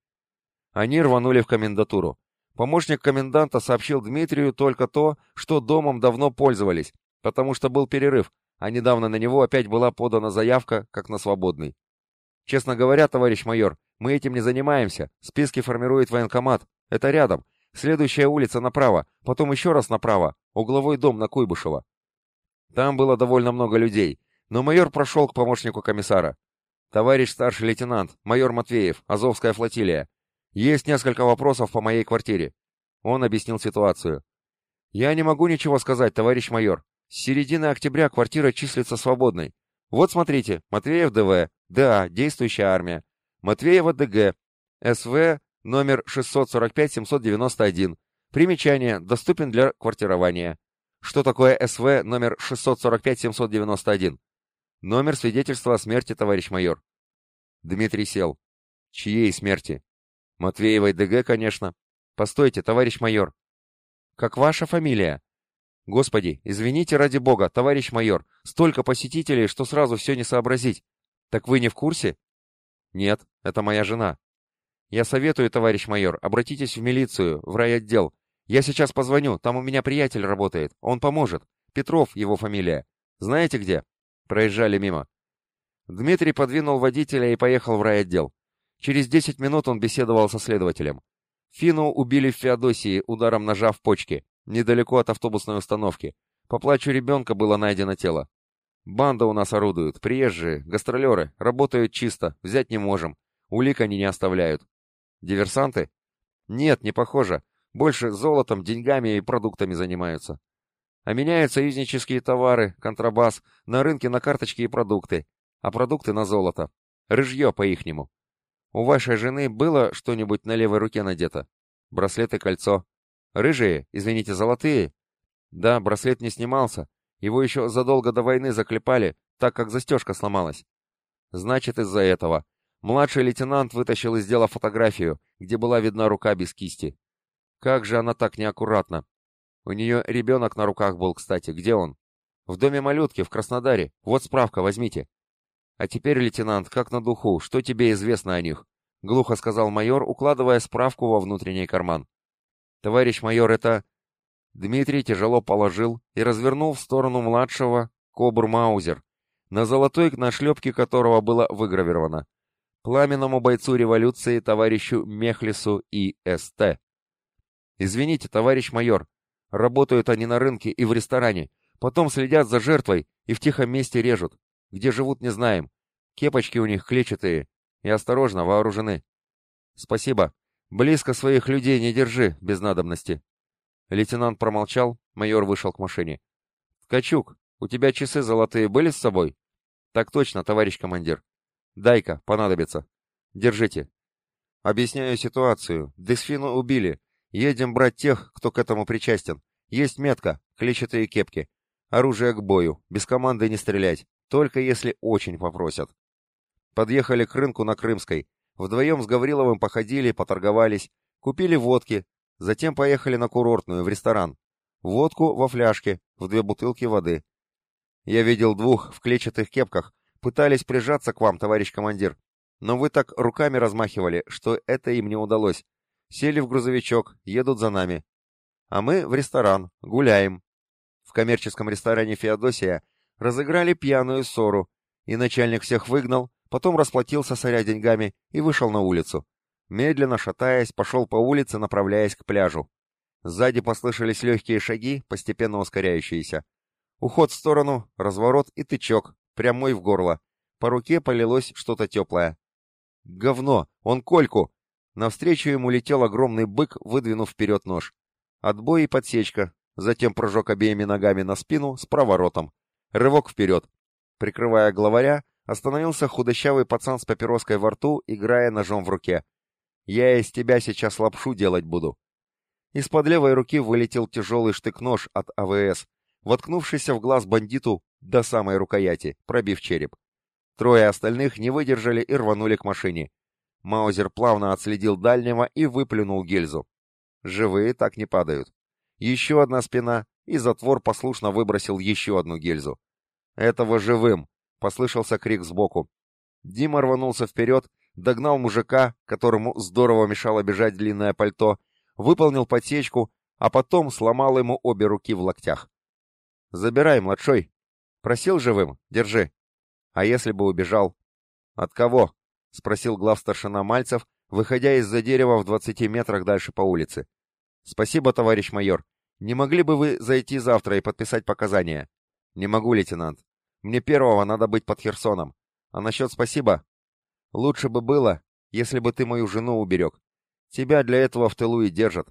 Они рванули в комендатуру. Помощник коменданта сообщил Дмитрию только то, что домом давно пользовались, потому что был перерыв, а недавно на него опять была подана заявка, как на свободный. «Честно говоря, товарищ майор, мы этим не занимаемся. Списки формирует военкомат. Это рядом. Следующая улица направо, потом еще раз направо, угловой дом на Куйбышева. Там было довольно много людей, но майор прошел к помощнику комиссара. «Товарищ старший лейтенант, майор Матвеев, Азовская флотилия. Есть несколько вопросов по моей квартире». Он объяснил ситуацию. «Я не могу ничего сказать, товарищ майор. С середины октября квартира числится свободной. Вот смотрите, Матвеев ДВ, ДА, действующая армия. Матвеева ДГ, СВ номер 645-791. Примечание, доступен для квартирования. Что такое СВ номер 645-791? Номер свидетельства о смерти, товарищ майор. Дмитрий сел. Чьей смерти? Матвеевой ДГ, конечно. Постойте, товарищ майор. Как ваша фамилия? Господи, извините ради бога, товарищ майор, столько посетителей, что сразу все не сообразить. Так вы не в курсе? Нет, это моя жена. Я советую, товарищ майор, обратитесь в милицию, в райотдел. Я сейчас позвоню, там у меня приятель работает, он поможет. Петров его фамилия. Знаете где? Проезжали мимо. Дмитрий подвинул водителя и поехал в райотдел. Через 10 минут он беседовал со следователем. Фину убили в Феодосии ударом ножа в почки, недалеко от автобусной установки. По плачу ребенка было найдено тело. Банда у нас орудует, приезжие, гастролеры, работают чисто, взять не можем. Улик они не оставляют. Диверсанты? Нет, не похоже. Больше золотом, деньгами и продуктами занимаются. А меняют союзнические товары, контрабас, на рынке на карточки и продукты, а продукты на золото. Рыжье по-ихнему. У вашей жены было что-нибудь на левой руке надето? Браслет и кольцо. Рыжие, извините, золотые? Да, браслет не снимался. Его еще задолго до войны заклепали, так как застежка сломалась. Значит, из-за этого. Младший лейтенант вытащил из дела фотографию, где была видна рука без кисти. Как же она так неаккуратна. У нее ребенок на руках был, кстати. Где он? В доме малютки, в Краснодаре. Вот справка, возьмите. А теперь, лейтенант, как на духу, что тебе известно о них? Глухо сказал майор, укладывая справку во внутренний карман. Товарищ майор, это... Дмитрий тяжело положил и развернул в сторону младшего Кобур Маузер, на золотой нашлепке которого было выгравировано «Пламенному бойцу революции товарищу Мехлису и Ст». «Извините, товарищ майор, работают они на рынке и в ресторане, потом следят за жертвой и в тихом месте режут. Где живут, не знаем. Кепочки у них клетчатые и осторожно вооружены. Спасибо. Близко своих людей не держи, без надобности. Лейтенант промолчал, майор вышел к машине. «Ткачук, у тебя часы золотые были с собой?» «Так точно, товарищ командир». «Дай-ка, понадобится». «Держите». «Объясняю ситуацию. Десфину убили. Едем брать тех, кто к этому причастен. Есть метка, клетчатые кепки. Оружие к бою, без команды не стрелять, только если очень попросят». Подъехали к рынку на Крымской. Вдвоем с Гавриловым походили, поторговались, купили водки, Затем поехали на курортную, в ресторан. Водку во фляжке, в две бутылки воды. Я видел двух в клетчатых кепках. Пытались прижаться к вам, товарищ командир. Но вы так руками размахивали, что это им не удалось. Сели в грузовичок, едут за нами. А мы в ресторан, гуляем. В коммерческом ресторане «Феодосия» разыграли пьяную ссору, и начальник всех выгнал, потом расплатился соря деньгами и вышел на улицу. Медленно шатаясь, пошел по улице, направляясь к пляжу. Сзади послышались легкие шаги, постепенно ускоряющиеся. Уход в сторону, разворот и тычок, прямой в горло. По руке полилось что-то теплое. Говно! Он Кольку! Навстречу ему летел огромный бык, выдвинув вперед нож. Отбой и подсечка, затем прыжок обеими ногами на спину с проворотом. Рывок вперед. Прикрывая главаря, остановился худощавый пацан с папироской во рту, играя ножом в руке. Я из тебя сейчас лапшу делать буду. Из-под левой руки вылетел тяжелый штык-нож от АВС, воткнувшийся в глаз бандиту до самой рукояти, пробив череп. Трое остальных не выдержали и рванули к машине. Маузер плавно отследил дальнего и выплюнул гильзу. Живые так не падают. Еще одна спина, и затвор послушно выбросил еще одну гильзу. «Этого живым!» — послышался крик сбоку. Дима рванулся вперед догнал мужика, которому здорово мешало бежать длинное пальто, выполнил подсечку, а потом сломал ему обе руки в локтях. «Забирай, младшой!» «Просил живым? Держи!» «А если бы убежал?» «От кого?» — спросил главстаршина Мальцев, выходя из-за дерева в двадцати метрах дальше по улице. «Спасибо, товарищ майор. Не могли бы вы зайти завтра и подписать показания?» «Не могу, лейтенант. Мне первого надо быть под Херсоном. А насчет спасибо, Лучше бы было, если бы ты мою жену уберег. Тебя для этого в тылу и держат.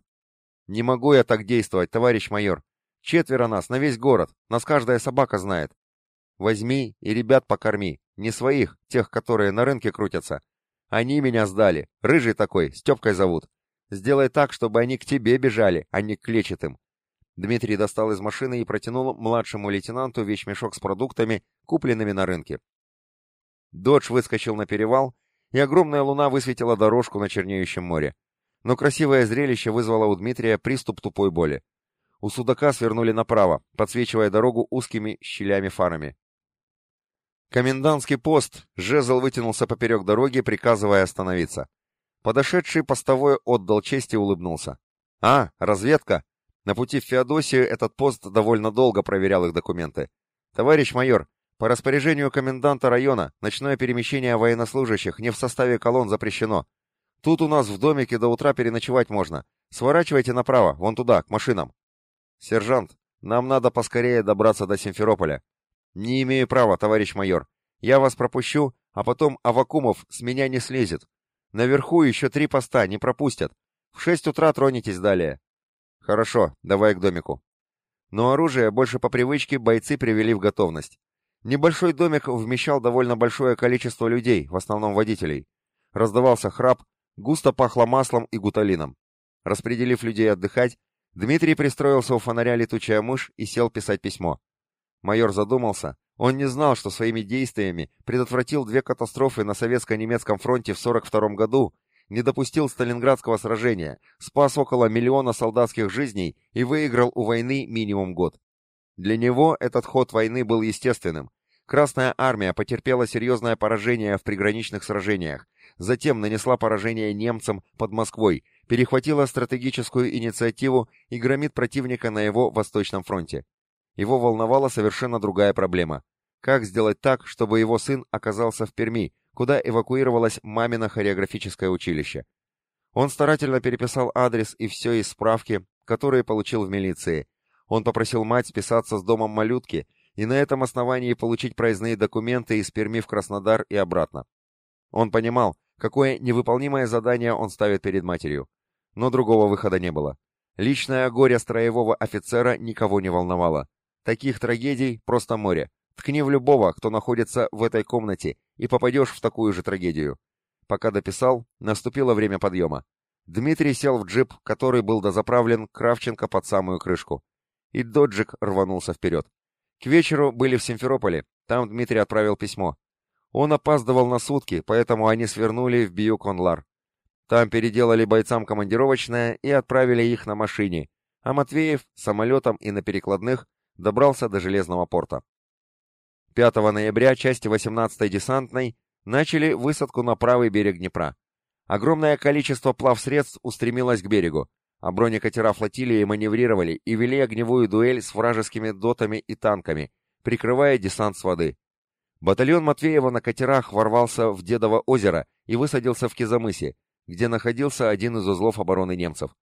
Не могу я так действовать, товарищ майор. Четверо нас на весь город, нас каждая собака знает. Возьми и ребят покорми, не своих, тех, которые на рынке крутятся. Они меня сдали, рыжий такой, Степкой зовут. Сделай так, чтобы они к тебе бежали, а не к клетчатым. Дмитрий достал из машины и протянул младшему лейтенанту вещмешок с продуктами, купленными на рынке. Додж выскочил на перевал, и огромная луна высветила дорожку на чернеющем море. Но красивое зрелище вызвало у Дмитрия приступ тупой боли. У судака свернули направо, подсвечивая дорогу узкими щелями фарами. Комендантский пост, жезл вытянулся поперек дороги, приказывая остановиться. Подошедший постовой отдал честь и улыбнулся. «А, разведка!» На пути в Феодосию этот пост довольно долго проверял их документы. «Товарищ майор, по распоряжению коменданта района, ночное перемещение военнослужащих не в составе колонн запрещено. Тут у нас в домике до утра переночевать можно. Сворачивайте направо, вон туда, к машинам. Сержант, нам надо поскорее добраться до Симферополя. Не имею права, товарищ майор. Я вас пропущу, а потом Авакумов с меня не слезет. Наверху еще три поста, не пропустят. В шесть утра тронетесь далее. Хорошо, давай к домику. Но оружие больше по привычке бойцы привели в готовность. Небольшой домик вмещал довольно большое количество людей, в основном водителей. раздавался храп, густо пахло маслом и гуталином. Распределив людей отдыхать, Дмитрий пристроился у фонаря летучая мышь и сел писать письмо. Майор задумался. Он не знал, что своими действиями предотвратил две катастрофы на советско-немецком фронте в 42 году, не допустил Сталинградского сражения, спас около миллиона солдатских жизней и выиграл у войны минимум год. Для него этот ход войны был естественным. Красная армия потерпела серьезное поражение в приграничных сражениях, затем нанесла поражение немцам под Москвой, перехватила стратегическую инициативу и громит противника на его Восточном фронте. Его волновала совершенно другая проблема. Как сделать так, чтобы его сын оказался в Перми, куда эвакуировалось мамино хореографическое училище? Он старательно переписал адрес и все из справки, которые получил в милиции. Он попросил мать списаться с домом малютки и на этом основании получить проездные документы из Перми в Краснодар и обратно. Он понимал, какое невыполнимое задание он ставит перед матерью. Но другого выхода не было. Личное горе строевого офицера никого не волновало. Таких трагедий просто море. Ткни в любого, кто находится в этой комнате, и попадешь в такую же трагедию. Пока дописал, наступило время подъема. Дмитрий сел в джип, который был дозаправлен Кравченко под самую крышку. И доджик рванулся вперед. К вечеру были в Симферополе, там Дмитрий отправил письмо. Он опаздывал на сутки, поэтому они свернули в Биюконлар. Там переделали бойцам командировочное и отправили их на машине, а Матвеев самолетом и на перекладных добрался до Железного порта. 5 ноября части 18-й десантной начали высадку на правый берег Днепра. Огромное количество плавсредств устремилось к берегу, а бронекатера флотилии маневрировали и вели огневую дуэль с вражескими дотами и танками, прикрывая десант с воды. Батальон Матвеева на катерах ворвался в Дедово озеро и высадился в Кизамысе, где находился один из узлов обороны немцев.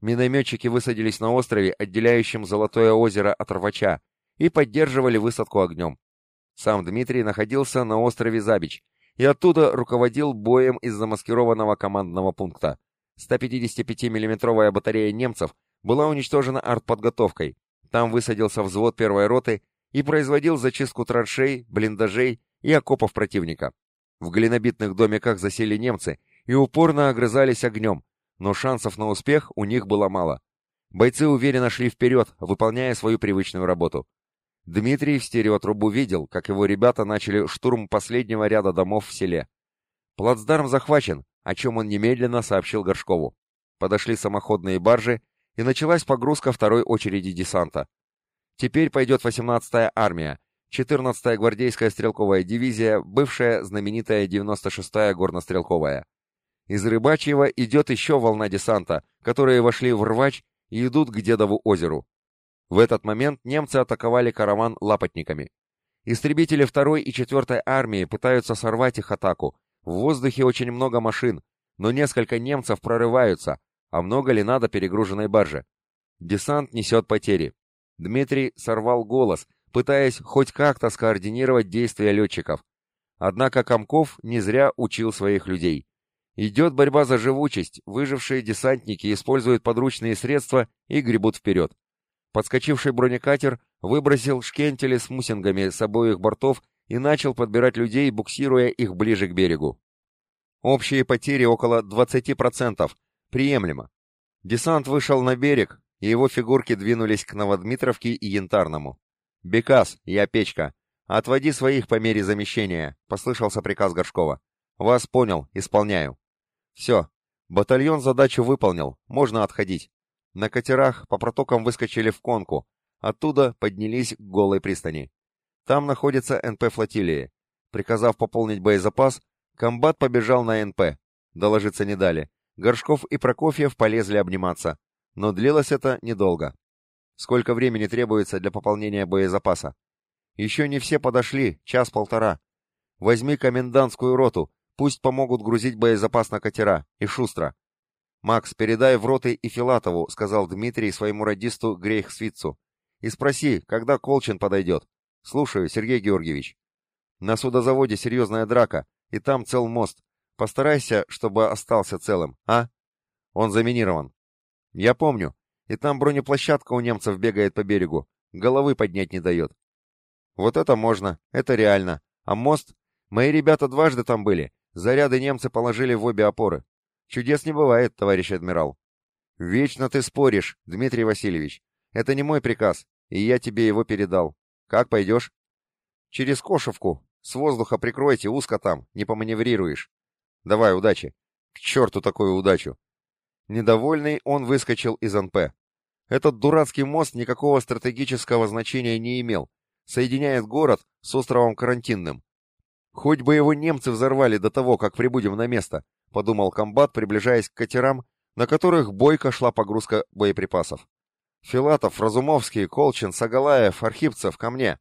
Минометчики высадились на острове, отделяющем Золотое озеро от Рвача, и поддерживали высадку огнем. Сам Дмитрий находился на острове Забич и оттуда руководил боем из замаскированного командного пункта. 155 миллиметровая батарея немцев была уничтожена артподготовкой. Там высадился взвод первой роты и производил зачистку траншей, блиндажей и окопов противника. В глинобитных домиках засели немцы и упорно огрызались огнем, но шансов на успех у них было мало. Бойцы уверенно шли вперед, выполняя свою привычную работу. Дмитрий в стереотрубу видел, как его ребята начали штурм последнего ряда домов в селе. Плацдарм захвачен, о чем он немедленно сообщил Горшкову. Подошли самоходные баржи, и началась погрузка второй очереди десанта. Теперь пойдет 18-я армия, 14-я гвардейская стрелковая дивизия, бывшая знаменитая 96-я горнострелковая. Из Рыбачьего идет еще волна десанта, которые вошли в Рвач и идут к Дедову озеру. В этот момент немцы атаковали караван лапотниками. Истребители 2 и 4 армии пытаются сорвать их атаку. В воздухе очень много машин, но несколько немцев прорываются, а много ли надо перегруженной барже? Десант несет потери. Дмитрий сорвал голос, пытаясь хоть как-то скоординировать действия летчиков. Однако Комков не зря учил своих людей. Идет борьба за живучесть, выжившие десантники используют подручные средства и гребут вперед. Подскочивший бронекатер выбросил шкентели с мусингами с обоих бортов и начал подбирать людей, буксируя их ближе к берегу. Общие потери около 20%. Приемлемо. Десант вышел на берег, и его фигурки двинулись к Новодмитровке и Янтарному. «Бекас, я печка. Отводи своих по мере замещения», — послышался приказ Горшкова. «Вас понял, исполняю». Все. Батальон задачу выполнил, можно отходить. На катерах по протокам выскочили в конку, оттуда поднялись к голой пристани. Там находится НП флотилии. Приказав пополнить боезапас, комбат побежал на НП. Доложиться не дали. Горшков и Прокофьев полезли обниматься. Но длилось это недолго. Сколько времени требуется для пополнения боезапаса? Еще не все подошли, час-полтора. Возьми комендантскую роту, Пусть помогут грузить боезапас на катера. И шустро. «Макс, передай в роты и Филатову», — сказал Дмитрий своему радисту Грейхсвицу. «И спроси, когда Колчин подойдет». «Слушаю, Сергей Георгиевич». «На судозаводе серьезная драка, и там цел мост. Постарайся, чтобы остался целым, а?» «Он заминирован». «Я помню. И там бронеплощадка у немцев бегает по берегу. Головы поднять не дает». «Вот это можно, это реально. А мост? Мои ребята дважды там были. Заряды немцы положили в обе опоры. Чудес не бывает, товарищ адмирал. Вечно ты споришь, Дмитрий Васильевич. Это не мой приказ, и я тебе его передал. Как пойдешь? Через Кошевку. С воздуха прикройте, узко там, не поманеврируешь. Давай, удачи. К черту такую удачу. Недовольный, он выскочил из НП. Этот дурацкий мост никакого стратегического значения не имел. Соединяет город с островом Карантинным. Хоть бы его немцы взорвали до того, как прибудем на место, подумал комбат, приближаясь к катерам, на которых бойко шла погрузка боеприпасов. Филатов, Разумовский, Колчин, Сагалаев, Архипцев, ко мне.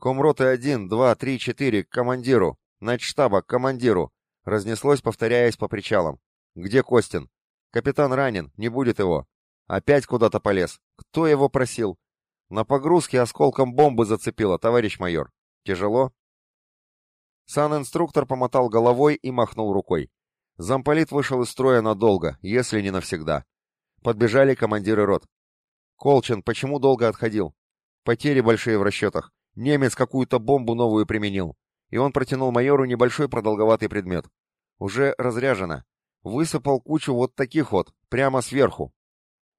Комроты 1, 2, 3, 4, к командиру. Начштаба, к командиру. Разнеслось, повторяясь по причалам. Где Костин? Капитан ранен, не будет его. Опять куда-то полез. Кто его просил? На погрузке осколком бомбы зацепило, товарищ майор. Тяжело? Сан-инструктор помотал головой и махнул рукой. Замполит вышел из строя надолго, если не навсегда. Подбежали командиры рот. Колчин, почему долго отходил? Потери большие в расчетах. Немец какую-то бомбу новую применил. И он протянул майору небольшой продолговатый предмет. Уже разряжено. Высыпал кучу вот таких вот, прямо сверху.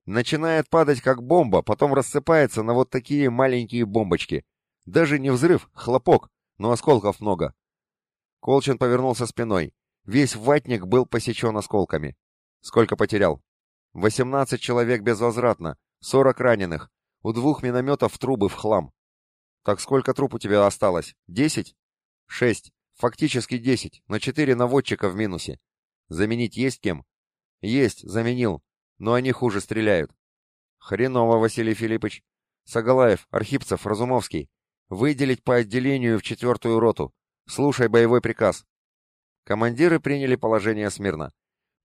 Начинает падать как бомба, потом рассыпается на вот такие маленькие бомбочки. Даже не взрыв, хлопок, но осколков много. Колчин повернулся спиной. Весь ватник был посечен осколками. Сколько потерял? Восемнадцать человек безвозвратно, сорок раненых, у двух минометов трубы в хлам. Так сколько труп у тебя осталось? Десять? Шесть. Фактически десять, но четыре наводчика в минусе. Заменить есть кем? Есть, заменил, но они хуже стреляют. Хреново, Василий Филиппович. Сагалаев, Архипцев, Разумовский. Выделить по отделению в четвертую роту. Слушай боевой приказ. Командиры приняли положение смирно.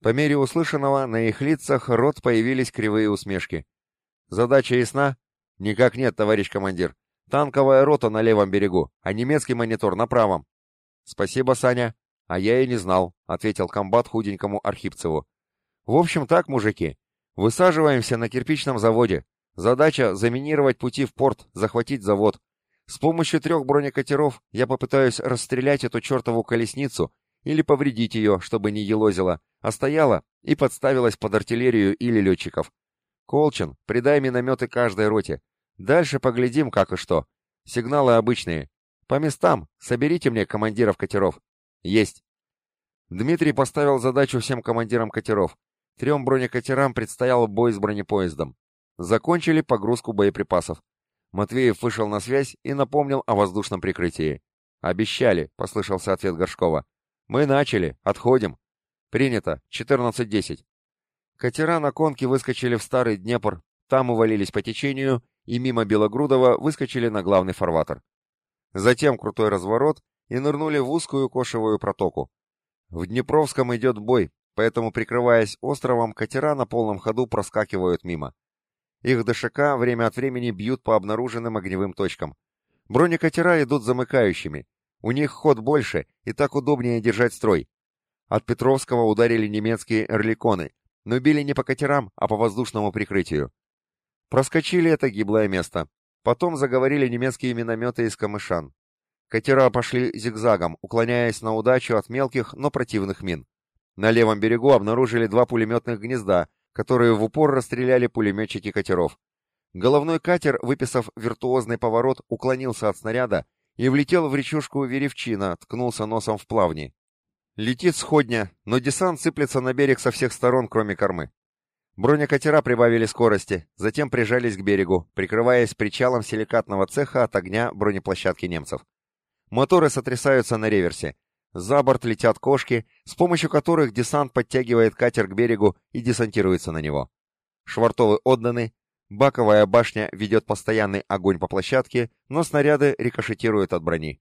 По мере услышанного на их лицах рот появились кривые усмешки. Задача ясна? Никак нет, товарищ командир. Танковая рота на левом берегу, а немецкий монитор на правом. Спасибо, Саня. А я и не знал, ответил комбат худенькому Архипцеву. В общем так, мужики. Высаживаемся на кирпичном заводе. Задача заминировать пути в порт, захватить завод. С помощью трех бронекатеров я попытаюсь расстрелять эту чертову колесницу или повредить ее, чтобы не елозила, а стояла и подставилась под артиллерию или летчиков. Колчин, придай минометы каждой роте. Дальше поглядим, как и что. Сигналы обычные. По местам, соберите мне командиров катеров. Есть. Дмитрий поставил задачу всем командирам катеров. Трем бронекатерам предстоял бой с бронепоездом. Закончили погрузку боеприпасов. Матвеев вышел на связь и напомнил о воздушном прикрытии. «Обещали», — послышался ответ Горшкова. «Мы начали. Отходим». «Принято. 14.10». Катера на конке выскочили в старый Днепр, там увалились по течению и мимо Белогрудова выскочили на главный фарватер. Затем крутой разворот и нырнули в узкую кошевую протоку. В Днепровском идет бой, поэтому, прикрываясь островом, катера на полном ходу проскакивают мимо. Их ДШК время от времени бьют по обнаруженным огневым точкам. Бронекатера идут замыкающими. У них ход больше, и так удобнее держать строй. От Петровского ударили немецкие эрликоны, но били не по катерам, а по воздушному прикрытию. Проскочили это гиблое место. Потом заговорили немецкие минометы из камышан. Катера пошли зигзагом, уклоняясь на удачу от мелких, но противных мин. На левом берегу обнаружили два пулеметных гнезда, которые в упор расстреляли пулеметчики катеров. Головной катер, выписав виртуозный поворот, уклонился от снаряда и влетел в речушку Веревчина, ткнулся носом в плавни. Летит сходня, но десант сыплется на берег со всех сторон, кроме кормы. Бронекатера прибавили скорости, затем прижались к берегу, прикрываясь причалом силикатного цеха от огня бронеплощадки немцев. Моторы сотрясаются на реверсе. За борт летят кошки, с помощью которых десант подтягивает катер к берегу и десантируется на него. Швартовы отданы, баковая башня ведет постоянный огонь по площадке, но снаряды рикошетируют от брони.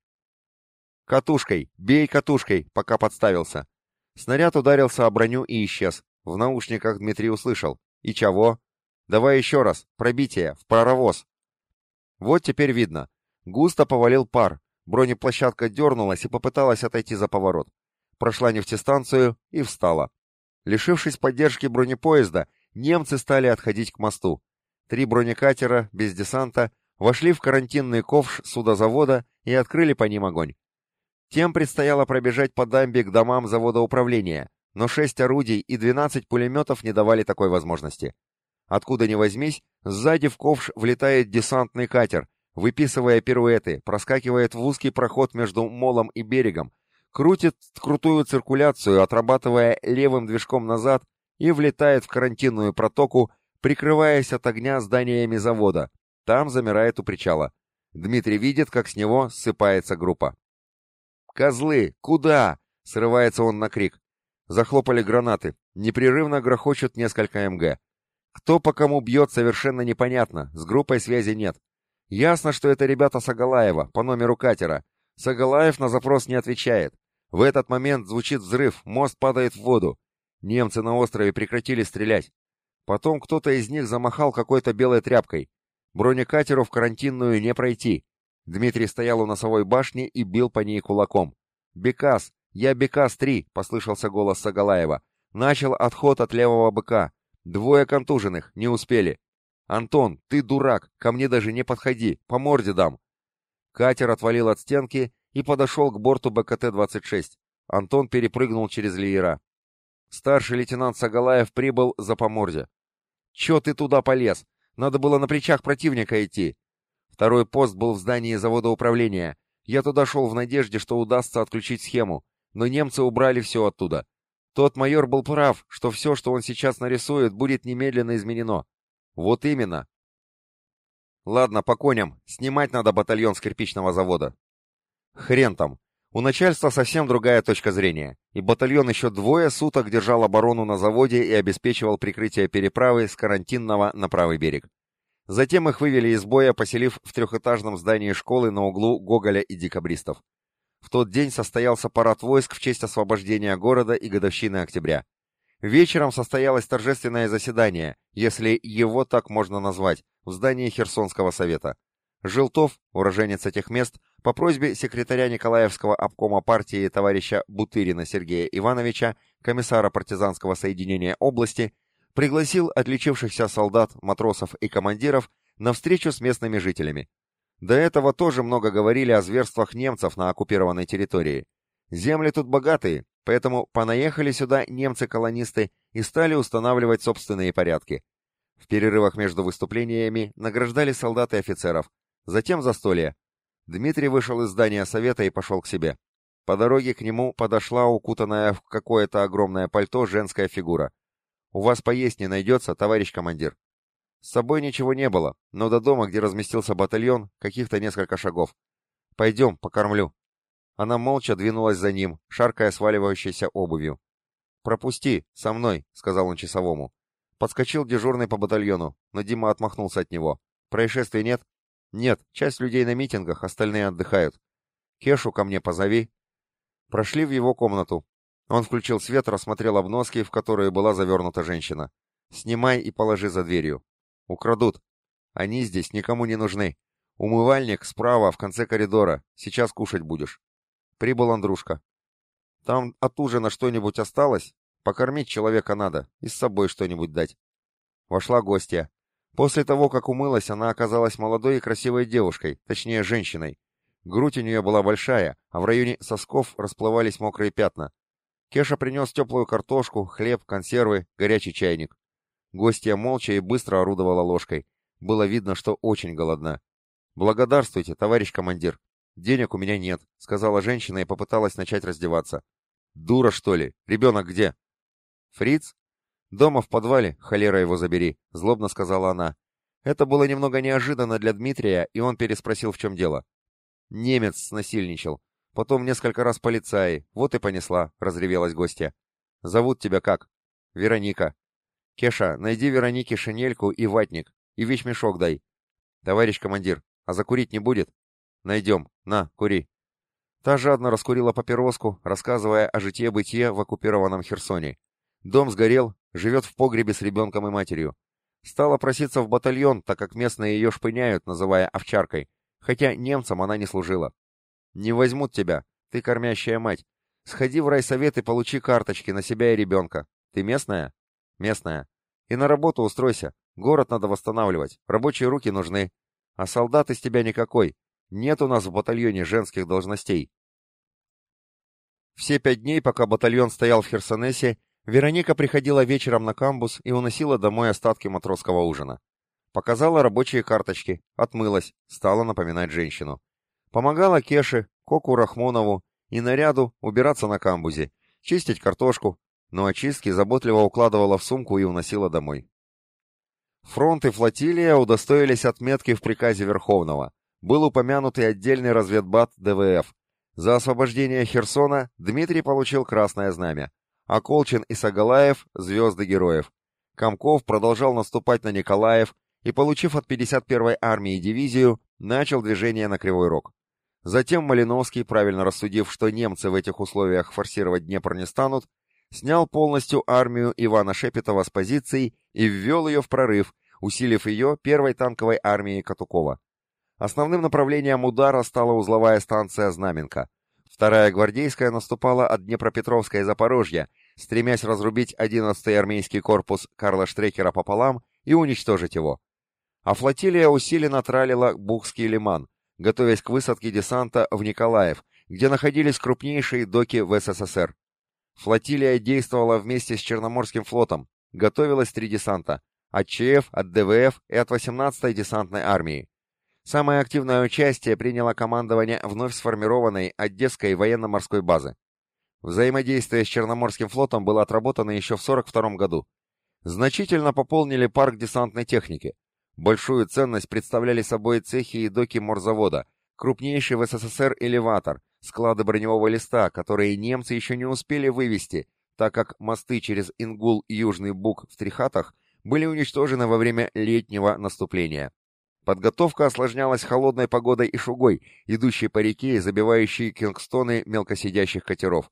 «Катушкой! Бей катушкой!» пока подставился. Снаряд ударился о броню и исчез. В наушниках Дмитрий услышал. «И чего?» «Давай еще раз! Пробитие! В паровоз!» Вот теперь видно. Густо повалил пар, Бронеплощадка дернулась и попыталась отойти за поворот. Прошла нефтестанцию и встала. Лишившись поддержки бронепоезда, немцы стали отходить к мосту. Три бронекатера, без десанта, вошли в карантинный ковш судозавода и открыли по ним огонь. Тем предстояло пробежать по дамбе к домам завода управления, но шесть орудий и двенадцать пулеметов не давали такой возможности. Откуда ни возьмись, сзади в ковш влетает десантный катер, выписывая пируэты, проскакивает в узкий проход между молом и берегом, крутит крутую циркуляцию, отрабатывая левым движком назад и влетает в карантинную протоку, прикрываясь от огня зданиями завода. Там замирает у причала. Дмитрий видит, как с него ссыпается группа. «Козлы! Куда?» — срывается он на крик. Захлопали гранаты. Непрерывно грохочут несколько МГ. Кто по кому бьет, совершенно непонятно. С группой связи нет. Ясно, что это ребята Сагалаева, по номеру катера. Сагалаев на запрос не отвечает. В этот момент звучит взрыв, мост падает в воду. Немцы на острове прекратили стрелять. Потом кто-то из них замахал какой-то белой тряпкой. Бронекатеру в карантинную не пройти. Дмитрий стоял у носовой башни и бил по ней кулаком. «Бекас! Я Бекас-3!» — послышался голос Сагалаева. Начал отход от левого быка. Двое контуженных, не успели. «Антон, ты дурак, ко мне даже не подходи, по морде дам». Катер отвалил от стенки и подошел к борту БКТ-26. Антон перепрыгнул через леера. Старший лейтенант Сагалаев прибыл за поморде. «Че ты туда полез? Надо было на плечах противника идти». Второй пост был в здании завода управления. Я туда шел в надежде, что удастся отключить схему, но немцы убрали все оттуда. Тот майор был прав, что все, что он сейчас нарисует, будет немедленно изменено. Вот именно. Ладно, по коням. Снимать надо батальон с кирпичного завода. Хрен там. У начальства совсем другая точка зрения, и батальон еще двое суток держал оборону на заводе и обеспечивал прикрытие переправы с карантинного на правый берег. Затем их вывели из боя, поселив в трехэтажном здании школы на углу Гоголя и декабристов. В тот день состоялся парад войск в честь освобождения города и годовщины октября. Вечером состоялось торжественное заседание, если его так можно назвать, в здании Херсонского совета. Желтов, уроженец этих мест, по просьбе секретаря Николаевского обкома партии товарища Бутырина Сергея Ивановича, комиссара партизанского соединения области, пригласил отличившихся солдат, матросов и командиров на встречу с местными жителями. До этого тоже много говорили о зверствах немцев на оккупированной территории. Земли тут богатые, поэтому понаехали сюда немцы-колонисты и стали устанавливать собственные порядки. В перерывах между выступлениями награждали солдат и офицеров. Затем застолье. Дмитрий вышел из здания совета и пошел к себе. По дороге к нему подошла укутанная в какое-то огромное пальто женская фигура. «У вас поесть не найдется, товарищ командир?» С собой ничего не было, но до дома, где разместился батальон, каких-то несколько шагов. «Пойдем, покормлю». Она молча двинулась за ним, шаркая сваливающейся обувью. «Пропусти, со мной», — сказал он часовому. Подскочил дежурный по батальону, но Дима отмахнулся от него. «Происшествий нет?» «Нет, часть людей на митингах, остальные отдыхают. Кешу ко мне позови». Прошли в его комнату. Он включил свет, рассмотрел обноски, в которые была завернута женщина. «Снимай и положи за дверью. Украдут. Они здесь никому не нужны. Умывальник справа, в конце коридора. Сейчас кушать будешь. Прибыл Андрушка. Там от ужина что-нибудь осталось? Покормить человека надо, и с собой что-нибудь дать. Вошла гостья. После того, как умылась, она оказалась молодой и красивой девушкой, точнее, женщиной. Грудь у нее была большая, а в районе сосков расплывались мокрые пятна. Кеша принес теплую картошку, хлеб, консервы, горячий чайник. Гостья молча и быстро орудовала ложкой. Было видно, что очень голодна. «Благодарствуйте, товарищ командир. Денег у меня нет», — сказала женщина и попыталась начать раздеваться. «Дура, что ли? Ребенок где?» «Фриц?» «Дома в подвале, холера его забери», — злобно сказала она. Это было немного неожиданно для Дмитрия, и он переспросил, в чем дело. «Немец снасильничал. Потом несколько раз полицаи. Вот и понесла», — разревелась гостья. «Зовут тебя как?» «Вероника». «Кеша, найди Веронике шинельку и ватник, и вещмешок дай». «Товарищ командир, а закурить не будет?» «Найдем. На, кури». Та жадно раскурила папироску, рассказывая о житье-бытие в оккупированном Херсоне. Дом сгорел, живет в погребе с ребенком и матерью. Стала проситься в батальон, так как местные ее шпыняют, называя овчаркой, хотя немцам она не служила. «Не возьмут тебя, ты кормящая мать. Сходи в райсовет и получи карточки на себя и ребенка. Ты местная?» Местная. И на работу устройся. Город надо восстанавливать. Рабочие руки нужны. А солдат из тебя никакой. Нет у нас в батальоне женских должностей. Все пять дней, пока батальон стоял в Херсонесе, Вероника приходила вечером на камбус и уносила домой остатки матросского ужина. Показала рабочие карточки, отмылась, стала напоминать женщину. Помогала Кеше, Коку Рахмонову и наряду убираться на камбузе, чистить картошку, но очистки заботливо укладывала в сумку и уносила домой. Фронт и флотилия удостоились отметки в приказе Верховного. Был упомянутый отдельный разведбат ДВФ. За освобождение Херсона Дмитрий получил Красное Знамя, а Колчин и Сагалаев — Звезды Героев. Комков продолжал наступать на Николаев и, получив от 51-й армии дивизию, начал движение на Кривой Рог. Затем Малиновский, правильно рассудив, что немцы в этих условиях форсировать Днепр не станут, снял полностью армию Ивана Шепетова с позиций и ввел ее в прорыв, усилив ее первой танковой армией Катукова. Основным направлением удара стала узловая станция Знаменка. Вторая гвардейская наступала от Днепропетровска и Запорожья, стремясь разрубить 11-й армейский корпус Карла Штрекера пополам и уничтожить его. А флотилия усиленно тралила Бухский лиман, готовясь к высадке десанта в Николаев, где находились крупнейшие доки в СССР. Флотилия действовала вместе с Черноморским флотом, готовилось три десанта – от ЧФ, от ДВФ и от 18-й десантной армии. Самое активное участие приняло командование вновь сформированной Одесской военно-морской базы. Взаимодействие с Черноморским флотом было отработано еще в 1942 году. Значительно пополнили парк десантной техники. Большую ценность представляли собой цехи и доки морзавода, крупнейший в СССР элеватор, склады броневого листа, которые немцы еще не успели вывести, так как мосты через Ингул и Южный Буг в Трихатах были уничтожены во время летнего наступления. Подготовка осложнялась холодной погодой и шугой, идущей по реке и забивающей кингстоны мелкосидящих катеров.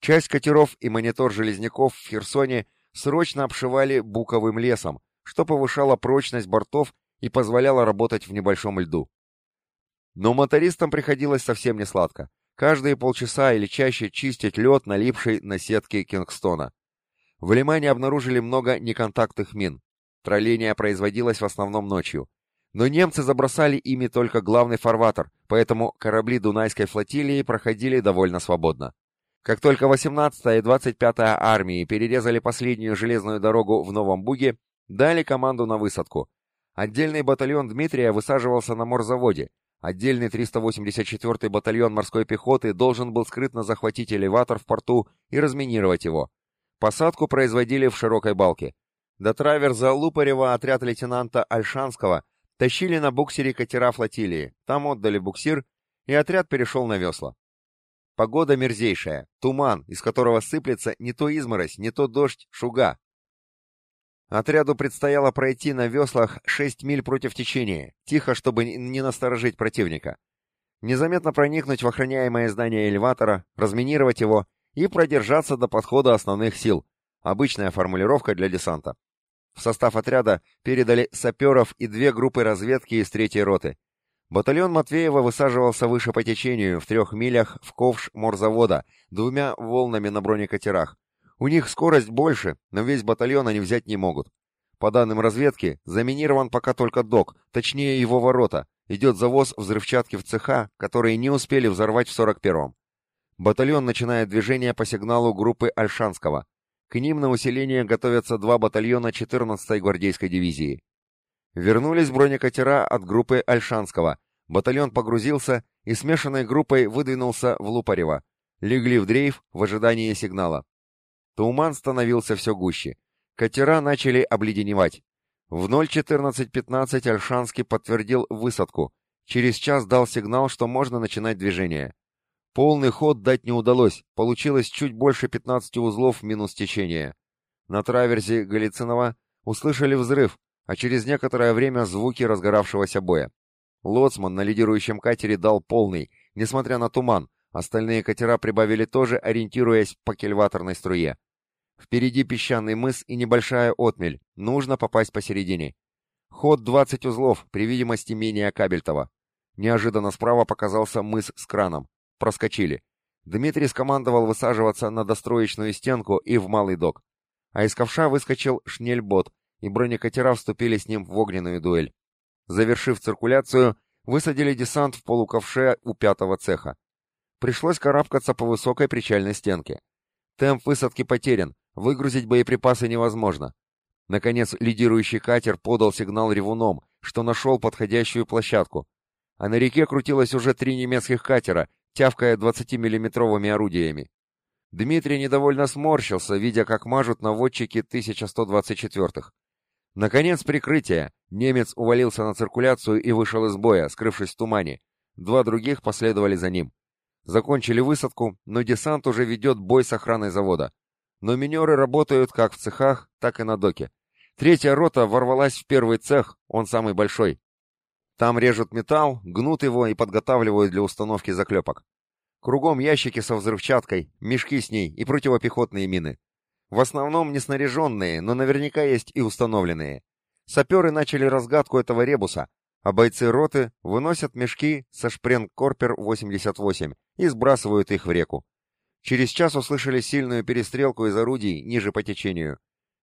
Часть катеров и монитор железняков в Херсоне срочно обшивали буковым лесом, что повышало прочность бортов и позволяло работать в небольшом льду. Но мотористам приходилось совсем не сладко. Каждые полчаса или чаще чистить лед, налипший на сетки Кингстона. В Лимане обнаружили много неконтактных мин. Тролление производилось в основном ночью. Но немцы забросали ими только главный фарватер, поэтому корабли Дунайской флотилии проходили довольно свободно. Как только 18-я и 25-я армии перерезали последнюю железную дорогу в Новом Буге, дали команду на высадку. Отдельный батальон Дмитрия высаживался на морзаводе, Отдельный 384-й батальон морской пехоты должен был скрытно захватить элеватор в порту и разминировать его. Посадку производили в широкой балке. До траверза Лупарева отряд лейтенанта Альшанского тащили на буксире катера флотилии, там отдали буксир, и отряд перешел на весла. Погода мерзейшая, туман, из которого сыплется не то изморозь, не то дождь, шуга. Отряду предстояло пройти на веслах 6 миль против течения, тихо, чтобы не насторожить противника. Незаметно проникнуть в охраняемое здание элеватора, разминировать его и продержаться до подхода основных сил. Обычная формулировка для десанта. В состав отряда передали саперов и две группы разведки из третьей роты. Батальон Матвеева высаживался выше по течению, в трех милях в ковш морзавода, двумя волнами на бронекатерах, у них скорость больше, но весь батальон они взять не могут. По данным разведки, заминирован пока только док, точнее его ворота. Идет завоз взрывчатки в цеха, которые не успели взорвать в 41-м. Батальон начинает движение по сигналу группы Альшанского. К ним на усиление готовятся два батальона 14-й гвардейской дивизии. Вернулись бронекатера от группы Альшанского. Батальон погрузился и смешанной группой выдвинулся в Лупарево. Легли в дрейф в ожидании сигнала. Туман становился все гуще. Катера начали обледеневать. В 0.14.15 Альшанский подтвердил высадку. Через час дал сигнал, что можно начинать движение. Полный ход дать не удалось, получилось чуть больше 15 узлов минус течение. На траверзе Голицынова услышали взрыв, а через некоторое время звуки разгоравшегося боя. Лоцман на лидирующем катере дал полный, несмотря на туман, Остальные катера прибавили тоже, ориентируясь по кельваторной струе. Впереди песчаный мыс и небольшая отмель. Нужно попасть посередине. Ход 20 узлов, при видимости менее кабельтова. Неожиданно справа показался мыс с краном. Проскочили. Дмитрий скомандовал высаживаться на достроечную стенку и в малый док. А из ковша выскочил шнельбот, и бронекатера вступили с ним в огненную дуэль. Завершив циркуляцию, высадили десант в полуковше у пятого цеха. Пришлось карабкаться по высокой причальной стенке. Темп высадки потерян, выгрузить боеприпасы невозможно. Наконец, лидирующий катер подал сигнал ревуном, что нашел подходящую площадку. А на реке крутилось уже три немецких катера, тявкая 20-миллиметровыми орудиями. Дмитрий недовольно сморщился, видя, как мажут наводчики 1124-х. Наконец, прикрытие. Немец увалился на циркуляцию и вышел из боя, скрывшись в тумане. Два других последовали за ним. Закончили высадку, но десант уже ведет бой с охраной завода. Но минеры работают как в цехах, так и на доке. Третья рота ворвалась в первый цех, он самый большой. Там режут металл, гнут его и подготавливают для установки заклепок. Кругом ящики со взрывчаткой, мешки с ней и противопехотные мины. В основном не снаряженные, но наверняка есть и установленные. Саперы начали разгадку этого ребуса, а бойцы роты выносят мешки со Шпренг-Корпер-88 и сбрасывают их в реку. Через час услышали сильную перестрелку из орудий ниже по течению.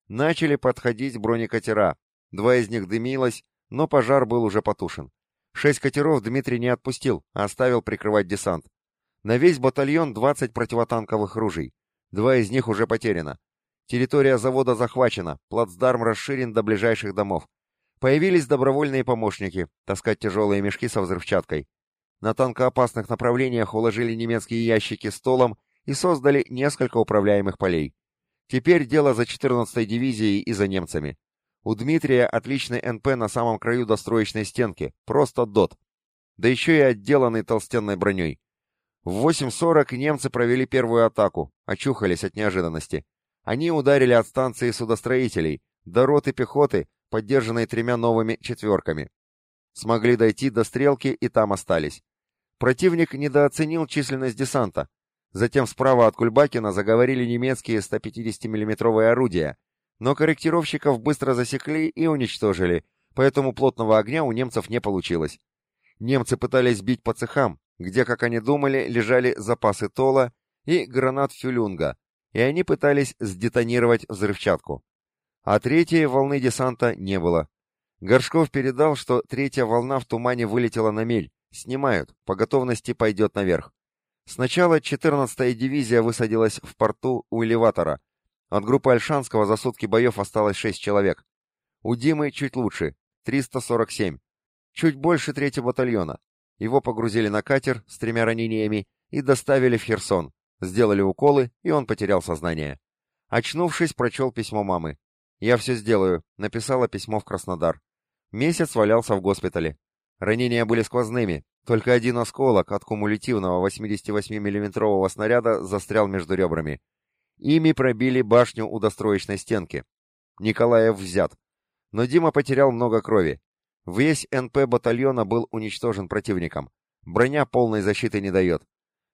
Начали подходить бронекатера. Два из них дымилось, но пожар был уже потушен. Шесть катеров Дмитрий не отпустил, а оставил прикрывать десант. На весь батальон 20 противотанковых ружей. Два из них уже потеряно. Территория завода захвачена, плацдарм расширен до ближайших домов. Появились добровольные помощники, таскать тяжелые мешки со взрывчаткой. На танкоопасных направлениях уложили немецкие ящики столом и создали несколько управляемых полей. Теперь дело за 14-й дивизией и за немцами. У Дмитрия отличный НП на самом краю достроечной стенки, просто ДОТ. Да еще и отделанный толстенной броней. В 8.40 немцы провели первую атаку, очухались от неожиданности. Они ударили от станции судостроителей, до роты пехоты, поддержанной тремя новыми четверками. Смогли дойти до стрелки и там остались. Противник недооценил численность десанта. Затем справа от Кульбакина заговорили немецкие 150 миллиметровые орудия, но корректировщиков быстро засекли и уничтожили, поэтому плотного огня у немцев не получилось. Немцы пытались бить по цехам, где, как они думали, лежали запасы тола и гранат фюлюнга, и они пытались сдетонировать взрывчатку а третьей волны десанта не было. Горшков передал, что третья волна в тумане вылетела на мель. Снимают, по готовности пойдет наверх. Сначала 14-я дивизия высадилась в порту у элеватора. От группы Альшанского за сутки боев осталось 6 человек. У Димы чуть лучше, 347. Чуть больше третьего батальона. Его погрузили на катер с тремя ранениями и доставили в Херсон. Сделали уколы, и он потерял сознание. Очнувшись, прочел письмо мамы. «Я все сделаю», — написала письмо в Краснодар. Месяц валялся в госпитале. Ранения были сквозными, только один осколок от кумулятивного 88 миллиметрового снаряда застрял между ребрами. Ими пробили башню у достроечной стенки. Николаев взят. Но Дима потерял много крови. Весь НП батальона был уничтожен противником. Броня полной защиты не дает.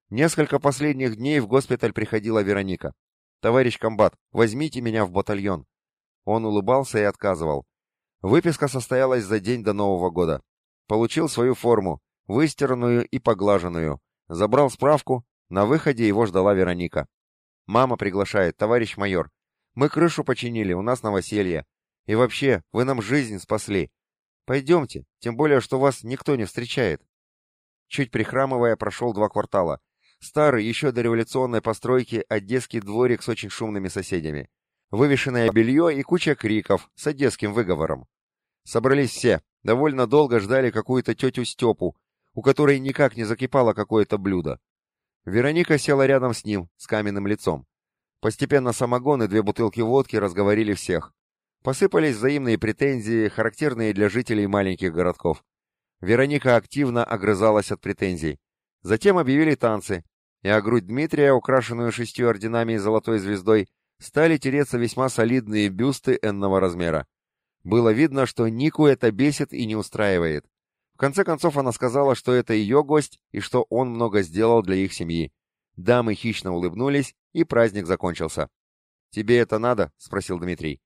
Несколько последних дней в госпиталь приходила Вероника. «Товарищ комбат, возьмите меня в батальон. Он улыбался и отказывал. Выписка состоялась за день до Нового года. Получил свою форму, выстиранную и поглаженную. Забрал справку, на выходе его ждала Вероника. «Мама приглашает, товарищ майор. Мы крышу починили, у нас новоселье. И вообще, вы нам жизнь спасли. Пойдемте, тем более, что вас никто не встречает». Чуть прихрамывая, прошел два квартала. Старый, еще до революционной постройки, одесский дворик с очень шумными соседями вывешенное белье и куча криков с одесским выговором. Собрались все, довольно долго ждали какую-то тетю Степу, у которой никак не закипало какое-то блюдо. Вероника села рядом с ним, с каменным лицом. Постепенно самогон и две бутылки водки разговорили всех. Посыпались взаимные претензии, характерные для жителей маленьких городков. Вероника активно огрызалась от претензий. Затем объявили танцы, и о грудь Дмитрия, украшенную шестью орденами и золотой звездой, стали тереться весьма солидные бюсты энного размера. Было видно, что Нику это бесит и не устраивает. В конце концов она сказала, что это ее гость и что он много сделал для их семьи. Дамы хищно улыбнулись, и праздник закончился. «Тебе это надо?» — спросил Дмитрий.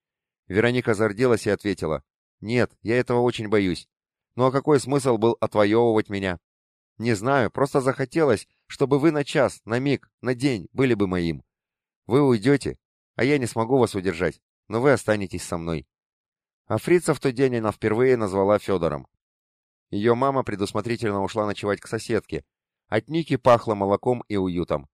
Вероника зарделась и ответила. «Нет, я этого очень боюсь. Ну а какой смысл был отвоевывать меня? Не знаю, просто захотелось, чтобы вы на час, на миг, на день были бы моим. Вы уйдете, а я не смогу вас удержать, но вы останетесь со мной». А фрица в тот день она впервые назвала Федором. Ее мама предусмотрительно ушла ночевать к соседке, От Ники пахло молоком и уютом.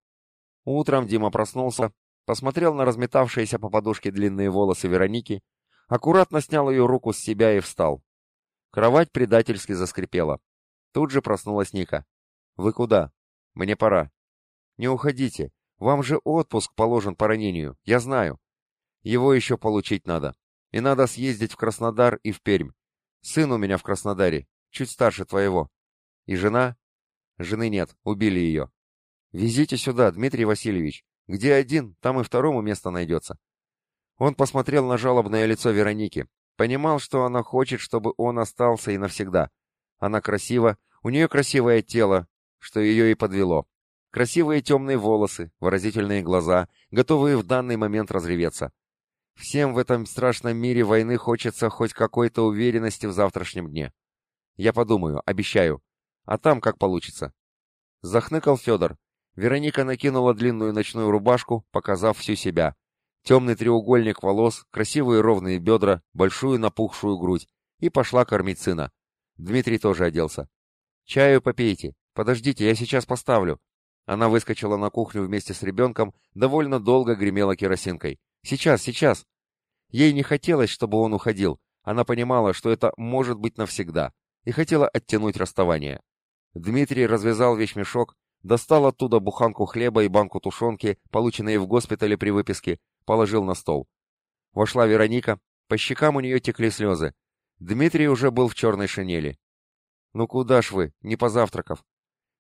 Утром Дима проснулся, посмотрел на разметавшиеся по подушке длинные волосы Вероники, аккуратно снял ее руку с себя и встал. Кровать предательски заскрипела. Тут же проснулась Ника. «Вы куда?» «Мне пора». «Не уходите. Вам же отпуск положен по ранению. Я знаю. Его еще получить надо. И надо съездить в Краснодар и в Пермь. Сын у меня в Краснодаре, чуть старше твоего. И жена? Жены нет, убили ее. Везите сюда, Дмитрий Васильевич. Где один, там и второму место найдется. Он посмотрел на жалобное лицо Вероники. Понимал, что она хочет, чтобы он остался и навсегда. Она красива, у нее красивое тело, что ее и подвело. Красивые темные волосы, выразительные глаза, готовые в данный момент разреветься. Всем в этом страшном мире войны хочется хоть какой-то уверенности в завтрашнем дне. Я подумаю, обещаю. А там как получится. Захныкал Федор. Вероника накинула длинную ночную рубашку, показав всю себя. Темный треугольник волос, красивые ровные бедра, большую напухшую грудь. И пошла кормить сына. Дмитрий тоже оделся. «Чаю попейте. Подождите, я сейчас поставлю». Она выскочила на кухню вместе с ребенком, довольно долго гремела керосинкой. «Сейчас, сейчас!» Ей не хотелось, чтобы он уходил. Она понимала, что это может быть навсегда, и хотела оттянуть расставание. Дмитрий развязал вещмешок, достал оттуда буханку хлеба и банку тушенки, полученные в госпитале при выписке, положил на стол. Вошла Вероника, по щекам у нее текли слезы. Дмитрий уже был в черной шинели. «Ну куда ж вы, не позавтракав?»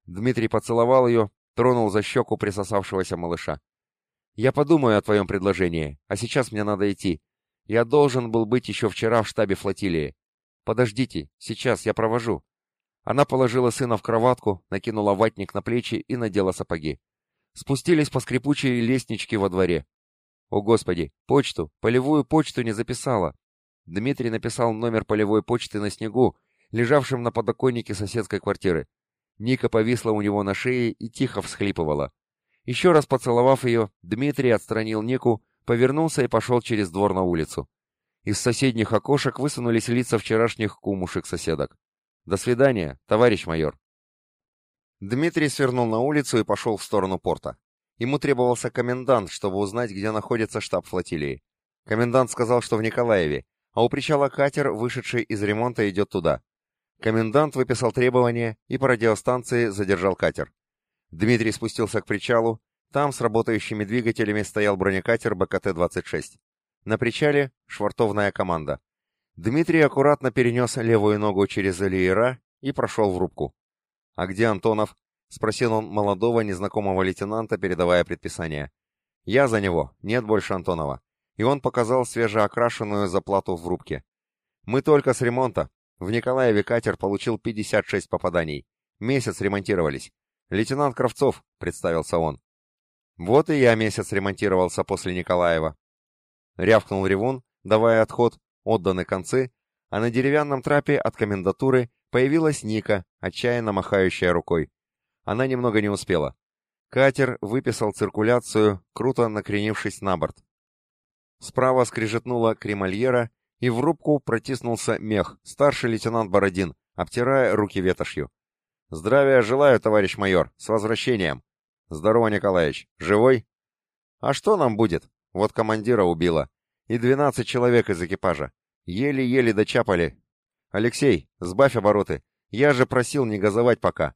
Дмитрий поцеловал ее, тронул за щеку присосавшегося малыша. «Я подумаю о твоем предложении, а сейчас мне надо идти. Я должен был быть еще вчера в штабе флотилии. Подождите, сейчас я провожу». Она положила сына в кроватку, накинула ватник на плечи и надела сапоги. Спустились по скрипучей лестничке во дворе. О, Господи, почту, полевую почту не записала. Дмитрий написал номер полевой почты на снегу, лежавшем на подоконнике соседской квартиры. Ника повисла у него на шее и тихо всхлипывала. Еще раз поцеловав ее, Дмитрий отстранил Нику, повернулся и пошел через двор на улицу. Из соседних окошек высунулись лица вчерашних кумушек-соседок. «До свидания, товарищ майор». Дмитрий свернул на улицу и пошел в сторону порта. Ему требовался комендант, чтобы узнать, где находится штаб флотилии. Комендант сказал, что в Николаеве, а у причала катер, вышедший из ремонта, идет туда. Комендант выписал требования и по радиостанции задержал катер. Дмитрий спустился к причалу. Там с работающими двигателями стоял бронекатер БКТ-26. На причале швартовная команда. Дмитрий аккуратно перенес левую ногу через леера и прошел в рубку. «А где Антонов?» — спросил он молодого незнакомого лейтенанта, передавая предписание. «Я за него, нет больше Антонова». И он показал свежеокрашенную заплату в рубке. «Мы только с ремонта, в Николаеве катер получил 56 попаданий. Месяц ремонтировались. Лейтенант Кравцов, представился он. Вот и я месяц ремонтировался после Николаева. Рявкнул ревун, давая отход, отданы концы, а на деревянном трапе от комендатуры появилась Ника, отчаянно махающая рукой. Она немного не успела. Катер выписал циркуляцию, круто накренившись на борт. Справа скрежетнула кремольера, и в рубку протиснулся мех, старший лейтенант Бородин, обтирая руки ветошью. «Здравия желаю, товарищ майор, с возвращением!» «Здорово, Николаевич, живой?» «А что нам будет? Вот командира убило. И двенадцать человек из экипажа. Еле-еле дочапали. Алексей, сбавь обороты. Я же просил не газовать пока».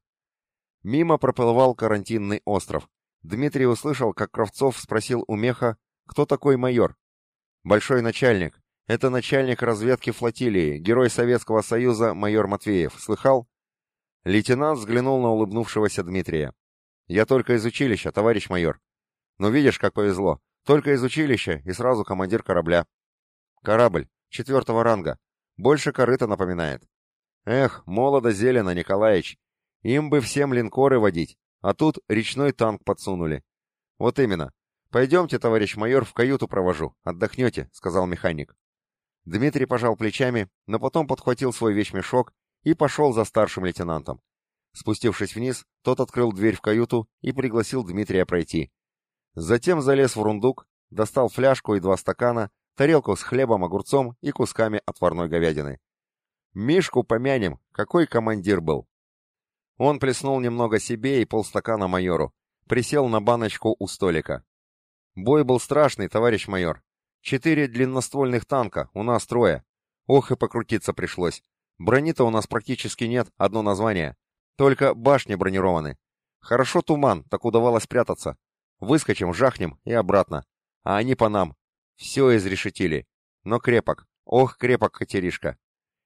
Мимо проплывал карантинный остров. Дмитрий услышал, как Кравцов спросил у меха, кто такой майор. «Большой начальник. Это начальник разведки флотилии, герой Советского Союза майор Матвеев. Слыхал? Лейтенант взглянул на улыбнувшегося Дмитрия. Я только из училища, товарищ майор. Ну видишь, как повезло. Только из училища и сразу командир корабля. Корабль, четвертого ранга. Больше корыта напоминает. Эх, молодо зелено, Николаевич. Им бы всем линкоры водить, а тут речной танк подсунули. Вот именно. Пойдемте, товарищ майор, в каюту провожу. Отдохнете, сказал механик. Дмитрий пожал плечами, но потом подхватил свой вещмешок и пошел за старшим лейтенантом. Спустившись вниз, тот открыл дверь в каюту и пригласил Дмитрия пройти. Затем залез в рундук, достал фляжку и два стакана, тарелку с хлебом, огурцом и кусками отварной говядины. Мишку помянем, какой командир был. Он плеснул немного себе и полстакана майору. Присел на баночку у столика. Бой был страшный, товарищ майор. Четыре длинноствольных танка, у нас трое. Ох и покрутиться пришлось. Брони-то у нас практически нет, одно название. Только башни бронированы. Хорошо туман, так удавалось прятаться. Выскочим, жахнем и обратно. А они по нам. Все изрешетили. Но крепок. Ох, крепок, Катеришка.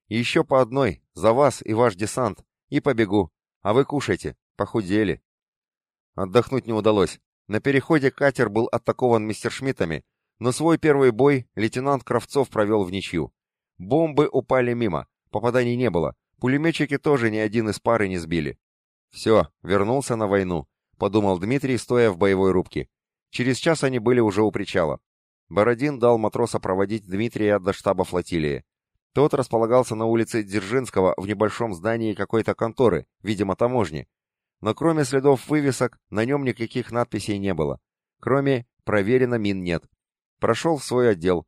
Еще по одной, за вас и ваш десант. И побегу. А вы кушайте. Похудели. Отдохнуть не удалось. На переходе катер был атакован мистершмиттами, но свой первый бой лейтенант Кравцов провел в ничью. Бомбы упали мимо, попаданий не было, пулеметчики тоже ни один из пары не сбили. Все, вернулся на войну, подумал Дмитрий, стоя в боевой рубке. Через час они были уже у причала. Бородин дал матроса проводить Дмитрия до штаба флотилии. Тот располагался на улице Дзержинского в небольшом здании какой-то конторы, видимо, таможни. Но кроме следов вывесок, на нем никаких надписей не было. Кроме «Проверено, мин нет». Прошел в свой отдел.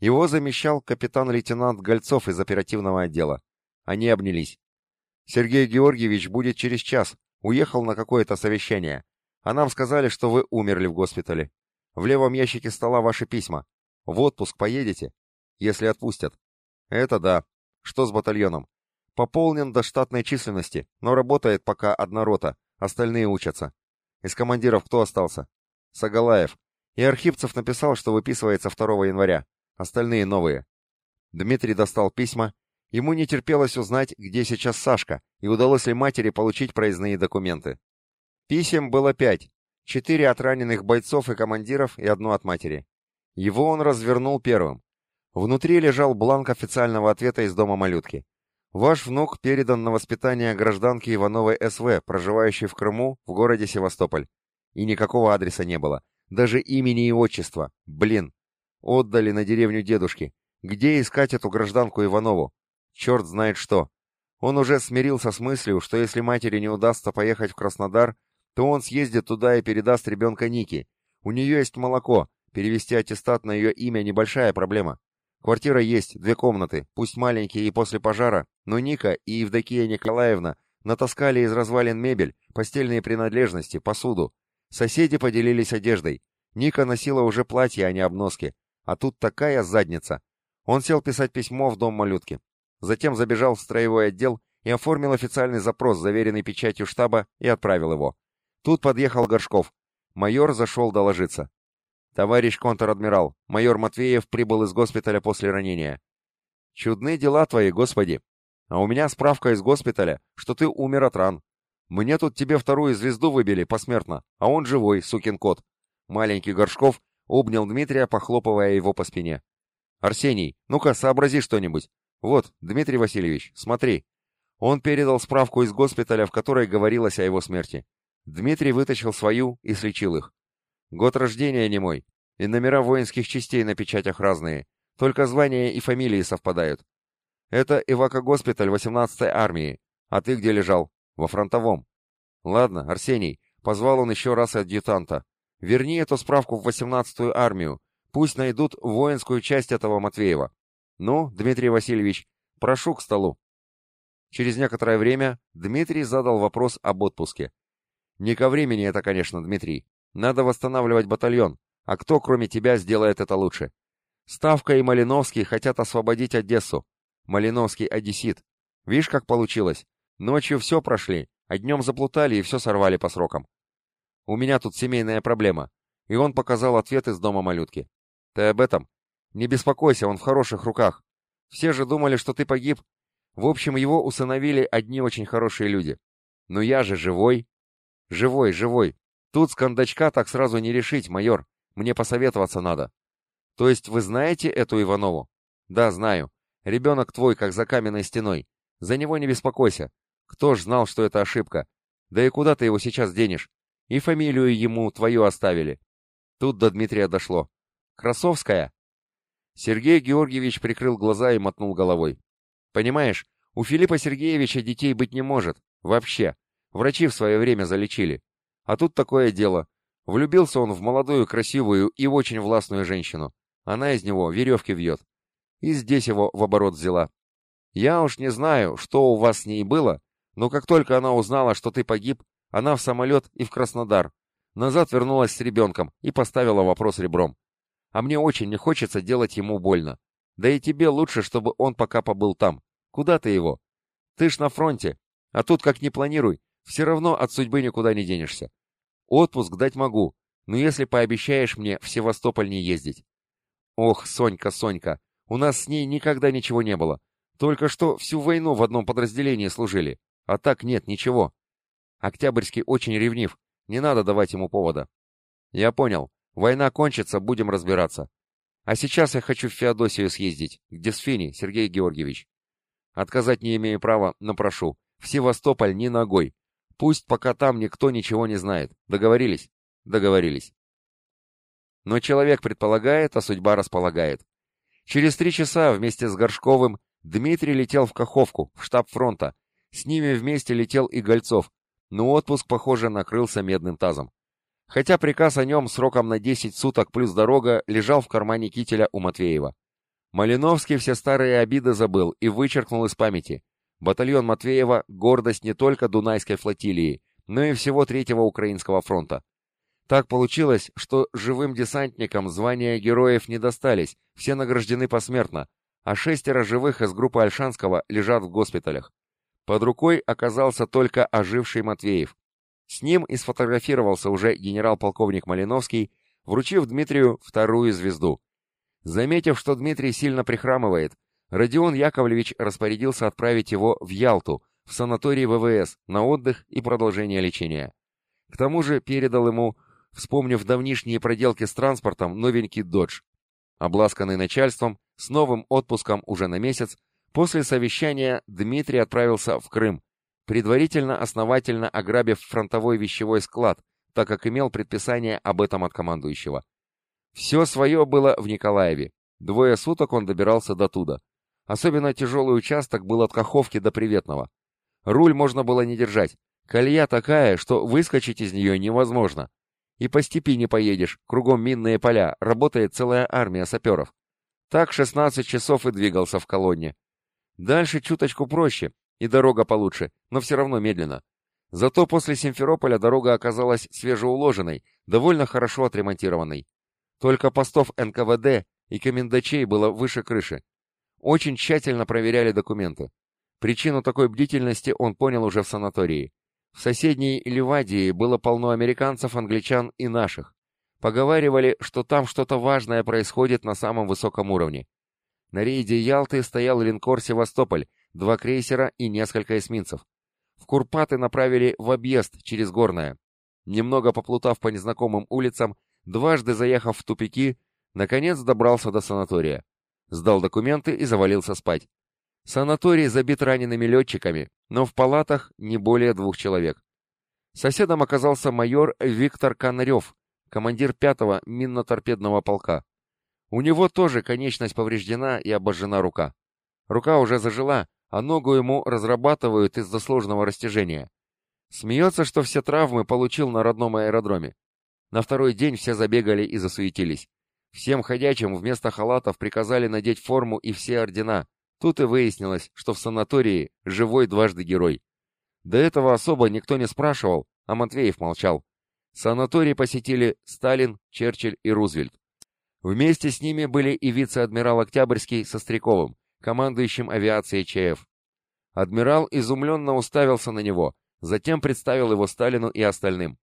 Его замещал капитан-лейтенант Гольцов из оперативного отдела. Они обнялись. «Сергей Георгиевич будет через час. Уехал на какое-то совещание. А нам сказали, что вы умерли в госпитале. В левом ящике стола ваши письма. В отпуск поедете? Если отпустят. Это да. Что с батальоном? Пополнен до штатной численности, но работает пока одна рота, остальные учатся. Из командиров кто остался? Сагалаев. И Архипцев написал, что выписывается 2 января. Остальные новые. Дмитрий достал письма. Ему не терпелось узнать, где сейчас Сашка, и удалось ли матери получить проездные документы. Писем было пять. Четыре от раненых бойцов и командиров и одно от матери. Его он развернул первым. Внутри лежал бланк официального ответа из дома малютки. Ваш внук передан на воспитание гражданки Ивановой СВ, проживающей в Крыму, в городе Севастополь. И никакого адреса не было. Даже имени и отчества. Блин. Отдали на деревню дедушки. Где искать эту гражданку Иванову? Черт знает что. Он уже смирился с мыслью, что если матери не удастся поехать в Краснодар, то он съездит туда и передаст ребенка Нике. У нее есть молоко. Перевести аттестат на ее имя небольшая проблема. Квартира есть, две комнаты, пусть маленькие и после пожара, но Ника и Евдокия Николаевна натаскали из развалин мебель, постельные принадлежности, посуду. Соседи поделились одеждой. Ника носила уже платье, а не обноски. А тут такая задница. Он сел писать письмо в дом малютки. Затем забежал в строевой отдел и оформил официальный запрос, заверенный печатью штаба, и отправил его. Тут подъехал Горшков. Майор зашел доложиться. «Товарищ контр-адмирал, майор Матвеев прибыл из госпиталя после ранения». «Чудны дела твои, господи! А у меня справка из госпиталя, что ты умер от ран. Мне тут тебе вторую звезду выбили посмертно, а он живой, сукин кот». Маленький Горшков обнял Дмитрия, похлопывая его по спине. «Арсений, ну-ка, сообрази что-нибудь. Вот, Дмитрий Васильевич, смотри». Он передал справку из госпиталя, в которой говорилось о его смерти. Дмитрий вытащил свою и слечил их. Год рождения не мой, и номера воинских частей на печатях разные, только звания и фамилии совпадают. Это Ивако-госпиталь 18-й армии. А ты где лежал? Во фронтовом. Ладно, Арсений, позвал он еще раз адъютанта. Верни эту справку в 18-ю армию. Пусть найдут воинскую часть этого Матвеева. Ну, Дмитрий Васильевич, прошу к столу. Через некоторое время Дмитрий задал вопрос об отпуске. Не ко времени это, конечно, Дмитрий. Надо восстанавливать батальон, а кто, кроме тебя, сделает это лучше? Ставка и Малиновский хотят освободить Одессу. Малиновский одессит. Видишь, как получилось? Ночью все прошли, а днем заплутали и все сорвали по срокам. У меня тут семейная проблема. И он показал ответ из дома малютки. Ты об этом? Не беспокойся, он в хороших руках. Все же думали, что ты погиб. В общем, его усыновили одни очень хорошие люди. Но я же живой. Живой, живой. Тут с кондачка так сразу не решить, майор. Мне посоветоваться надо. То есть вы знаете эту Иванову? Да, знаю. Ребенок твой, как за каменной стеной. За него не беспокойся. Кто ж знал, что это ошибка? Да и куда ты его сейчас денешь? И фамилию ему твою оставили. Тут до Дмитрия дошло. Красовская? Сергей Георгиевич прикрыл глаза и мотнул головой. Понимаешь, у Филиппа Сергеевича детей быть не может. Вообще. Врачи в свое время залечили. А тут такое дело. Влюбился он в молодую, красивую и очень властную женщину. Она из него веревки вьет. И здесь его в оборот взяла. Я уж не знаю, что у вас с ней было, Но как только она узнала, что ты погиб, она в самолет и в Краснодар. Назад вернулась с ребенком и поставила вопрос ребром. А мне очень не хочется делать ему больно. Да и тебе лучше, чтобы он пока побыл там. Куда ты его? Ты ж на фронте. А тут как не планируй, все равно от судьбы никуда не денешься. Отпуск дать могу, но если пообещаешь мне в Севастополь не ездить. Ох, Сонька, Сонька, у нас с ней никогда ничего не было. Только что всю войну в одном подразделении служили. А так нет, ничего. Октябрьский очень ревнив. Не надо давать ему повода. Я понял. Война кончится, будем разбираться. А сейчас я хочу в Феодосию съездить, к Десфине, Сергей Георгиевич. Отказать не имею права, но прошу. В Севастополь ни ногой. Пусть пока там никто ничего не знает. Договорились? Договорились. Но человек предполагает, а судьба располагает. Через три часа вместе с Горшковым Дмитрий летел в Каховку, в штаб фронта. С ними вместе летел и Гольцов, но отпуск, похоже, накрылся медным тазом. Хотя приказ о нем сроком на 10 суток плюс дорога лежал в кармане кителя у Матвеева. Малиновский все старые обиды забыл и вычеркнул из памяти. Батальон Матвеева — гордость не только Дунайской флотилии, но и всего Третьего Украинского фронта. Так получилось, что живым десантникам звания героев не достались, все награждены посмертно, а шестеро живых из группы Альшанского лежат в госпиталях. Под рукой оказался только оживший Матвеев. С ним и сфотографировался уже генерал-полковник Малиновский, вручив Дмитрию вторую звезду. Заметив, что Дмитрий сильно прихрамывает, Родион Яковлевич распорядился отправить его в Ялту, в санаторий ВВС, на отдых и продолжение лечения. К тому же передал ему, вспомнив давнишние проделки с транспортом, новенький «Додж». Обласканный начальством, с новым отпуском уже на месяц, после совещания Дмитрий отправился в Крым, предварительно основательно ограбив фронтовой вещевой склад, так как имел предписание об этом от командующего. Все свое было в Николаеве. Двое суток он добирался до туда. Особенно тяжелый участок был от Каховки до Приветного. Руль можно было не держать. Колея такая, что выскочить из нее невозможно. И по степи не поедешь, кругом минные поля, работает целая армия саперов. Так 16 часов и двигался в колонне. Дальше чуточку проще, и дорога получше, но все равно медленно. Зато после Симферополя дорога оказалась свежеуложенной, довольно хорошо отремонтированной. Только постов НКВД и комендачей было выше крыши. Очень тщательно проверяли документы. Причину такой бдительности он понял уже в санатории. В соседней Ливадии было полно американцев, англичан и наших. Поговаривали, что там что-то важное происходит на самом высоком уровне. На рейде Ялты стоял линкор «Севастополь», два крейсера и несколько эсминцев. В Курпаты направили в объезд через Горное. Немного поплутав по незнакомым улицам, дважды заехав в тупики, наконец добрался до санатория. Сдал документы и завалился спать. Санаторий забит ранеными летчиками, но в палатах не более двух человек. Соседом оказался майор Виктор Конарев, командир пятого минно-торпедного полка. У него тоже конечность повреждена и обожжена рука. Рука уже зажила, а ногу ему разрабатывают из-за сложного растяжения. Смеется, что все травмы получил на родном аэродроме. На второй день все забегали и засуетились. Всем ходячим вместо халатов приказали надеть форму и все ордена. Тут и выяснилось, что в санатории живой дважды герой. До этого особо никто не спрашивал, а Матвеев молчал. Санаторий посетили Сталин, Черчилль и Рузвельт. Вместе с ними были и вице-адмирал Октябрьский со Стряковым, командующим авиацией ЧФ. Адмирал изумленно уставился на него, затем представил его Сталину и остальным.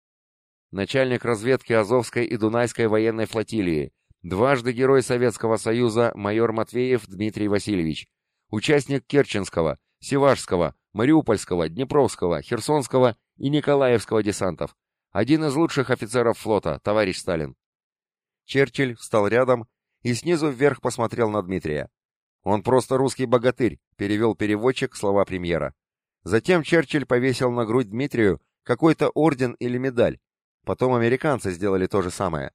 Начальник разведки Азовской и Дунайской военной флотилии, дважды Герой Советского Союза майор Матвеев Дмитрий Васильевич, участник Керченского, Севашского, Мариупольского, Днепровского, Херсонского и Николаевского десантов, один из лучших офицеров флота, товарищ Сталин. Черчилль встал рядом и снизу вверх посмотрел на Дмитрия. Он просто русский богатырь, перевел переводчик слова премьера. Затем Черчилль повесил на грудь Дмитрию какой-то орден или медаль. Потом американцы сделали то же самое.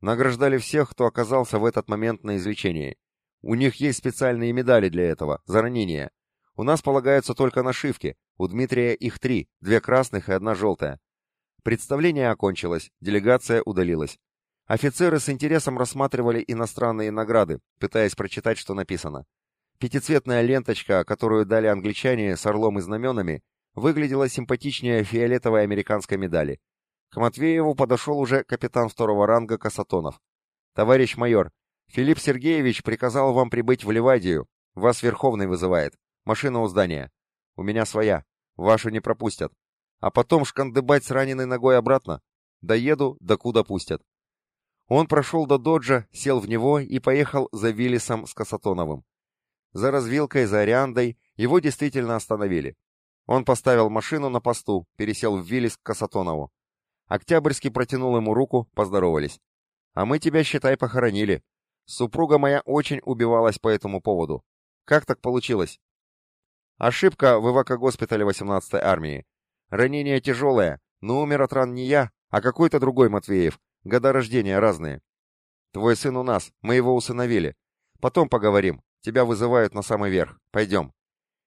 Награждали всех, кто оказался в этот момент на излечении. У них есть специальные медали для этого, за ранения. У нас полагаются только нашивки, у Дмитрия их три, две красных и одна желтая. Представление окончилось, делегация удалилась. Офицеры с интересом рассматривали иностранные награды, пытаясь прочитать, что написано. Пятицветная ленточка, которую дали англичане с орлом и знаменами, выглядела симпатичнее фиолетовой американской медали. К Матвееву подошел уже капитан второго ранга Касатонов. «Товарищ майор, Филипп Сергеевич приказал вам прибыть в Ливадию. Вас Верховный вызывает. Машина у здания. У меня своя. Вашу не пропустят. А потом шкандыбать с раненой ногой обратно. Доеду, докуда пустят». Он прошел до доджа, сел в него и поехал за Виллисом с Касатоновым. За развилкой, за Ариандой его действительно остановили. Он поставил машину на посту, пересел в Виллис к Касатонову. Октябрьский протянул ему руку, поздоровались. «А мы тебя, считай, похоронили. Супруга моя очень убивалась по этому поводу. Как так получилось?» «Ошибка в эвакогоспитале 18-й армии. Ранение тяжелое, но умер от ран не я, а какой-то другой Матвеев. Года рождения разные. Твой сын у нас, мы его усыновили. Потом поговорим. Тебя вызывают на самый верх. Пойдем».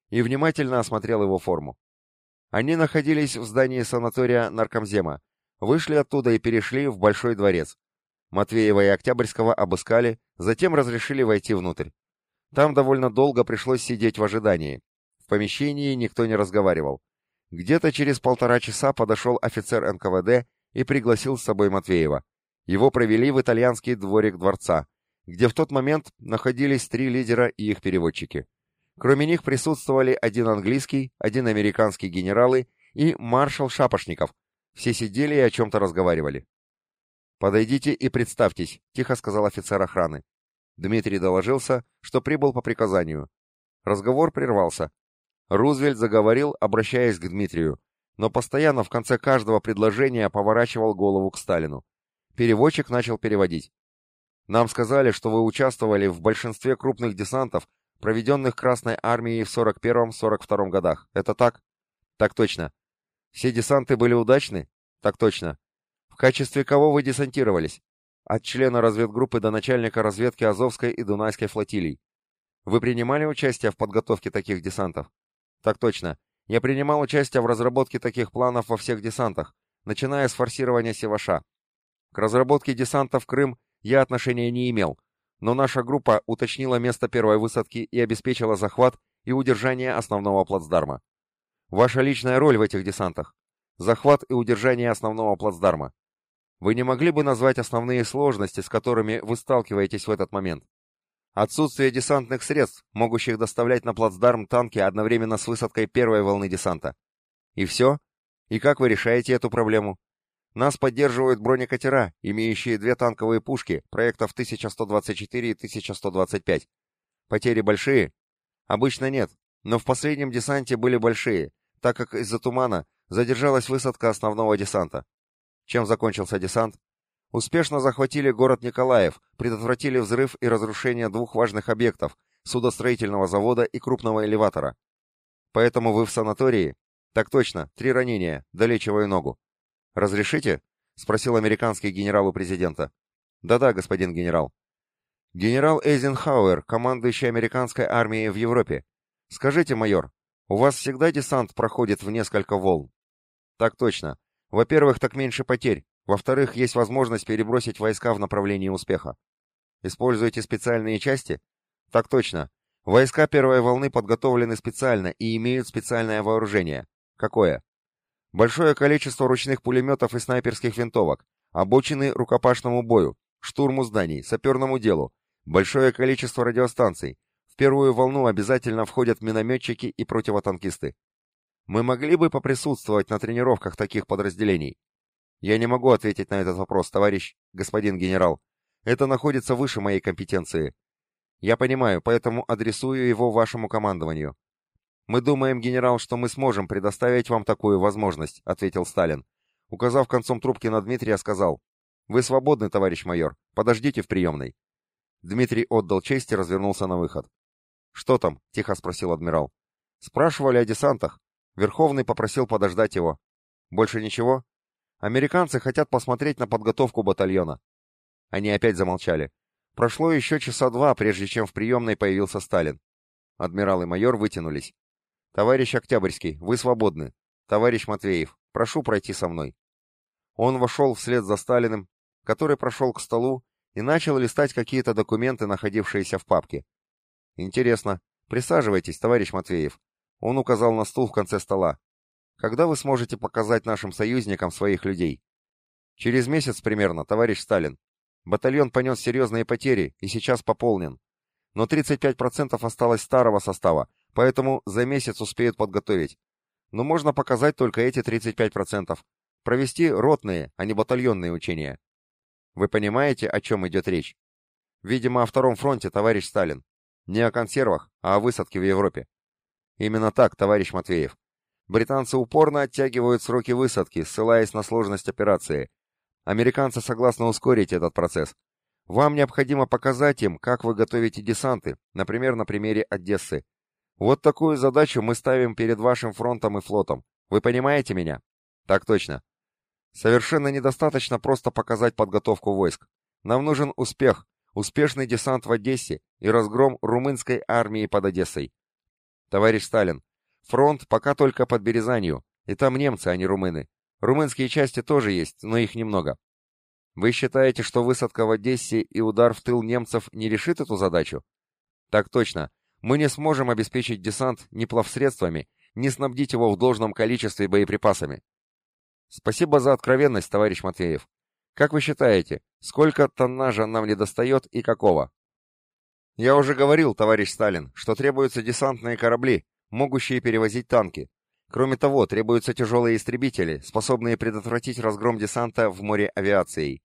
И внимательно осмотрел его форму. Они находились в здании санатория наркомзема, вышли оттуда и перешли в Большой дворец. Матвеева и Октябрьского обыскали, затем разрешили войти внутрь. Там довольно долго пришлось сидеть в ожидании. В помещении никто не разговаривал. Где-то через полтора часа подошел офицер НКВД и пригласил с собой Матвеева. Его провели в итальянский дворик дворца, где в тот момент находились три лидера и их переводчики. Кроме них присутствовали один английский, один американский генералы и маршал Шапошников. Все сидели и о чем-то разговаривали. «Подойдите и представьтесь», — тихо сказал офицер охраны. Дмитрий доложился, что прибыл по приказанию. Разговор прервался. Рузвельт заговорил, обращаясь к Дмитрию, но постоянно в конце каждого предложения поворачивал голову к Сталину. Переводчик начал переводить. «Нам сказали, что вы участвовали в большинстве крупных десантов, проведенных Красной Армией в 41-42 годах. Это так?» «Так точно. Все десанты были удачны?» «Так точно. В качестве кого вы десантировались?» «От члена разведгруппы до начальника разведки Азовской и Дунайской флотилий. Вы принимали участие в подготовке таких десантов?» «Так точно. Я принимал участие в разработке таких планов во всех десантах, начиная с форсирования Севаша. К разработке десанта в Крым я отношения не имел, но наша группа уточнила место первой высадки и обеспечила захват и удержание основного плацдарма. Ваша личная роль в этих десантах – захват и удержание основного плацдарма. Вы не могли бы назвать основные сложности, с которыми вы сталкиваетесь в этот момент? Отсутствие десантных средств, могущих доставлять на плацдарм танки одновременно с высадкой первой волны десанта. И все? И как вы решаете эту проблему? Нас поддерживают бронекатера, имеющие две танковые пушки проектов 1124 и 1125. Потери большие? Обычно нет, но в последнем десанте были большие, так как из-за тумана задержалась высадка основного десанта. Чем закончился десант? Успешно захватили город Николаев, предотвратили взрыв и разрушение двух важных объектов – судостроительного завода и крупного элеватора. Поэтому вы в санатории? Так точно, три ранения, долечиваю ногу. Разрешите? Спросил американский генерал у президента. Да-да, господин генерал. Генерал Эйзенхауэр, командующий американской армией в Европе. Скажите, майор, у вас всегда десант проходит в несколько волн? Так точно. Во-первых, так меньше потерь. Во-вторых, есть возможность перебросить войска в направлении успеха. Используете специальные части? Так точно. Войска первой волны подготовлены специально и имеют специальное вооружение. Какое? Большое количество ручных пулеметов и снайперских винтовок, обочины рукопашному бою, штурму зданий, саперному делу, большое количество радиостанций. В первую волну обязательно входят минометчики и противотанкисты. Мы могли бы поприсутствовать на тренировках таких подразделений. Я не могу ответить на этот вопрос, товарищ, господин генерал. Это находится выше моей компетенции. Я понимаю, поэтому адресую его вашему командованию. Мы думаем, генерал, что мы сможем предоставить вам такую возможность, ответил Сталин. Указав концом трубки на Дмитрия, сказал: Вы свободны, товарищ майор. Подождите в приемной. Дмитрий отдал честь и развернулся на выход. «Что там?» — тихо спросил адмирал. «Спрашивали о десантах. Верховный попросил подождать его. Больше ничего?» Американцы хотят посмотреть на подготовку батальона. Они опять замолчали. Прошло еще часа два, прежде чем в приемной появился Сталин. Адмирал и майор вытянулись. «Товарищ Октябрьский, вы свободны. Товарищ Матвеев, прошу пройти со мной». Он вошел вслед за Сталиным, который прошел к столу и начал листать какие-то документы, находившиеся в папке. «Интересно. Присаживайтесь, товарищ Матвеев». Он указал на стул в конце стола. Когда вы сможете показать нашим союзникам своих людей? Через месяц примерно, товарищ Сталин. Батальон понес серьезные потери и сейчас пополнен. Но 35% осталось старого состава, поэтому за месяц успеют подготовить. Но можно показать только эти 35%. Провести ротные, а не батальонные учения. Вы понимаете, о чем идет речь? Видимо, о втором фронте, товарищ Сталин. Не о консервах, а о высадке в Европе. Именно так, товарищ Матвеев. Британцы упорно оттягивают сроки высадки, ссылаясь на сложность операции. Американцы согласны ускорить этот процесс. Вам необходимо показать им, как вы готовите десанты, например, на примере Одессы. Вот такую задачу мы ставим перед вашим фронтом и флотом. Вы понимаете меня? Так точно. Совершенно недостаточно просто показать подготовку войск. Нам нужен успех, успешный десант в Одессе и разгром румынской армии под Одессой. Товарищ Сталин, фронт пока только под Березанью, и там немцы, а не румыны. Румынские части тоже есть, но их немного. Вы считаете, что высадка в Одессе и удар в тыл немцев не решит эту задачу? Так точно. Мы не сможем обеспечить десант ни плавсредствами, ни снабдить его в должном количестве боеприпасами. Спасибо за откровенность, товарищ Матвеев. Как вы считаете, сколько тоннажа нам не достает и какого? Я уже говорил, товарищ Сталин, что требуются десантные корабли, могущие перевозить танки. Кроме того, требуются тяжелые истребители, способные предотвратить разгром десанта в море авиацией.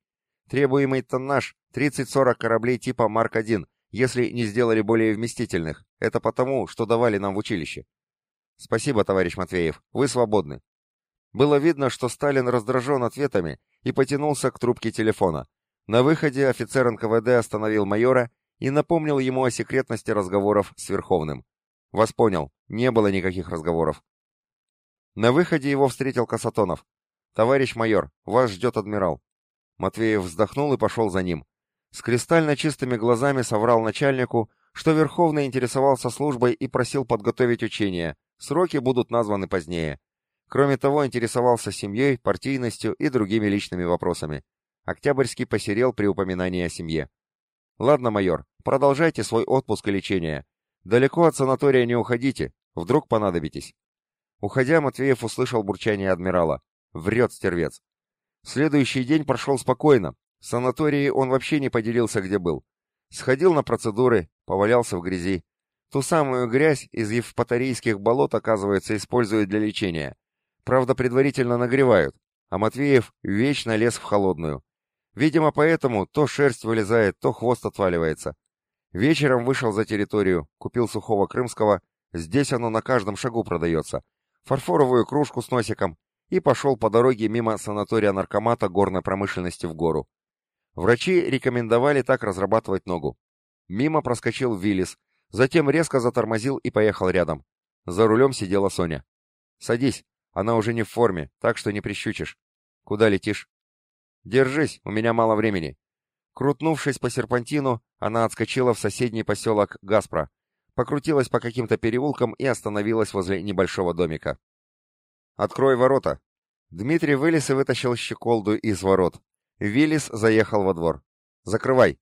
Требуемый тоннаж 30-40 кораблей типа Марк-1, если не сделали более вместительных. Это потому, что давали нам в училище. Спасибо, товарищ Матвеев, вы свободны. Было видно, что Сталин раздражен ответами и потянулся к трубке телефона. На выходе офицер НКВД остановил майора и напомнил ему о секретности разговоров с Верховным. Вас понял, не было никаких разговоров. На выходе его встретил Касатонов. «Товарищ майор, вас ждет адмирал». Матвеев вздохнул и пошел за ним. С кристально чистыми глазами соврал начальнику, что Верховный интересовался службой и просил подготовить учения. Сроки будут названы позднее. Кроме того, интересовался семьей, партийностью и другими личными вопросами. Октябрьский посерел при упоминании о семье. «Ладно, майор, продолжайте свой отпуск и лечение. Далеко от санатория не уходите, вдруг понадобитесь». Уходя, Матвеев услышал бурчание адмирала. Врет стервец. Следующий день прошел спокойно. Санатории он вообще не поделился, где был. Сходил на процедуры, повалялся в грязи. Ту самую грязь из евпаторийских болот, оказывается, используют для лечения. Правда, предварительно нагревают, а Матвеев вечно лез в холодную. Видимо, поэтому то шерсть вылезает, то хвост отваливается. Вечером вышел за территорию, купил сухого крымского, здесь оно на каждом шагу продается, фарфоровую кружку с носиком, и пошел по дороге мимо санатория наркомата горной промышленности в гору. Врачи рекомендовали так разрабатывать ногу. Мимо проскочил Виллис, затем резко затормозил и поехал рядом. За рулем сидела Соня. «Садись», она уже не в форме, так что не прищучишь. Куда летишь? Держись, у меня мало времени. Крутнувшись по серпантину, она отскочила в соседний поселок Гаспро, покрутилась по каким-то переулкам и остановилась возле небольшого домика. «Открой ворота!» Дмитрий вылез и вытащил щеколду из ворот. Виллис заехал во двор. «Закрывай!»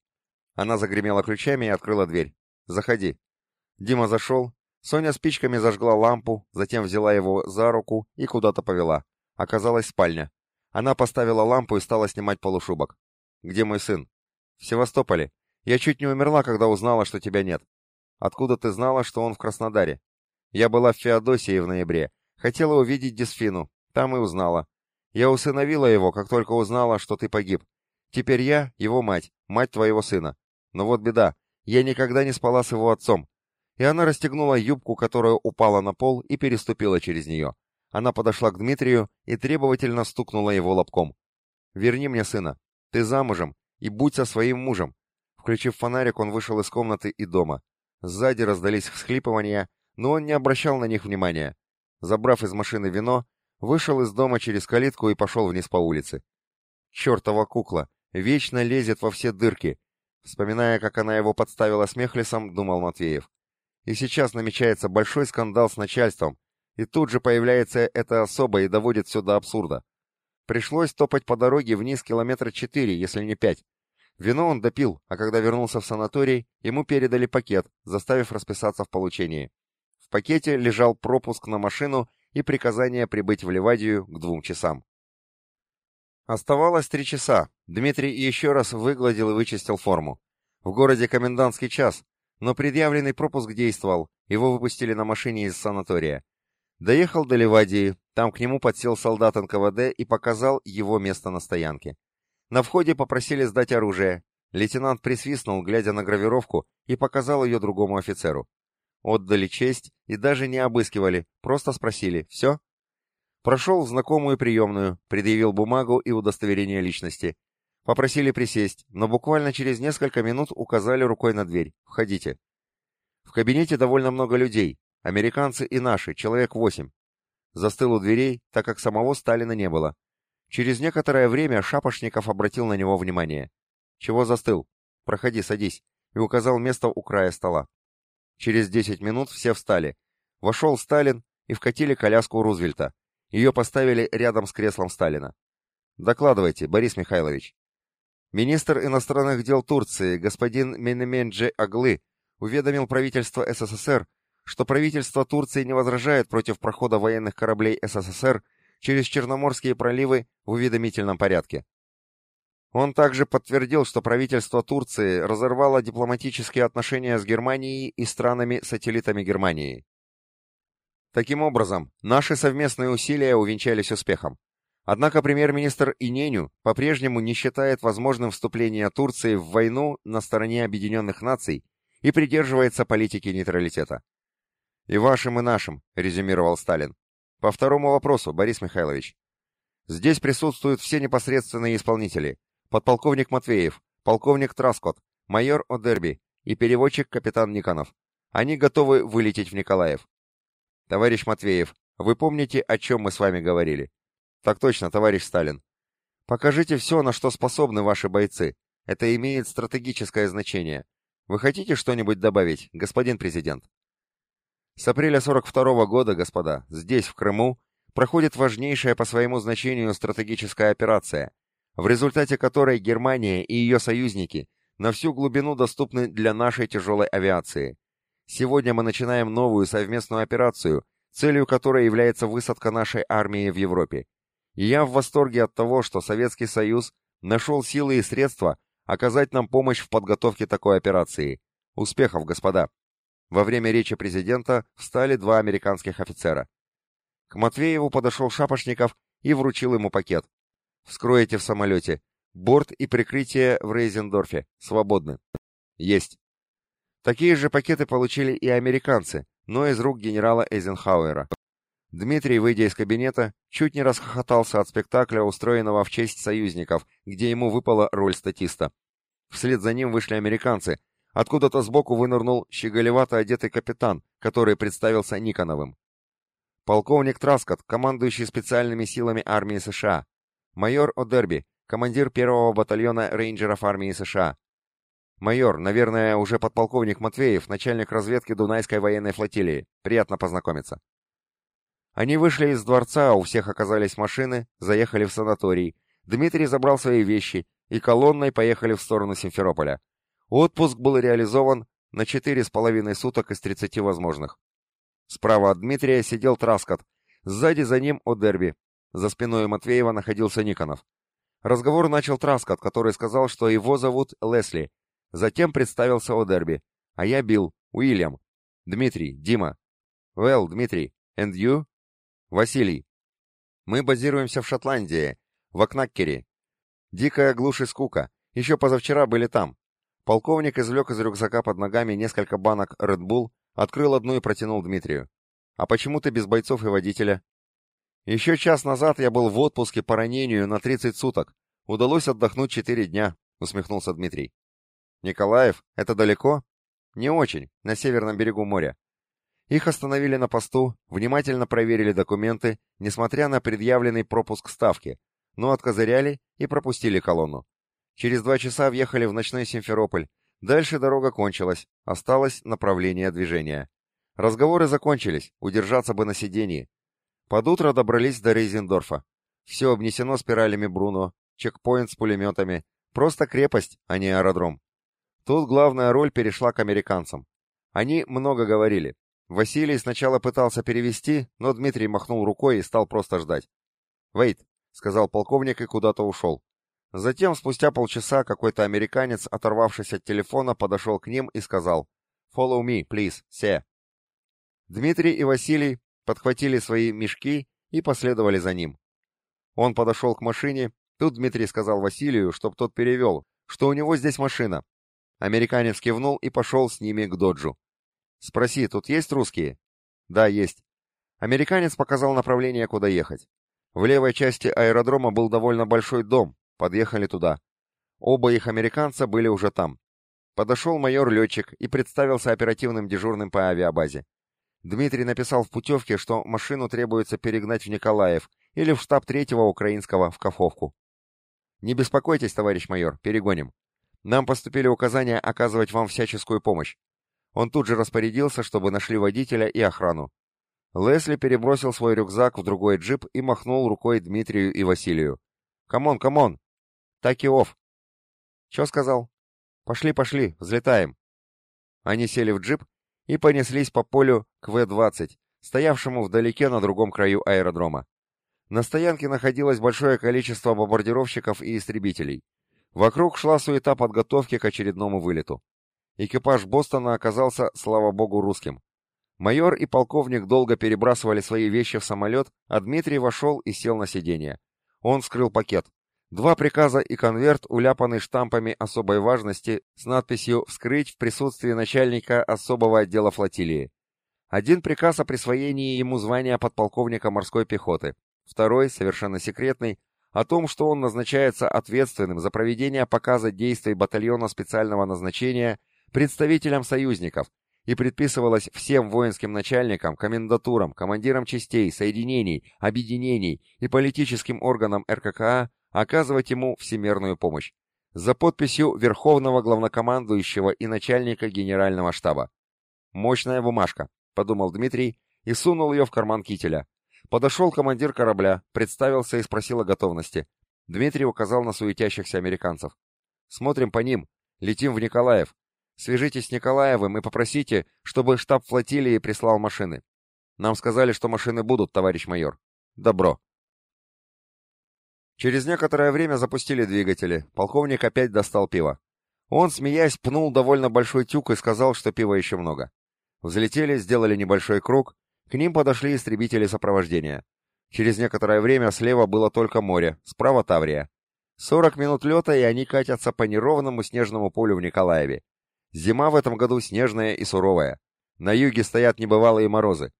Она загремела ключами и открыла дверь. «Заходи». Дима зашел, Соня спичками зажгла лампу, затем взяла его за руку и куда-то повела. Оказалась спальня. Она поставила лампу и стала снимать полушубок. «Где мой сын?» «В Севастополе. Я чуть не умерла, когда узнала, что тебя нет». «Откуда ты знала, что он в Краснодаре?» «Я была в Феодосии в ноябре. Хотела увидеть Дисфину. Там и узнала. Я усыновила его, как только узнала, что ты погиб. Теперь я его мать, мать твоего сына. Но вот беда. Я никогда не спала с его отцом и она расстегнула юбку, которая упала на пол, и переступила через нее. Она подошла к Дмитрию и требовательно стукнула его лобком. «Верни мне сына. Ты замужем, и будь со своим мужем». Включив фонарик, он вышел из комнаты и дома. Сзади раздались всхлипывания, но он не обращал на них внимания. Забрав из машины вино, вышел из дома через калитку и пошел вниз по улице. Чертова кукла! Вечно лезет во все дырки. Вспоминая, как она его подставила смехлесом, думал Матвеев. И сейчас намечается большой скандал с начальством, и тут же появляется эта особа и доводит все до абсурда. Пришлось топать по дороге вниз километра четыре, если не пять. Вино он допил, а когда вернулся в санаторий, ему передали пакет, заставив расписаться в получении. В пакете лежал пропуск на машину и приказание прибыть в Ливадию к двум часам. Оставалось три часа. Дмитрий еще раз выгладил и вычистил форму. В городе комендантский час, но предъявленный пропуск действовал, его выпустили на машине из санатория. Доехал до Ливадии, там к нему подсел солдат НКВД и показал его место на стоянке. На входе попросили сдать оружие. Лейтенант присвистнул, глядя на гравировку, и показал ее другому офицеру. Отдали честь и даже не обыскивали, просто спросили «Все?». Прошел в знакомую приемную, предъявил бумагу и удостоверение личности. Попросили присесть, но буквально через несколько минут указали рукой на дверь. «Входите». В кабинете довольно много людей, американцы и наши, человек восемь. Застыл у дверей, так как самого Сталина не было. Через некоторое время Шапошников обратил на него внимание. «Чего застыл? Проходи, садись», и указал место у края стола. Через десять минут все встали. Вошел Сталин и вкатили коляску Рузвельта. Ее поставили рядом с креслом Сталина. Докладывайте, Борис Михайлович. Министр иностранных дел Турции, господин Менеменджи Аглы, уведомил правительство СССР, что правительство Турции не возражает против прохода военных кораблей СССР через Черноморские проливы в уведомительном порядке. Он также подтвердил, что правительство Турции разорвало дипломатические отношения с Германией и странами-сателлитами Германии. Таким образом, наши совместные усилия увенчались успехом. Однако премьер-министр Иненю по-прежнему не считает возможным вступление Турции в войну на стороне Объединенных Наций и придерживается политики нейтралитета. «И вашим, и нашим», — резюмировал Сталин. «По второму вопросу, Борис Михайлович. Здесь присутствуют все непосредственные исполнители. Подполковник Матвеев, полковник Траскот, майор Одерби и переводчик капитан Никонов. Они готовы вылететь в Николаев. Товарищ Матвеев, вы помните, о чем мы с вами говорили? Так точно, товарищ Сталин. Покажите все, на что способны ваши бойцы. Это имеет стратегическое значение. Вы хотите что-нибудь добавить, господин президент? С апреля 42 -го года, господа, здесь, в Крыму, проходит важнейшая по своему значению стратегическая операция, в результате которой Германия и ее союзники на всю глубину доступны для нашей тяжелой авиации. Сегодня мы начинаем новую совместную операцию, целью которой является высадка нашей армии в Европе. И я в восторге от того, что Советский Союз нашел силы и средства оказать нам помощь в подготовке такой операции. Успехов, господа! Во время речи президента встали два американских офицера. К Матвееву подошел Шапошников и вручил ему пакет. «Вскроете в самолете. Борт и прикрытие в Рейзендорфе. Свободны». «Есть». Такие же пакеты получили и американцы, но из рук генерала Эйзенхауэра. Дмитрий, выйдя из кабинета, чуть не расхохотался от спектакля, устроенного в честь союзников, где ему выпала роль статиста. Вслед за ним вышли американцы. Откуда-то сбоку вынырнул щеголевато одетый капитан, который представился Никоновым. Полковник Траскот, командующий специальными силами армии США. Майор О'Дерби, командир первого батальона рейнджеров армии США. «Майор, наверное, уже подполковник Матвеев, начальник разведки Дунайской военной флотилии. Приятно познакомиться». Они вышли из дворца, у всех оказались машины, заехали в санаторий. Дмитрий забрал свои вещи и колонной поехали в сторону Симферополя. Отпуск был реализован на четыре с половиной суток из тридцати возможных. Справа от Дмитрия сидел Траскот, сзади за ним Одерби. За спиной Матвеева находился Никонов. Разговор начал Траскот, который сказал, что его зовут Лесли, Затем представился Одерби. А я Билл, Уильям. Дмитрий, Дима. Well, Дмитрий. And you? Василий. Мы базируемся в Шотландии, в Акнаккере. Дикая глушь и скука. Еще позавчера были там. Полковник извлек из рюкзака под ногами несколько банок Red Bull, открыл одну и протянул Дмитрию. «А почему ты без бойцов и водителя?» «Еще час назад я был в отпуске по ранению на 30 суток. Удалось отдохнуть 4 дня», — усмехнулся Дмитрий. Николаев? Это далеко? Не очень, на северном берегу моря. Их остановили на посту, внимательно проверили документы, несмотря на предъявленный пропуск ставки, но откозыряли и пропустили колонну. Через два часа въехали в ночной Симферополь. Дальше дорога кончилась, осталось направление движения. Разговоры закончились, удержаться бы на сидении. Под утро добрались до Рейзендорфа. Все обнесено спиралями Бруно, чекпоинт с пулеметами. Просто крепость, а не аэродром. Тут главная роль перешла к американцам. Они много говорили. Василий сначала пытался перевести, но Дмитрий махнул рукой и стал просто ждать. «Вейт», — сказал полковник и куда-то ушел. Затем, спустя полчаса, какой-то американец, оторвавшись от телефона, подошел к ним и сказал «Follow me, please, се». Дмитрий и Василий подхватили свои мешки и последовали за ним. Он подошел к машине, тут Дмитрий сказал Василию, чтоб тот перевел, что у него здесь машина. Американец кивнул и пошел с ними к доджу. «Спроси, тут есть русские?» «Да, есть». Американец показал направление, куда ехать. В левой части аэродрома был довольно большой дом, подъехали туда. Оба их американца были уже там. Подошел майор-летчик и представился оперативным дежурным по авиабазе. Дмитрий написал в путевке, что машину требуется перегнать в Николаев или в штаб третьего украинского в Каховку. «Не беспокойтесь, товарищ майор, перегоним. Нам поступили указания оказывать вам всяческую помощь. Он тут же распорядился, чтобы нашли водителя и охрану. Лесли перебросил свой рюкзак в другой джип и махнул рукой Дмитрию и Василию. «Come on, come on! Take off!» «Чё сказал?» «Пошли, пошли, взлетаем!» Они сели в джип и понеслись по полю к В-20, стоявшему вдалеке на другом краю аэродрома. На стоянке находилось большое количество бомбардировщиков и истребителей. Вокруг шла суета подготовки к очередному вылету. Экипаж Бостона оказался, слава богу, русским. Майор и полковник долго перебрасывали свои вещи в самолет, а Дмитрий вошел и сел на сиденье. Он вскрыл пакет. Два приказа и конверт, уляпанный штампами особой важности, с надписью «Вскрыть в присутствии начальника особого отдела флотилии». Один приказ о присвоении ему звания подполковника морской пехоты. Второй, совершенно секретный, о том, что он назначается ответственным за проведение показа действий батальона специального назначения представителям союзников и предписывалось всем воинским начальникам, комендатурам, командирам частей, соединений, объединений и политическим органам РККА оказывать ему всемерную помощь за подписью Верховного Главнокомандующего и начальника Генерального штаба. «Мощная бумажка», — подумал Дмитрий и сунул ее в карман кителя. Подошел командир корабля, представился и спросил о готовности. Дмитрий указал на суетящихся американцев. «Смотрим по ним. Летим в Николаев. Свяжитесь с Николаевым и попросите, чтобы штаб флотилии прислал машины. Нам сказали, что машины будут, товарищ майор. Добро. Через некоторое время запустили двигатели. Полковник опять достал пиво. Он, смеясь, пнул довольно большой тюк и сказал, что пива еще много. Взлетели, сделали небольшой круг. К ним подошли истребители сопровождения. Через некоторое время слева было только море, справа Таврия. Сорок минут лета, и они катятся по неровному снежному полю в Николаеве. Зима в этом году снежная и суровая. На юге стоят небывалые морозы.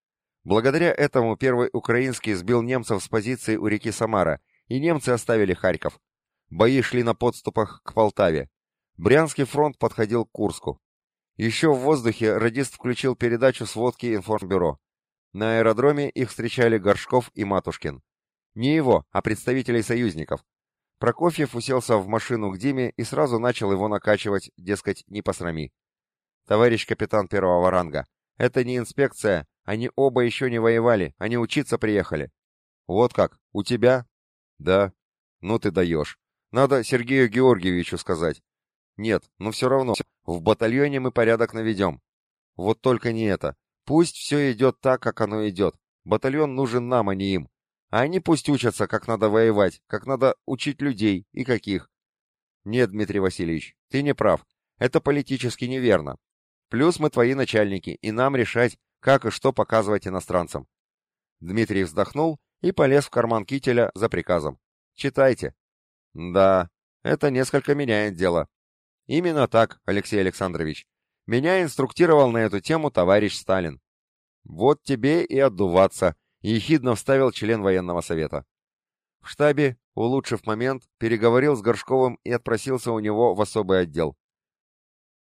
Благодаря этому первый украинский сбил немцев с позиции у реки Самара, и немцы оставили Харьков. Бои шли на подступах к Полтаве. Брянский фронт подходил к Курску. Еще в воздухе радист включил передачу сводки информбюро. На аэродроме их встречали Горшков и Матушкин. Не его, а представителей союзников. Прокофьев уселся в машину к Диме и сразу начал его накачивать, дескать, не посрами. «Товарищ капитан первого ранга, это не инспекция, они оба еще не воевали, они учиться приехали». «Вот как? У тебя?» «Да». «Ну ты даешь. Надо Сергею Георгиевичу сказать». «Нет, но все равно, в батальоне мы порядок наведем». «Вот только не это. Пусть все идет так, как оно идет. Батальон нужен нам, а не им. А они пусть учатся, как надо воевать, как надо учить людей и каких. Нет, Дмитрий Васильевич, ты не прав. Это политически неверно. Плюс мы твои начальники, и нам решать, как и что показывать иностранцам. Дмитрий вздохнул и полез в карман кителя за приказом. Читайте. Да, это несколько меняет дело. Именно так, Алексей Александрович. Меня инструктировал на эту тему товарищ Сталин. Вот тебе и отдуваться, ехидно вставил член военного совета. В штабе, улучшив момент, переговорил с Горшковым и отпросился у него в особый отдел.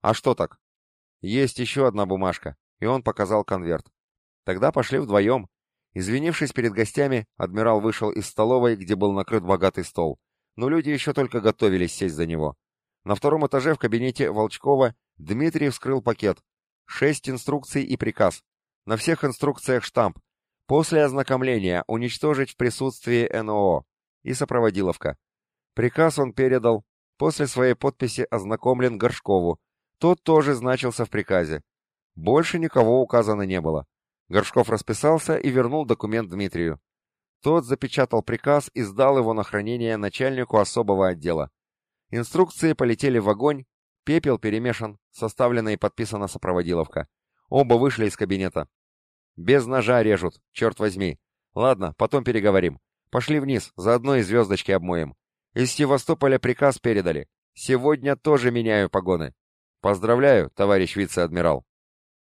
«А что так?» «Есть еще одна бумажка», и он показал конверт. Тогда пошли вдвоем. Извинившись перед гостями, адмирал вышел из столовой, где был накрыт богатый стол. Но люди еще только готовились сесть за него. На втором этаже в кабинете Волчкова Дмитрий вскрыл пакет. Шесть инструкций и приказ. На всех инструкциях штамп, После ознакомления уничтожить в присутствии НОО и сопроводиловка. Приказ он передал, после своей подписи ознакомлен Горшкову. Тот тоже значился в приказе. Больше никого указано не было. Горшков расписался и вернул документ Дмитрию. Тот запечатал приказ и сдал его на хранение начальнику особого отдела. Инструкции полетели в огонь, пепел перемешан, составлена и подписана сопроводиловка. Оба вышли из кабинета. Без ножа режут, черт возьми. Ладно, потом переговорим. Пошли вниз, заодно и звездочки обмоем. Из Севастополя приказ передали. Сегодня тоже меняю погоны. Поздравляю, товарищ вице-адмирал.